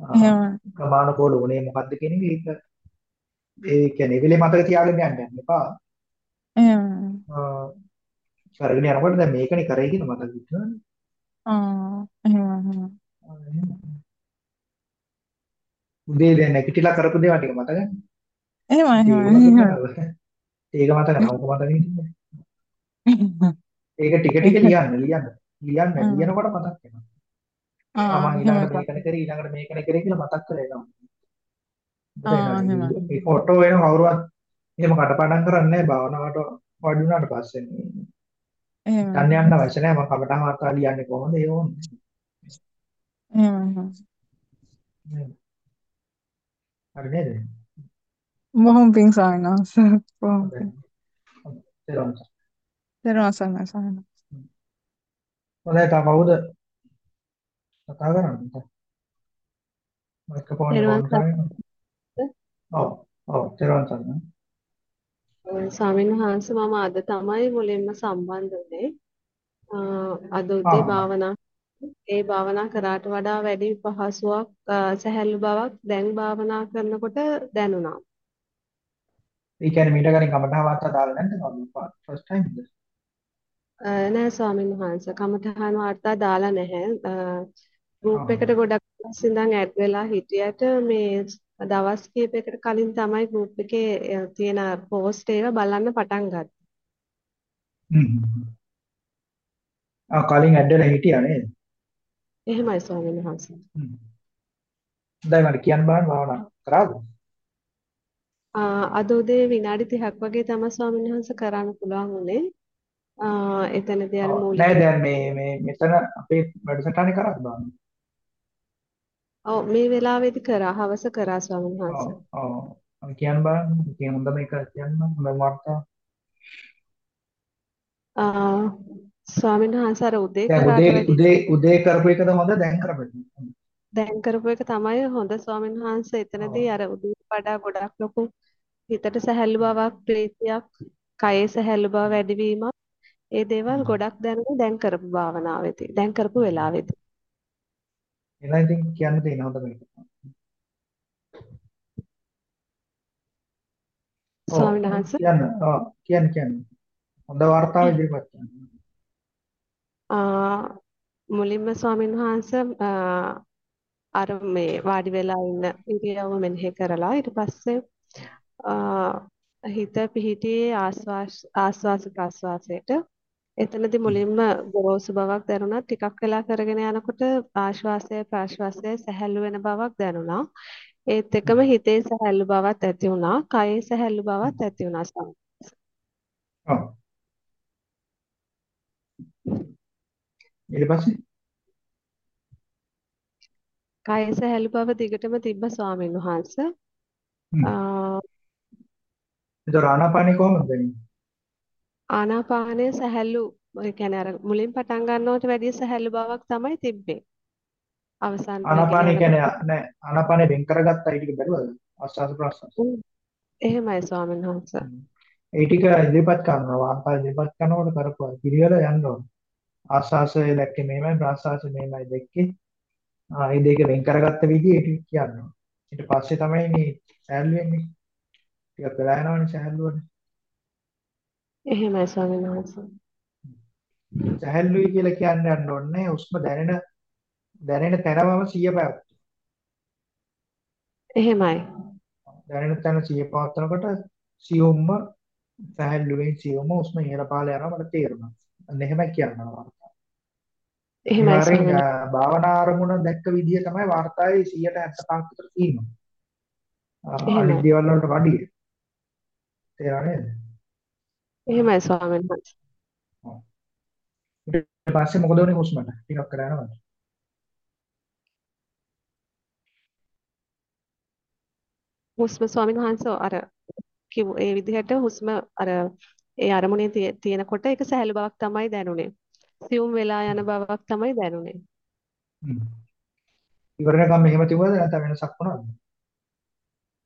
ආ, එහෙමයි. ප්‍රමාණිකෝල උනේ මොකද්ද කියන එක ඒක ඒ කියන්නේ වෙලේ මතක තියාගෙන යන්න යන්න එපා. එහෙමයි. ආ, කරගෙන යනකොට දැන් මේකනේ කරේ කියන මතක හිටිනවනේ. ආ එහෙම. උදේ දැන් නැගිටලා කරපු දේවල් ටික මතකනේ. එහෙමයි. ඒක එහෙමයි. ඒක මතක නැහැ. ඔක මතක හිටින්නේ. (laughs) ඒක ටික ටික ලියන්න ලියන්න ලියන්න ලියනකොට මතක් වෙනවා. ආ මම ඊළඟට මේකනේ කරේ ඊළඟට මේකනේ කරේ කියලා මතක් කරලා එනවා. මේ ෆොටෝ වෙන කවුරුවත් එහෙම කටපාඩම් කරන්නේ නැහැ භාවනාවට වඩි වුණාට පස්සේ. එහෙම යන්න යන්න අවශ්‍ය නැහැ මම කමටහන් වාර්තා ලියන්නේ කොහොමද ඒ ඕනේ. එහෙම හරි නේද? බොහොම පිං වහන්සේ. බොහොම තේරුම් ගන්න ස්වාමීන් හොඳයි තා කවුද කතා කරන්නේ? මයික්‍රොෆෝන් එක. ඔව් ඔව් තේරුම් ගන්න. ස්වාමීන් වහන්සේ මම අද තමයි මුලින්ම සම්බන්ධ වුනේ. අද උදේ භාවනා ඒ භාවනා කරාට වඩා වැඩි පහසුවක් සැහැල්ලු බවක් දැන් භාවනා කරනකොට දැනුණා. ඒ කියන්නේ මීට කලින් කමඨා වාර්තා දාලා නැද්ද ෆස්ට් ටයිම්ද? නෑ ස්වාමීන් වහන්සේ කමඨහන් වාර්තා දාලා නැහැ. ගෲප් එකට ගොඩක් ඉඳන් ඇඩ් වෙලා හිටියට මේ දවස් කීපයකට කලින් තමයි ගෲප් එකේ තියෙන පෝස්ට් ඒවා බලන්න පටන් ගත්තේ. ආ කලින් ඇඩ් වෙලා හිටියා නේද? එහෙමයි ස්වාමීන් වහන්සේ. දැන් මට කියන්න බලන්න භාවනා කරාද? අද උදේ විනාඩි 30ක් වගේ තමයි ස්වාමීන් වහන්සේ කරන්න පුළුවන් උනේ. එතනදී අර මූලික නෑ දැන් මේ මේ මෙතන අපේ වැඩසටහනේ කරාද බලන්න. ඔව් මේ වෙලාවේදී කරා හවස කරා ස්වාමීන් වහන්සේ. ඔව් ඔව් කියන්න බලන්න. ඉතින් හොඳ මේක කියන්න හොඳ වාර්තා. ආ ස්වාමීන් වහන්සේ අර උදේ කරාට උදේ උදේ උදේ කරපු එකද හොඳ දැන් කරපු එකද? දැන් කරපු එක තමයි හොඳ ස්වාමීන් වහන්සේ එතනදී අර උදේ වඩා ගොඩක් ලොකු හිතට සැහැල්ලු බවක් ප්‍රීතියක් කයේ සැහැල්ලු බව වැඩිවීමක් ඒ දේවල් ගොඩක් දැනුනේ දැන් කරපු භාවනාවේදී දැන් කරපු වෙලාවේදී එහෙනම් ඉතින් කියන්න තියෙන හොඳ මේක. ස්වාමීන් වහන්සේ කියන්න ඔව් කියන්න කියන්න. හොඳ වාර්තාව ඉදිරිපත් කරන්න. ආ මුලින්ම ස්වාමීන් වහන්සේ අර මේ වාඩි වෙලා ඉන්න ඉරියව්ව මෙනෙහි කරලා ඊට පස්සේ හිත පිහිටියේ ආස්වාස් ආස්වාස ප්‍රස්වාසයට එතනදී මුලින්ම ගොරෝසු බවක් දැනුණා. ටිකක් වෙලා කරගෙන යනකොට ආශ්වාසය ප්‍රාශ්වාසය සැහැල්ලු වෙන බවක් දැනුණා. ඒත් එකම හිතේ සැහැල්ලු බවක් ඇති වුණා. කයේ සැහැල්ලු බවක් ඇති වුණා. සමහර ඔව් ඊට පස්සේ? කයේ සැහැල්ලු බව දිගටම තිබ්බ ස්වාමීන් වහන්සේ ඒතර ආනාපානෙ කොහොමද දැනෙන්නේ? ආනාපානය සැහැල්ලු ඒ කියන්නේ අර මුලින් පටන් ගන්නවට වැඩිය සැහැල්ලු බවක් තමයි තිබ්බේ. අවසන් ආනාපානෙ කියන්නේ නෑ ආනාපානෙ වෙන් කරගත්තා ඊට බැලුවද? ආස්වාද ප්‍රාස්වාද. එහෙමයි ස්වාමීන් වහන්සේ. ඒ ටික ඉදිරිපත් කරනවා වාර්තා ඉදිරිපත් කරනකොට කරපුවා පිළිවෙල යන්න ඕන. ආස්වාසය දැක්කේ මෙහෙමයි ප්‍රාස්වාසය මෙහෙමයි දැක්කේ. ආ මේ දෙක වෙන් කරගත්ත විදිහ ඒ ටික කියනවා. ඊට පස්සේ තමයි මේ සෑහළු වෙන්නේ. ටිකක් වෙලා යනවනේ සෑහළුවට. එහෙමයි ස්වාමීන් වහන්සේ. සැහැල්ලුයි කියලා කියන්න යන්න ඕනේ උස්ම දැනෙන දැනෙන තැනවම සිය පැවැත්. එහෙමයි. දැනෙන තැන සිය පවත්නකොට සියුම්ම සැහැල්ලුවෙන් සියුම්ම උස්ම ඉහළ පහළ යනවා මට තේරුණා. අන්න එහෙමයි කියනවා. එහෙමයි ස්වාමීනි. භාවනා අරමුණ දැක්ක විදිය තමයි වාර්තාවේ 175ක් විතර තියෙනවා. අනිත් දේවල් වලට වඩා. තේරෙන්නේ නේද? එහෙමයි ස්වාමීන් වහන්සේ. ඊට පස්සේ මොකද වුනේ හුස්මට? ටිකක් කරලා යනවද? හුස්ම ස්වාමීන් වහන්සේ අර කිව් ඒ විදිහට හුස්ම අර ඒ අරමුණේ තියෙනකොට ඒක සහැල්ලු බවක් තමයි දැනුනේ. සියුම් වෙලා යන බවක් තමයි දැනුනේ. ඉවර වෙනකම් මෙහෙම තිබුණාද නැත්නම් වෙනසක් වුණාද?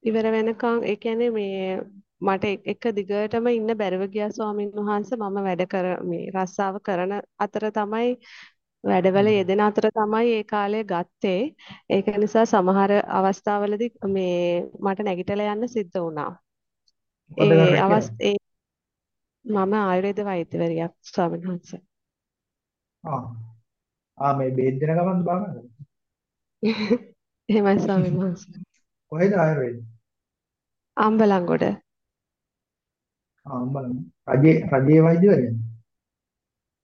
ඉවර වෙනකම් ඒ කියන්නේ මේ මට එක දිගටම ඉන්න බැරුව ගියා ස්වාමීන් වහන්සේ. මම වැඩ කර මේ රස්සාව කරන අතර තමයි වැඩවල යෙදෙන අතර තමයි ඒ කාලය ගත්තේ. ඒක නිසා සමහර අවස්ථාවලදී මේ මට නැගිටලා යන්න සිද්ධ වුණා. ඒ අවස්ථේ මම ආයුර්වේද වෛද්‍යවරියක් ස්වාමීන් වහන්සේ. ආ. ආ මේ බේත් දෙන ගමන් බලන්න. (laughs) එහෙමයි ස්වාමීන් වහන්සේ. කොහෙද ආයුර්වේද? අම්බලන්ගොඩ ආ අම්බලන් රජේ රජේ වෛද්‍යවරයද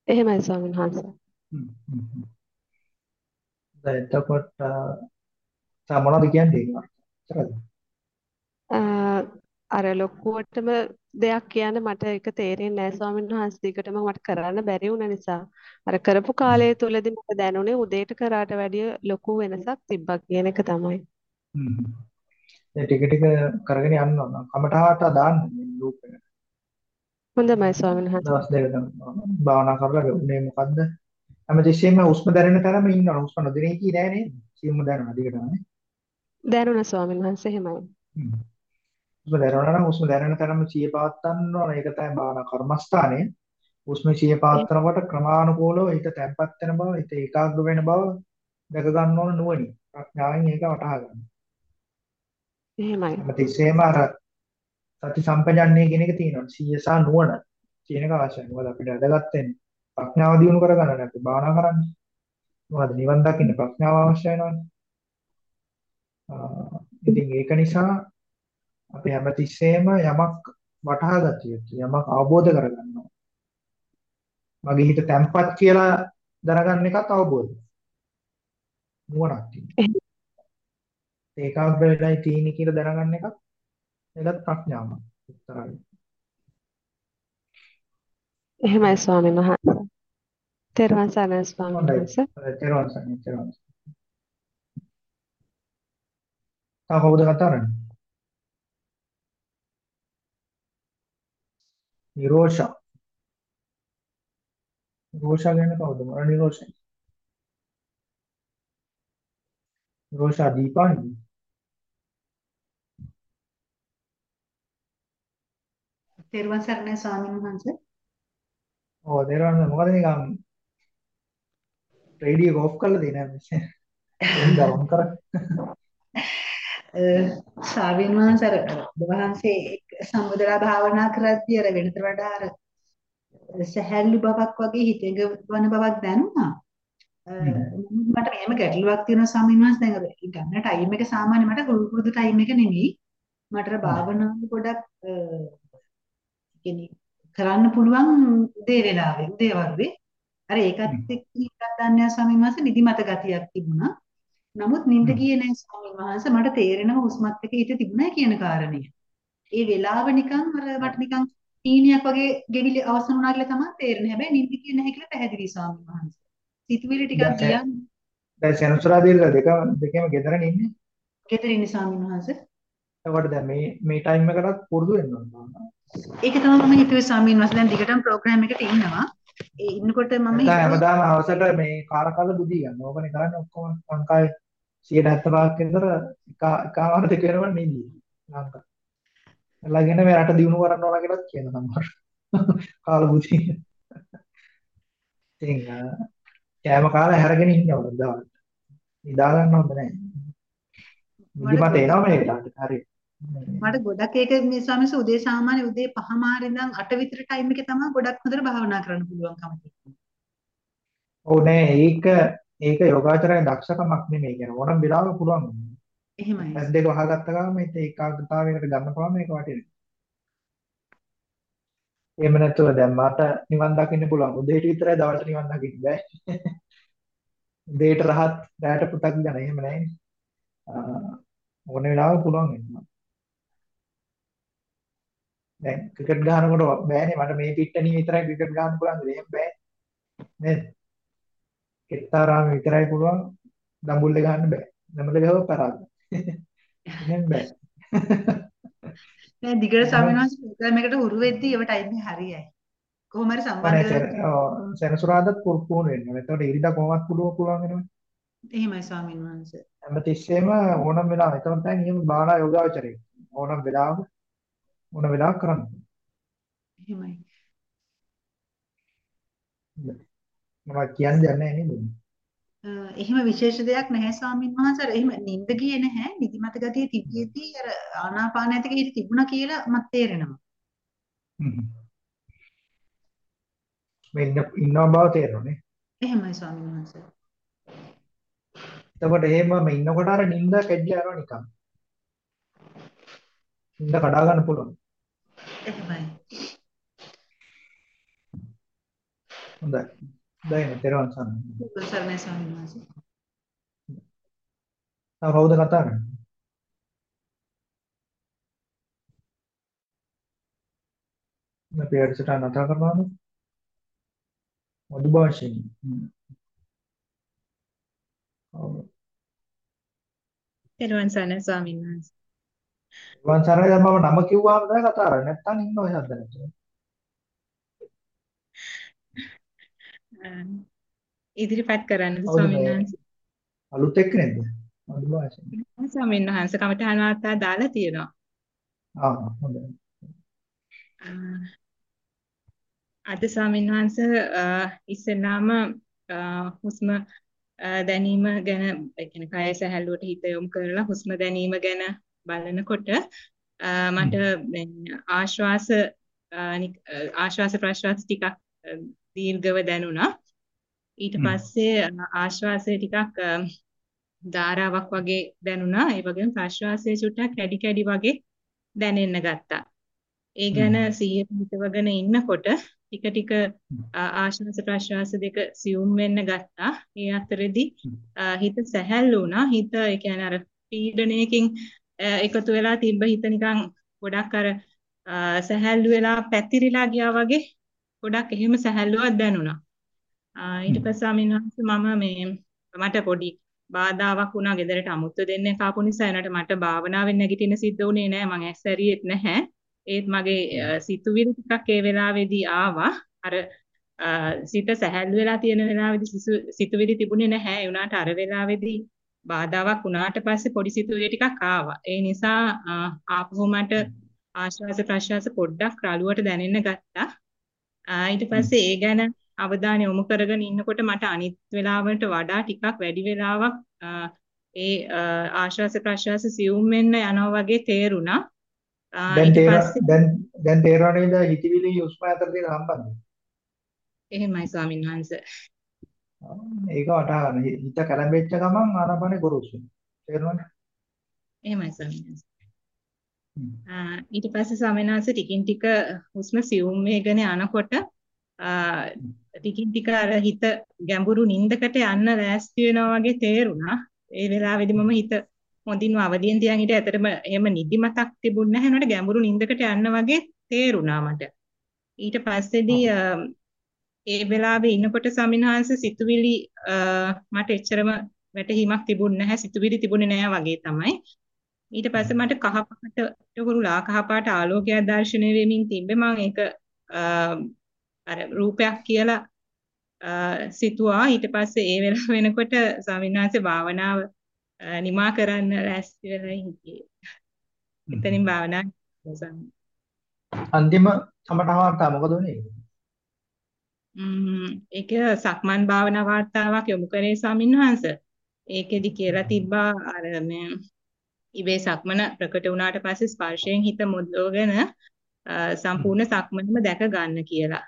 එහෙමයි ස්වාමීන් වහන්සේ. දැන් එතකොට තා මොනවද කියන්නේ ඒක? අර ලොකුවටම දෙයක් කියන්න මට ඒක තේරෙන්නේ නැහැ ස්වාමීන් වහන්සේ. දිගටම මට කරන්න බැරි වුණ නිසා අර කරපු කාලය තුලදී මට දැනුනේ උදේට කරාට වැඩිය ලොකු වෙනසක් තිබ්බා කියන එක තමයි. හ්ම්. ඒ ටික ටික කරගෙන යන්න ඕන. කමටහට දාන්න ලූප් එකට. හොඳයි ස්වාමීන් වහන්සේ. දවස් දෙක ගන්න භාවනා කරලා උනේ මොකද්ද? හැමතිස්සෙම හුස්ම දැනෙන තරම ඉන්නවා. හුස්ම නොදෙනී කී නෑ නේද? සියුම්ම දැනෙනවා දිගටම නේ. දැනුණා ස්වාමීන් වහන්සේ එහෙමයි. හුස්ම දැනෙනවා නම් හුස්ම දැනෙන තරම සිය පවත්වන්න ඕන. ඒක තමයි භාවනා කර්මස්ථානය. හුස්ම සිය පවත්වනකොට ක්‍රමානුකූලව හිත තැම්පත් වෙන බව, හිත ඒකාග්‍ර වෙන බව දැක ගන්න ඕන නුවණින්. ප්‍රඥාවෙන් ඒක වටහා ගන්න. එහෙමයි. හැමතිස්සෙම අර සති සම්පජන්ණය කියන එක තියෙනවා. සිය සහ නුවණ කියන එක අවශ්‍යයි. මොකද අපිට වැදගත් වෙන්නේ ප්‍රඥාව දියුණු කරගන්න නැත්නම් භාවනා කරන්නේ. මොකද නිවන් දකින්න ප්‍රඥාව අවශ්‍ය වෙනවනේ. ඉතින් ඒක නිසා අපි හැමතිස්සෙම යමක් වටහා ගත යුතුයි. යමක් අවබෝධ කරගන්න ඕනේ. මගේ හිත තැම්පත් කියලා දැනගන්න එකත් අවබෝධය. නුවණක් තියෙනවා. ඒකාග්‍ර වෙලයි තියෙන්නේ කියලා දැනගන්න එකත් ඒකත් ප්‍රඥාවක්. උත්තරයි. එහෙමයි ස්වාමීන් වහන්සේ. තෙරුවන් සරණයි ස්වාමීන් වහන්සේ. තෙරුවන් සරණයි තෙරුවන්. තා කවුද කතා කරන්නේ? නිරෝෂා. නිරෝෂා කියන්නේ කවුද? මොන නිරෝෂා? නිරෝෂා දීපානි. තෙරුවන් සරණයි ස්වාමීන් වහන්සේ. ඔව් තෙරුවන් මොකද නිකන් රේඩියෝ ඔෆ් කරලා තියෙනවා එහෙනම් ඔන් කර ස්වාමීන් වහන්සේ වහන්සේ සම්බුදලා භාවනා කරද්දී අර වෙනතට වඩා අර සහැල්ලු බවක් වගේ හිතෙඟ වන බවක් දැනුණා. මට මෙහෙම ගැටලුවක් තියෙනවා ස්වාමීන් වහන්සේ දැන් ගන්න ටයිම් එක සාමාන්‍ය මට පුරුදු ටයිම් එක නෙමෙයි. මට භාවනාව ගොඩක් කියන්නේ කරන්න පුළුවන් උදේ වෙලාවේ උදේ වරුවේ අර ඒකත් එක්ක හිතක් දන්නේ ස්වාමීන් වහන්සේ නිදිමත ගතියක් තිබුණා. නමුත් නිින්ද ගියේ නැහැ ස්වාමීන් වහන්සේ මට තේරෙනවා හුස්මත් එක්ක හිත තිබුණා කියන කාරණය. ඒ වෙලාව නිකන් අර මට නිකන් තීනියක් වගේ ගෙවිලි අවසන් වුණා කියලා තමයි තේරෙන්නේ. හැබැයි නිින්ද ගියේ නැහැ කියලා පැහැදිලි ස්වාමීන් වහන්සේ. සිතුවිලි ටිකක් ගියා. දැන් සෙනසුරා දීර්ඝ දෙක දෙකම ගෙදරනේ ඉන්නේ. ගෙදර ඉන්නේ ස්වාමීන් වහන්සේ. එතකොට දැන් මේ මේ ටයිම් එකටත් පුරුදු වෙන්න ඕන. ඒක තමයි මම හිතුවේ ස්වාමීන් වහන්සේ දැන් දිගටම ප්‍රෝග්‍රෑම් එකට ඉන්නවා. ඒ ඉන්නකොට මම දැන් හැමදාම හවසට මේ කාලකාල බුදී ගන්න. ඕකනේ කරන්නේ ඔක්කොම ලංකාවේ 175ක් විතර එක එකමාර දෙක වෙනවනේ නෙදී. ලංකාව. ළඟගෙන මේ රට දිනු කරන්න ඕන කියලාත් කියන සමහර. කාල බුදී. ඉතින් කෑම කාලා හැරගෙන ඉන්නවා දවල්. නිදා ගන්න හොඳ නැහැ. නිදිමත එනවා මේකට. හරි. මට ගොඩක් ඒක මේ ස්වාමීන් වහන්සේ උදේ සාමාන්‍ය උදේ 5 මාර ඉඳන් 8 විතර ටයිම් එකේ තමයි ගොඩක් හොඳට භාවනා කරන්න පුළුවන්කම තියෙන්නේ. ඔව් නෑ ඒක ඒක යෝගාචරයේ දක්ෂකමක් නෙමෙයි කියන ඕනම වෙලාවක පුළුවන්. එහෙමයි. ඇස් දෙක වහගත්ත ගමන් මේ ඒකාග්‍රතාවයකට ගන්න පුළුවන් මේක වටිනවා. එහෙම නැතුව දැන් මට නිවන් දකින්න පුළුවන්. උදේට විතරයි දවල්ට නිවන් දකින්න බෑ. (laughs) උදේට රහත්, රැට පුතක් ගන්න එහෙම නැහැ. ඕන වෙලාවක පුළුවන් වෙනවා. දැන් ක්‍රිකට් ගහනකොට බෑනේ. මට මේ පිට්ටනිය විතරයි ක්‍රිකට් ගහන්න පුළුවන්. එහෙම බෑ. නේද? කෙත්තාරාම විතරයි පුළුවන්. දඹුල්ලේ ගහන්න බෑ. නමල ගහුව පරාද. එහෙම බෑ. දැන් දිගට ස්වාමීන් ප්‍රෝග්‍රෑම් එකට හුරු වෙද්දී ඒව ටයිම් එක හරියයි. කොහොම හරි සම්බන්ධ වෙලා සෙනසුරාදාත් පුරුපුුණු වෙනවා. එතකොට ඉරිදා කොහොමවත් පුළුවන් පුළුවන් වෙනවා එහෙමයි ස්වාමීන් වහන්සේ. හැමතිස්සෙම ඕනම වෙලාව එතකොට දැන් නියම බාහනා යෝගාවචරේ ඕනම වෙලාවක මොන වෙලාවක් කරන්න. එහෙමයි. මම කියන්නේ නැහැ නේද? එහෙම විශේෂ දෙයක් නැහැ ස්වාමීන් වහන්සේ. එහෙම නිින්ද ගියේ නැහැ. නිදිමත ගතිය තිබියදී අර ආනාපාන ඇතක හිත තිබුණා කියලා මට තේරෙනවා. මේ ඉන්නව බව තේරෙන්නේ. එහෙමයි ස්වාමීන් වහන්සේ. එතකොට එහෙමම ඉන්නකොට අර නිින්ද කැඩිලා යනවා නිකන්. නිින්ද කඩා ගන්න පුළුවන්. එහෙමයි. හොඳයි. දැන් තෙරුවන් සරණයි. සරණයි ස්වාමීන් වහන්සේ. තව කවුද කතා කරන්නේ? අපි වැඩසටහන නතර කරනවද? මధు භාෂෙන්. ඔව්. තෙරුවන් සරණයි ස්වාමීන් වහන්සේ. වන් සරණයි දැන් මම නම කිව්වම තමයි කතා කරන්නේ. නැත්තම් ඉන්න ඔය හද නැතුව. ඉදිරිපත් කරන්නද කවුද ස්වාමීන් වහන්සේ? අලුත් එක්කෙනෙක්ද? මధు භාෂෙන්. ස්වාමීන් වහන්සේ කමඨාන් වාර්තා දාලා තියෙනවා. ආ හොඳයි. අද ස්වාමීන් වහන්සේ ඉස්සෙල්ලාම හුස්ම දැනීම ගැන ඒ කියන්නේ කය සැහැල්ලුවට හිත යොමු කරලා හුස්ම දැනීම ගැන බලනකොට මට ආශ්වාස ආශ්වාස ප්‍රශ්වාස ටිකක් දීර්ඝව දැනුණා. ඊට. පස්සේ ආශ්වාසය ටිකක් ධාරාවක් වගේ දැනුණා. ඒ වගේම ප්‍රශ්වාසය චුට්ටක් කැඩි කැඩි වගේ දැනෙන්න ගත්තා. ඒ ගැන. සිහිය පිටවගෙන ඉන්නකොට ටික ටික ආශ්වාස ප්‍රශ්වාස දෙක සියුම් වෙන්න ගත්තා. ඒ අතරෙදි හිත සැහැල්ලු වුණා. හිත ඒ කියන්නේ අර පීඩනයකින් ආ, එකතු වෙලා තිබ්බ හිත නිකන් ගොඩක් අර ආ, සැහැල්ලු වෙලා පැතිරිලා ගියා වගේ ගොඩක් එහෙම සැහැල්ලුවක් දැනුණා. ආ, ඊට පස්සේ ස්වාමීන් වහන්සේ මම මේ මට පොඩි බාධාවක් වුණා. ගෙදරට අමුත්තු දෙන්නේ කාපු නිසා එනට මට භාවනාවෙන් නැගිටින්න සිද්ධ වුණේ නැහැ මං ඇස්සරියෙත් නැහැ. ඒත් මගේ අ, සිතුවිලි ටිකක් ඒ වෙලාවේදී ආවා. අර අ, සිත සැහැල්ලු වෙලා තියෙන වෙලාවේදී සිසු- සිතුවිලි තිබුණේ නැහැ. ඒ වුණාට අර වෙලාවේදී බාධාවක් වුණාට පස්සේ පොඩි සිතුවිලි ටිකක් ආවා ඒ නිසා ආපහු මට ආශ්වාස ප්‍රශ්වාස පොඩ්ඩක් රළුවට දැනෙන්න ගත්තා ඊට පස්සේ ඒ ගැන අවධානය යොමු කරගෙන ඉන්නකොට මට අනිත් වෙලාවලට වඩා ටිකක් වැඩි වෙලාවක් ඒ ආශ්වාස ප්‍රශ්වාස සියුම් වෙන්න යනවා වගේ තේරුණා. දැන් දැන් දැන් තේරෙනව නේද හිතවිලි හුස්ම අතර තියෙන සම්බන්ධය? එහෙමයි ස්වාමීන් වහන්සේ. ආ, ඒක වටහා ගන්න. හිත කැළඹෙච්ච ගමන් ආනාපානේ ගොරෝසු වෙනවා. තේරුණාද? එහෙමයි ස්වාමීන් ඊට පස්සේ ස්වාමීන් වහන්සේ ටිකින් ටික හුස්ම සියුම් වේගන යනකොට ආ, ටිකින් ටික අර හිත ගැඹුරු නින්දකට යන්න ලෑස්ති වෙනවා වගේ තේරුණා. ඒ වෙලාවේදී මම හිත හොඳින්ම අවදියෙන් තියන් හිටිය ඇත්තටම එහෙම නිදිමතක් තිබුණ නැහැ නේද ගැඹුරු නින්දකට යන්න වගේ තේරුණා මට. ඊට පස්සේදී ඒ වෙලාවේ ඉන්නකොට සමිනහංශ සිතුවිලි මට එච්චරම වැටහීමක් තිබුණ නැහැ සිතුවිලි තිබුණේ නැහැ වගේ තමයි. ඊට පස්සේ මට කහපාට කුරුලා කහපාට ආලෝකයක් දැర్శණය වෙමින් තිබ්බේ මම ඒක අර රූපයක් කියලා සිතුවා ඊට පස්සේ ඒ වෙලාව (laughs) වෙනකොට ස්වාමීන් වහන්සේ භාවනාව නිමා කරන්න ලෑස්ති වෙලා හිටියේ. එතනින් භාවනා අන්තිම සමටහාර්ථා මොකද උනේ? ඒක සක්මන් භාවනා වාර්තාවක් යොමු කරේ ස්වාමීන් වහන්සේ. ඒකෙදි කියලා තිබ්බා අර මේ ඉබේ සක්මන ප්‍රකට වුණාට පස්සේ ස්පර්ශයෙන් හිත මුදවගෙන සම්පූර්ණ සක්මනම දැක ගන්න කියලා.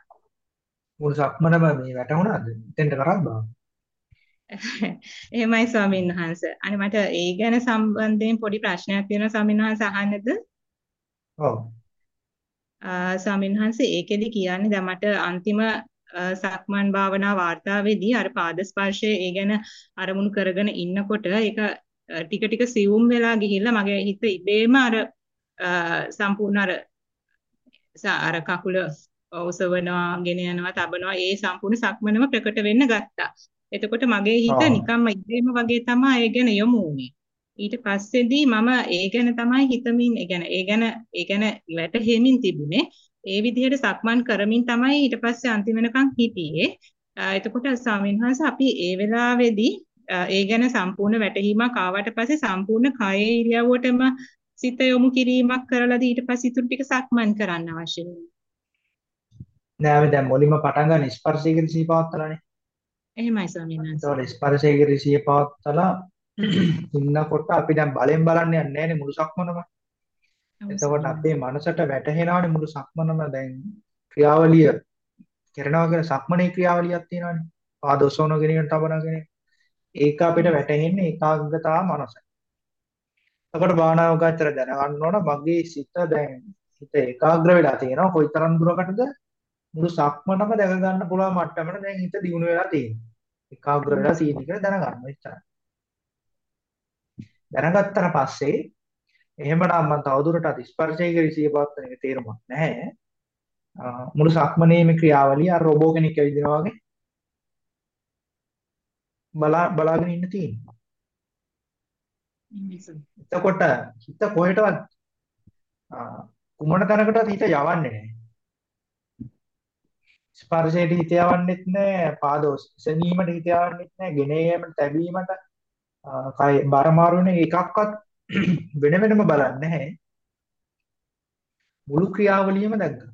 මුළු සක්මනම මේ වැටුණාද? එතෙන්ට කරත් බා. (laughs) එහෙමයි ස්වාමීන් වහන්සේ. අනේ මට ඒ ගැන සම්බන්ධයෙන් පොඩි ප්‍රශ්නයක් තියෙනවා ස්වාමීන් වහන්සේ අහන්නද? ඔව්. ආ, ස්වාමීන් වහන්සේ ඒකෙදි කියන්නේ දැන් මට අන්තිම සක්මන් භාවනා වාර්තාවේදී අර පාද ස්පර්ශය ඒ ගැන අරමුණු කරගෙන ඉන්නකොට ඒක ටික ටික සියුම් වෙලා ගිහිල්ලා මගේ හිත ඉබේම අර සම්පූර්ණ අර අර කකුල ඔසවනවා, ගෙන යනවා, තබනවා ඒ සම්පූර්ණ සක්මනම ප්‍රකට වෙන්න ගත්තා. එතකොට මගේ හිත. නිකම්ම ඉබේම වගේ තමයි ඒ ගැන යොමු වුනේ. ඊට පස්සේදී මම ඒ ගැන තමයි හිතමින් ඒ ගැන ඒ ගැන ඒ ගැන වැටහෙමින් තිබුණේ. ඒ විදිහට සක්මන් කරමින් තමයි ඊට පස්සේ අන්තිම වෙනකන් හිටියේ. එතකොට ස්වාමීන් වහන්සේ අපි ඒ වෙලාවේදී ඒ ගැන සම්පූර්ණ වැටහීමක් ආවට පස්සේ සම්පූර්ණ කයේ ඉරියව්වටම සිත යොමු කිරීමක් කරලාද ඊට පස්සේ ඉතුරු ටික සක්මන් කරන්න අවශ්‍ය වෙන්නේ. නෑ දැන් මුලින්ම පටන් ගන්න ස්පර්ශයේ කිරිසිය පවත්තලානේ. එහෙමයි ස්වාමීන් වහන්සේ. ඒතකොට ස්පර්ශයේ කිරිසිය පවත්තලා ඉන්නකොට අපි දැන් බලෙන් බලන්න යන්නේ නෑනේ මුළු සක්මනම. එතකොට අපේ මනසට වැටහෙනවානේ මුළු සක්මනම දැන් ක්‍රියාවලිය කරනවා කියන සක්මනේ ක්‍රියාවලියක් තියෙනවානේ. පාද ඔසවන කෙනෙක් තබන කෙනෙක්. ඒක අපිට වැටහෙන්නේ ඒකාග්‍රතාව මනසයි. එතකොට භාවනාව ගාතර දැනගන්න ඕන මගේ සිත දැන් හිත ඒකාග්‍ර වෙලා තියෙනවා කොයිතරම් දුරකටද මුළු සක්මනම දැක ගන්න පුළුවන් මට්ටමට දැන් හිත දියුණු වෙලා තියෙනවා. ඒකාග්‍ර වෙලා තියෙන කියලා දැනගන්න එච්චරයි. දැනගත්තට පස්සේ එහෙමනම් මම තවදුරටත් ස්පර්ශයක රිසිය පවත්තන එක තේරුමක් නැහැ. මුළු සක්මනේම ක්‍රියාවලිය අර රොබෝ කෙනෙක් ඇවිදිනවා වගේ බලා බලාගෙන ඉන්න තියෙනවා. එතකොට හිත කොහෙටවත් කුමන තැනකටවත් හිත යවන්නේ නැහැ. ස්පර්ශයට හිත යවන්නෙත් නැහැ, පාදෝස් සෙනීමට හිත යවන්නෙත් නැහැ, ගෙන ඒමට තැබීමට කය බර මාරු වෙන එකක්වත් (clears throat) වෙන වෙනම බලන්නේ නැහැ. මුළු ක්‍රියාවලියම දැක්කා.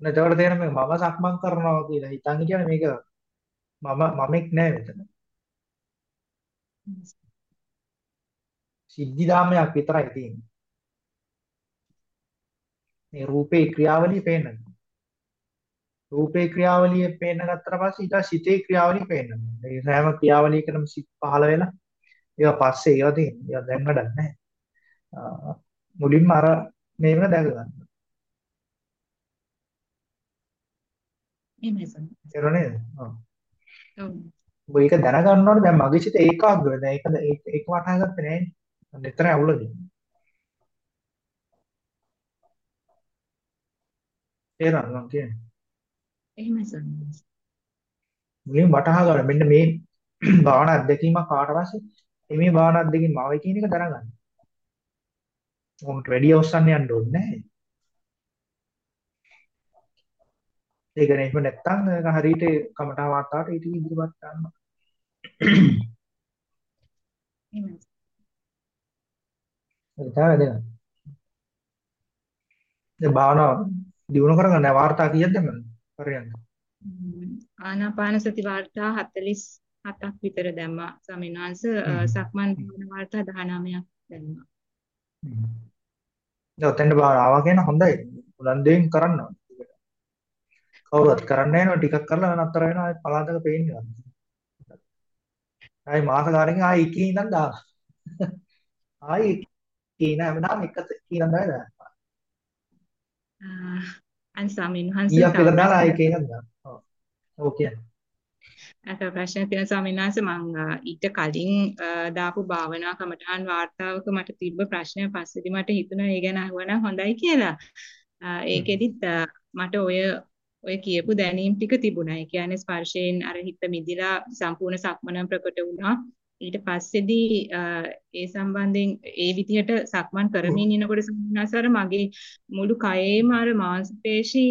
එතකොට තේරෙන්නේ මම සක්මන් කරනවා කියලා හිතන් කියන්නේ මේක මම මමෙක් නෑ මෙතන. සිද්ධිදාමයක් විතරයි තියෙන්නේ. මේ රූපේ ක්‍රියාවලිය පේන්න. රූපේ ක්‍රියාවලිය පේන්න ගත්තට පස්සේ ඊට සිතේ ක්‍රියාවලිය පේන්න. මේ හැම ක්‍රියාවලියකටම සිත් පහළ වෙලා ඒවා පස්සේ ඒවා තියෙනවා. ඒවා දැන් වැඩක් නැහැ. මුලින්ම අර මේව දැක ගන්න. එහෙමයි සර්. නේද? ඔව්. ඔව්. ඒක දැනගන්න ඕනේ දැන් මගේ සිත ඒකාග්‍ර දැන් ඒක ඒක වටහා ගත්තේ නෑනේ. මෙතන අවුලදී. තේරෙනවද මම කියන්නේ? එහෙමයි සර්. මුලින් වටහා ගන්න මෙන්න මේ (clears throat) භාවනා අත්දැකීමක් ආවට පස්සේ මේ භාවනා අත්දැකීම ආවයි කියන එක දැනගන්න. උන්ට වැඩි අවසන් යන්න ඕනේ නැහැ. ඒක නේ එහෙම නැත්තම් හරියට කමටා වාර්තාවට ඊට ඉදිරිපත් කරන්න. එහෙමයි. ඒක තමයි වැදගත්. දැන් භාවනාව දිනු කරගන්න වාර්තා කීයක්ද මම පරියන්ක. ආනාපාන සති වාර්තා 47ක් විතර දැම්මා ස්වාමීන් වහන්සේ සක්මන් භාවනා වාර්තා 19ක් දැම්මා. ඔතෙන්ට ආවා කියන හොඳයි. උනන්දුවෙන් කරන්න ඕනේ. කවුරුත් කරන්නේ නැහැ ටිකක් කරලා නතර වෙනවා ආයි පලාතක පේන්නේ නැහැ. ආයි මාස ගානකින් ආයි එකේ ඉඳන් දානවා. ආයි එකේ ඉඳන් හැමදාම එක එකේ ඉඳන් දානවා. අන් ස්වාමීන් වහන්සේ ඊයක් එක දාලා ආයි එකේ ඉඳන් දානවා. ඔව්. ඔව් කියන්නේ. අක ප්‍රශ්න තියෙන ස්වාමීන් වහන්සේ මම ඊට කලින් දාපු භාවනා කමඨාන් වාර්තාවක මට තිබ්බ ප්‍රශ්නය පස්සේදී මට හිතුණා ඒ ගැන අහුවනම් හොඳයි කියලා. ඒකෙදිත් මට ඔය ඔය කියපු දැනීම් ටික තිබුණා. ඒ කියන්නේ ස්පර්ශයෙන් අර හිත මිදිලා සම්පූර්ණ සක්මන ප්‍රකට වුණා. ඊට පස්සේදී ඒ සම්බන්ධයෙන් ඒ විදිහට සක්මන් කරමින් ඉනකොට සම්මාසාර මගේ මුළු කයේම අර මාංශ පේශී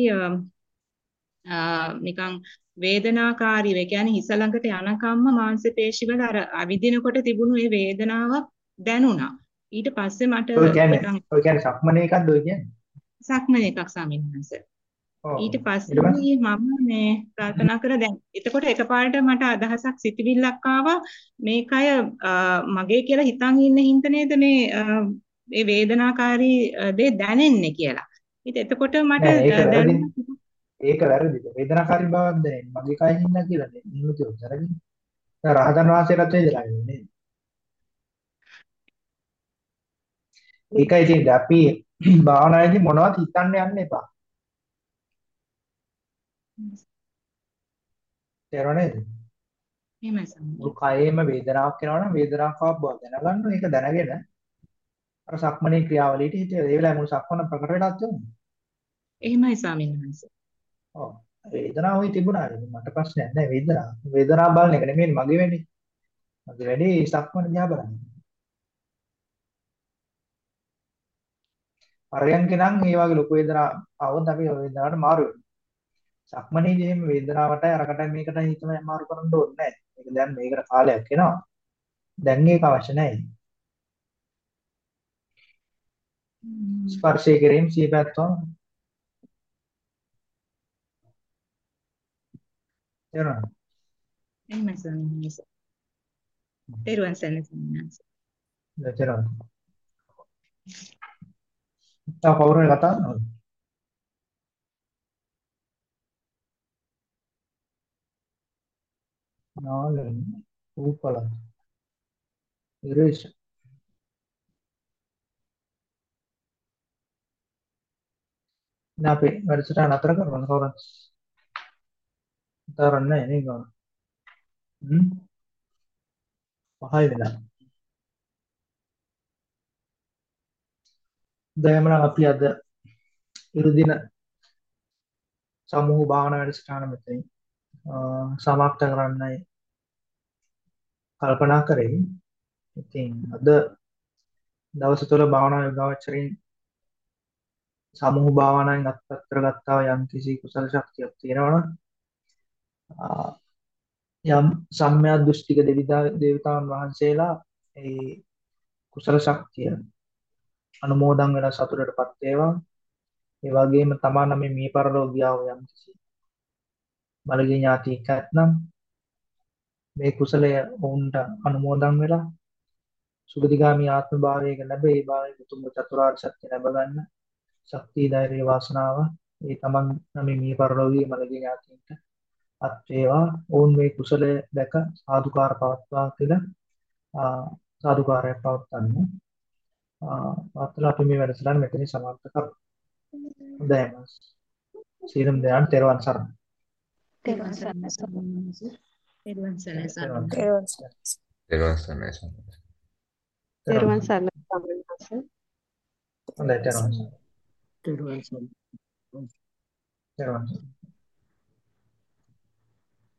නිකන් වේදනාකාරීව ඒ කියන්නේ හිස ළඟට යනකම්ම මාංශ පේශි වල අර අවිදිනකොට තිබුණු ඒ වේදනාවක් දැනුණා. ඊට පස්සේ මට ඔය කියන්නේ ඔය කියන්නේ සක්මනේ එකක්ද ඔය කියන්නේ? සක්මනේ එකක් ස්වාමීන් වහන්සේ. ඊට පස්සේ මම මේ කල්පනා කර දැන් එතකොට එකපාරට මට අදහසක් සිතිවිල්ලක් ආවා මේකය මගේ කියලා හිතන් ඉන්න හින්ද නේද මේ මේ වේදනාකාරී දේ දැනෙන්නේ කියලා. ඉතින් එතකොට මට ඒක වැරදිද? වේදනාකාරී බවක් දැනෙන්නේ මගේ කයින් ඉන්න කියලා නේ. එහෙම කිව්වොත් වැරදිද? දැන් රහතන් වහන්සේලාත් වේදලා ඉන්නේ. ඒකයි තියෙන්නේ අපි භාවනාවේදී මොනවද හිතන්න යන්න එපා. තේරුණාද? එහෙමයි සම්මත. මුළු කයෙම වේදනාවක් එනවා නම් වේදනාවක් ආව බව දැනගන්න ඒක දැනගෙන අර සක්මනේ ක්‍රියාවලියට හිත ඒ වෙලාවේ මුළු සක්මන ප්‍රකට වෙලාත් වෙනවා. එහෙමයි ස්වාමීන් වහන්සේ. ඔව්. වේදනාව උයි තිබුණා. නේද මට ප්‍රශ්නයක් නැහැ වේදනාව. වේදනාව බලන එක නෙමෙයි මගේ වැඩේ. මගේ වැඩේ සක්මන දිහා බලන්න පරයන්ක නම් මේ වගේ ලොකු වේදනාවක් આવොත් අපි වේදනාවට මාරු වෙනවා. සක්මනේදී එහෙම වේදනාවටයි අරකටයි මේකටයි හිතම මාරු කරන්න ඕනේ නැහැ ඒක දැන් මේකට කාලයක් එනවා. දැන් ඒක අවශ්‍ය නැහැ ස්පර්ශය කිරීම සිහිපත්වම තේරුණා? එහෙමයි ස්වාමීන් වහන්සේ. තේරුවන් සරණයි ස්වාමීන් වහන්සේ. තේරුණා. තා කවුරුනේ කතා කරනවද? නාලන් රූපල ඉරේෂ දැන් අපි වැඩසටහන අතර කරනවා කවුරුත් තරන්නේ නැහැ නේ ගාන. හ්ම් පහයි වෙලා. දැන් නම් අපි අද ඉරුදින සමූහ භාවනා වැඩසටහන මෙතනින් අ, සමාප්ත කරන්නයි කල්පනා කරේ. ඉතින් අද දවස තුළ භාවනා යෝගාවචරින් සමූහ භාවනාවෙන් අත්පත් කරගත්තා යම් කිසි කුසල ශක්තියක් තියෙනවා නම් අ, යම් සම්‍යක් දෘෂ්ටික දෙවිදා දේවතාවුන් වහන්සේලා ඒ කුසල ශක්තිය අනුමෝදන් වෙලා සතුටටපත් වේවා. ඒ වගේම තමා නම් මේ පරලෝක ගියා වූ යම් කිසි බලගේ ඥාතියෙක් නැත්නම් මේ කුසලය ඔවුන්ට අනුමෝදන් වෙලා සුගතිගාමී ආත්ම භාවයක ලැබ ඒ භාවයේ උතුම් චතුරාර්ය සත්‍ය ලැබ ගන්න ශක්තිය ධෛර්ය වාසනාව ඒ තමන් නම් මේ පරලෝකීය මළගේ ඥාතියින්ට අත් වේවා ඔවුන් මේ කුසලය දැක සාදුකාර පවත්වා කියලා සාදුකාරයක් පවත්වන්න පවත්වලා අපි මේ වැඩසටහන මෙතනින් සමාප්ත කරමු හොඳයි මස් සීලම් දයන් තෙරුවන් සරණයි තෙරුවන් සරණයි. සරණයි තෙරුවන් සාදු. සරණයි තෙරුවන් සරණයි සම්මත. තෙරුවන් සරණයි වහන්සේ. හොඳයි තෙරුවන් සරණයි තෙරුවන් සරණයි. තෙරුවන් සරණයි